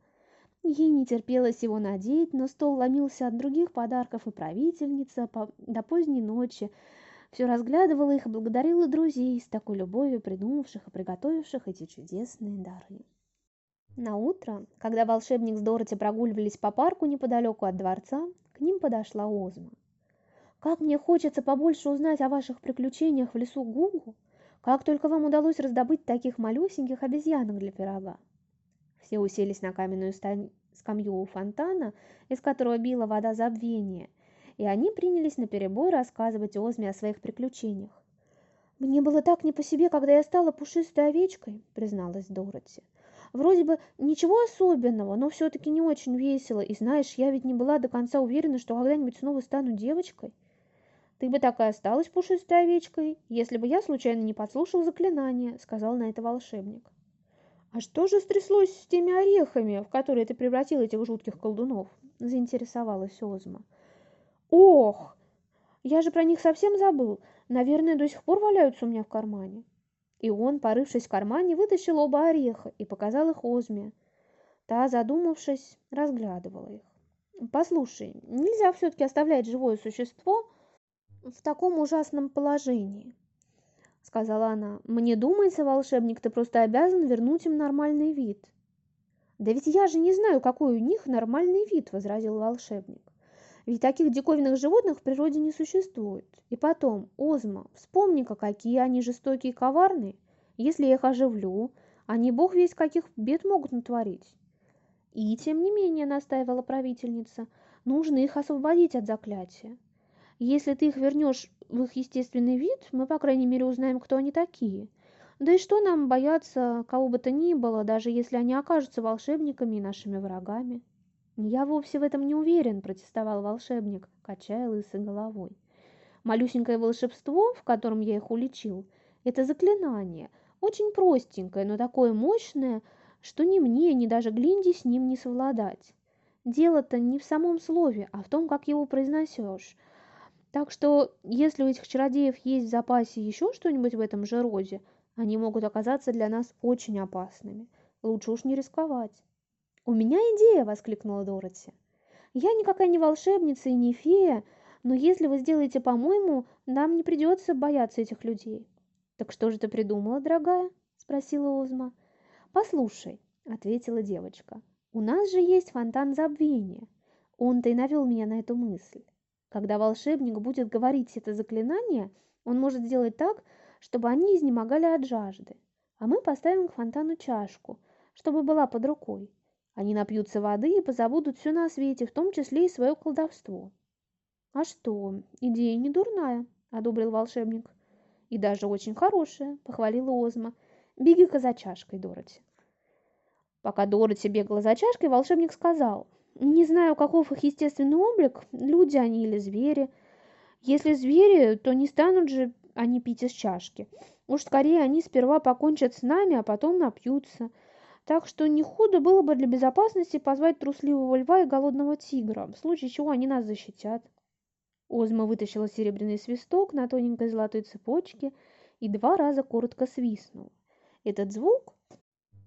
Ей не терпелось его надеть, но стол ломился от других подарков, и правительница до поздней ночи все разглядывала их и благодарила друзей с такой любовью придумавших и приготовивших эти чудесные дары. На утро, когда волшебник с Дороти прогуливались по парку неподалеку от дворца, к ним подошла Озма. Как мне хочется побольше узнать о ваших приключениях в лесу Гугу. Как только вам удалось раздобыть таких малюсеньких обезьянок для пирога?» Все уселись на каменную скамью у фонтана, из которого била вода забвения, и они принялись наперебой рассказывать Озме о своих приключениях. «Мне было так не по себе, когда я стала пушистой овечкой», — призналась Дороти. «Вроде бы ничего особенного, но все-таки не очень весело, и знаешь, я ведь не была до конца уверена, что когда-нибудь снова стану девочкой». «Ты бы так и осталась пушистой овечкой, если бы я случайно не подслушал заклинание», — сказал на это волшебник. «А что же стряслось с теми орехами, в которые ты превратил этих жутких колдунов?» — заинтересовалась Озма. «Ох, я же про них совсем забыл. Наверное, до сих пор валяются у меня в кармане». И он, порывшись в кармане, вытащил оба ореха и показал их Озме. Та, задумавшись, разглядывала их. «Послушай, нельзя все-таки оставлять живое существо в таком ужасном положении», — сказала она. «Мне думается, волшебник, ты просто обязан вернуть им нормальный вид». «Да ведь я же не знаю, какой у них нормальный вид», — возразил волшебник. «Ведь таких диковинных животных в природе не существует. И потом, Озма, вспомни-ка, какие они жестокие и коварные. Если я их оживлю, они бог весь каких бед могут натворить». И тем не менее, настаивала правительница, нужно их освободить от заклятия. Если ты их вернешь в их естественный вид, мы, по крайней мере, узнаем, кто они такие. Да и что нам бояться кого бы то ни было, даже если они окажутся волшебниками и нашими врагами? Я вовсе в этом не уверен, протестовал волшебник, качая лысой головой. Малюсенькое волшебство, в котором я их уличил, это заклинание, очень простенькое, но такое мощное, что ни мне, ни даже Глинде с ним не совладать. Дело-то не в самом слове, а в том, как его произносишь. Так что, если у этих чародеев есть в запасе еще что-нибудь в этом же роде, они могут оказаться для нас очень опасными. Лучше уж не рисковать. «У меня идея!» – воскликнула Дороти. «Я никакая не волшебница и не фея, но если вы сделаете по-моему, нам не придется бояться этих людей». «Так что же ты придумала, дорогая?» – спросила Озма. «Послушай», – ответила девочка, – «у нас же есть фонтан забвения. Он-то и навел меня на эту мысль. Когда волшебник будет говорить это заклинание, он может сделать так, чтобы они изнемогали от жажды. А мы поставим к фонтану чашку, чтобы была под рукой. Они напьются воды и позабудут все на свете, в том числе и свое колдовство. «А что, идея не дурная», — одобрил волшебник. «И даже очень хорошая», — похвалила Озма. «Беги-ка за чашкой, Дороти». Пока Дороти бегала за чашкой, волшебник сказал — не знаю, каков их естественный облик, люди они или звери. Если звери, то не станут же они пить из чашки. Уж скорее они сперва покончат с нами, а потом напьются. Так что не худо было бы для безопасности позвать трусливого льва и голодного тигра, в случае чего они нас защитят. Озма вытащила серебряный свисток на тоненькой золотой цепочке и два раза коротко свистнула. Этот звук,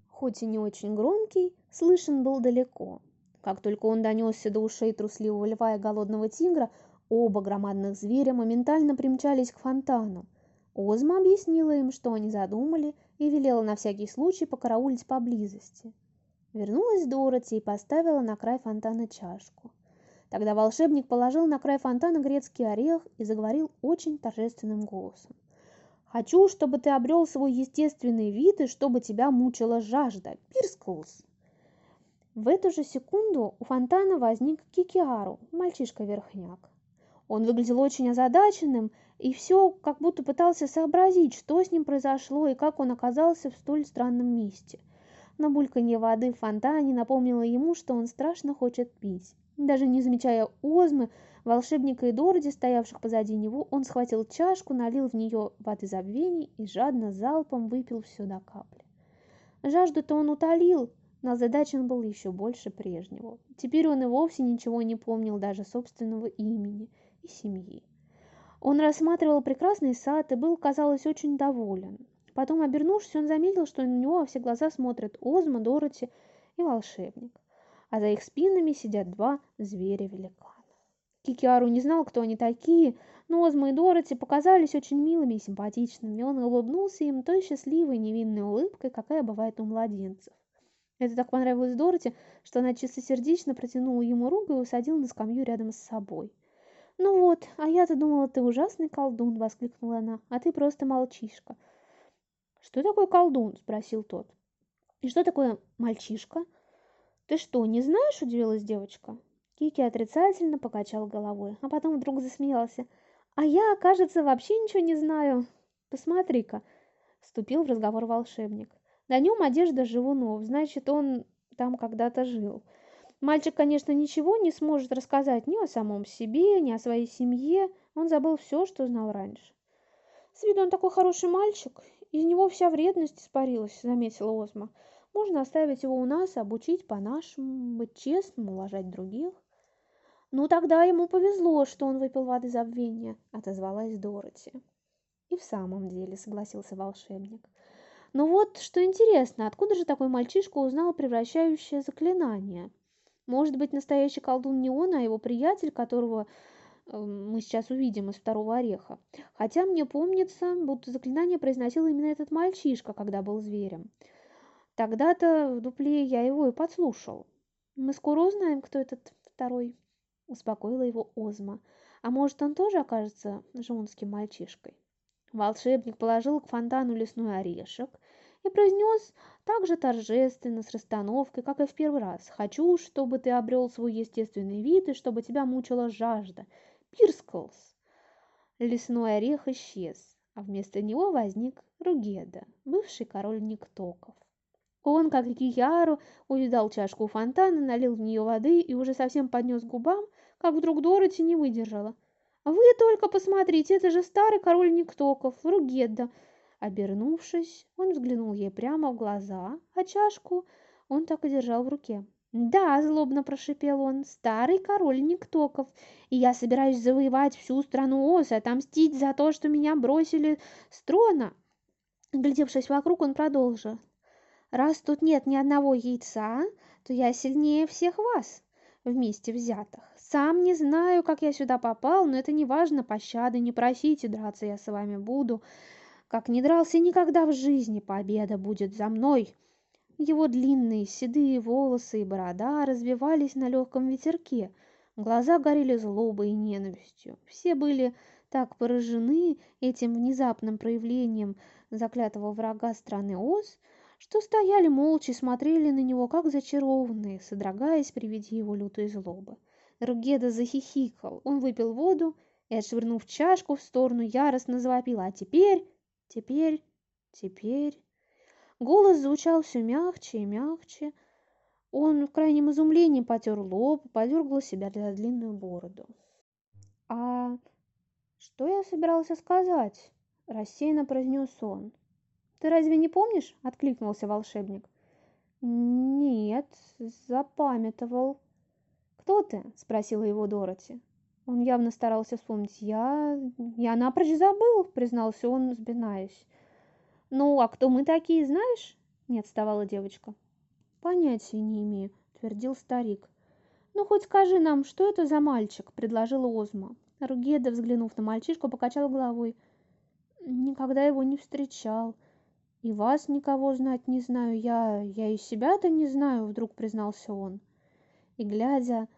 хоть и не очень громкий, слышен был далеко. Как только он донесся до ушей трусливого льва и голодного тигра, оба громадных зверя моментально примчались к фонтану. Озма объяснила им, что они задумали, и велела на всякий случай покараулить поблизости. Вернулась Дороти и поставила на край фонтана чашку. Тогда волшебник положил на край фонтана грецкий орех и заговорил очень торжественным голосом. «Хочу, чтобы ты обрел свой естественный вид и чтобы тебя мучила жажда. Пирсклс!» В эту же секунду у фонтана возник Кикиару, мальчишка-верхняк. Он выглядел очень озадаченным и все как будто пытался сообразить, что с ним произошло и как он оказался в столь странном месте. Но бульканье воды в фонтане напомнило ему, что он страшно хочет пить. Даже не замечая озмы, волшебника и Дороди, стоявших позади него, он схватил чашку, налил в нее воды забвений и жадно залпом выпил все до капли. Жажду-то он утолил, но озадачен был еще больше прежнего. Теперь он и вовсе ничего не помнил даже собственного имени и семьи. Он рассматривал прекрасный сад и был, казалось, очень доволен. Потом, обернувшись, он заметил, что на него во все глаза смотрят Озма, Дороти и волшебник, а за их спинами сидят два зверя-великана. Кикиару не знал, кто они такие, но Озма и Дороти показались очень милыми и симпатичными. Он улыбнулся им той счастливой невинной улыбкой, какая бывает у младенцев. Это так понравилось Дороти, что она чистосердечно протянула ему руку и усадила на скамью рядом с собой. «Ну вот, а я-то думала, ты ужасный колдун!» — воскликнула она. «А ты просто молчишка!» «Что такое колдун?» – спросил тот. «И что такое мальчишка?» «Ты что, не знаешь?» – удивилась девочка. Кики отрицательно покачал головой, а потом вдруг засмеялся. «А я, кажется, вообще ничего не знаю. Посмотри-ка!» – вступил в разговор волшебник. «На нем одежда живунов, значит, он там когда-то жил. Мальчик, конечно, ничего не сможет рассказать ни о самом себе, ни о своей семье. Он забыл все, что знал раньше. С виду он такой хороший мальчик, из него вся вредность испарилась, заметила Озма. Можно оставить его у нас, обучить по-нашему, быть честным, уважать других. Ну, тогда ему повезло, что он выпил воды забвения, отозвалась Дороти. И в самом деле, согласился волшебник. Но вот что интересно, откуда же такой мальчишка узнал превращающее заклинание? Может быть, настоящий колдун не он, а его приятель, которого эм, мы сейчас увидим из второго ореха. Хотя мне помнится, будто заклинание произносил именно этот мальчишка, когда был зверем. Тогда-то в дупле я его и подслушал. Мы скоро узнаем, кто этот второй, успокоила его Озма. А может, он тоже окажется жунским мальчишкой? Волшебник положил к фонтану лесной орешек и произнес так же торжественно, с расстановкой, как и в первый раз. «Хочу, чтобы ты обрел свой естественный вид и чтобы тебя мучила жажда. Пирсклс!» Лесной орех исчез, а вместо него возник Ругеда, бывший король Никтоков. Он, как и Кияру, увидал чашку у фонтана, налил в нее воды и уже совсем поднес к губам, как вдруг Дороти не выдержала. «Вы только посмотрите, это же старый король Никтоков, Ругеда!» Обернувшись, он взглянул ей прямо в глаза, а чашку он так и держал в руке. «Да», – злобно прошипел он, – «старый король Никтоков, и я собираюсь завоевать всю страну Оз отомстить за то, что меня бросили с трона». Глядевшись вокруг, он продолжил. «Раз тут нет ни одного яйца, то я сильнее всех вас, вместе взятых. Сам не знаю, как я сюда попал, но это не важно, пощады не просите, драться я с вами буду. Как не дрался никогда в жизни, победа будет за мной. Его длинные седые волосы и борода развивались на легком ветерке. Глаза горели злобой и ненавистью. Все были так поражены этим внезапным проявлением заклятого врага страны Оз, что стояли молча и смотрели на него, как зачарованные, содрогаясь при виде его лютой злобы. Ругеда захихикал. Он выпил воду и, отшвырнув чашку в сторону, яростно завопил. «А теперь Теперь, теперь... Голос звучал все мягче и мягче. Он в крайнем изумлении потер лоб, подергал себя за длинную бороду. «А что я собирался сказать?» – рассеянно произнес он. «Ты разве не помнишь?» – откликнулся волшебник. «Нет, запамятовал». «Кто ты?» – спросила его Дороти. Он явно старался вспомнить. «Я... я напрочь забыл», — признался он, сбинаясь. «Ну, а кто мы такие, знаешь?» — не отставала девочка. «Понятия не имею», — твердил старик. «Ну, хоть скажи нам, что это за мальчик?» — предложила Озма. Ругеда, взглянув на мальчишку, покачал головой. «Никогда его не встречал. И вас никого знать не знаю. Я... я и себя-то не знаю», — вдруг признался он. И, глядя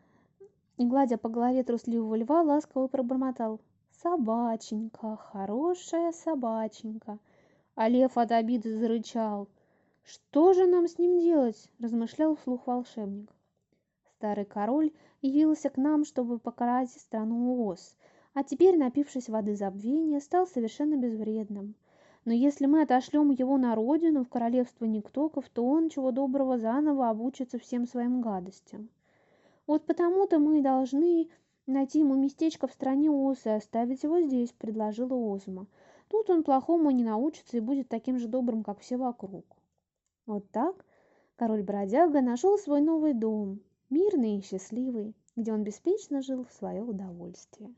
и, гладя по голове трусливого льва, ласково пробормотал. «Собаченька, хорошая собаченька!» А лев от обиды зарычал. «Что же нам с ним делать?» – размышлял вслух волшебник. Старый король явился к нам, чтобы покарать страну Оз, а теперь, напившись воды забвения, стал совершенно безвредным. Но если мы отошлем его на родину, в королевство Никтоков, то он, чего доброго, заново обучится всем своим гадостям. Вот потому-то мы должны найти ему местечко в стране Оз и оставить его здесь, предложила Озма. Тут он плохому не научится и будет таким же добрым, как все вокруг. Вот так король-бродяга нашел свой новый дом, мирный и счастливый, где он беспечно жил в свое удовольствие.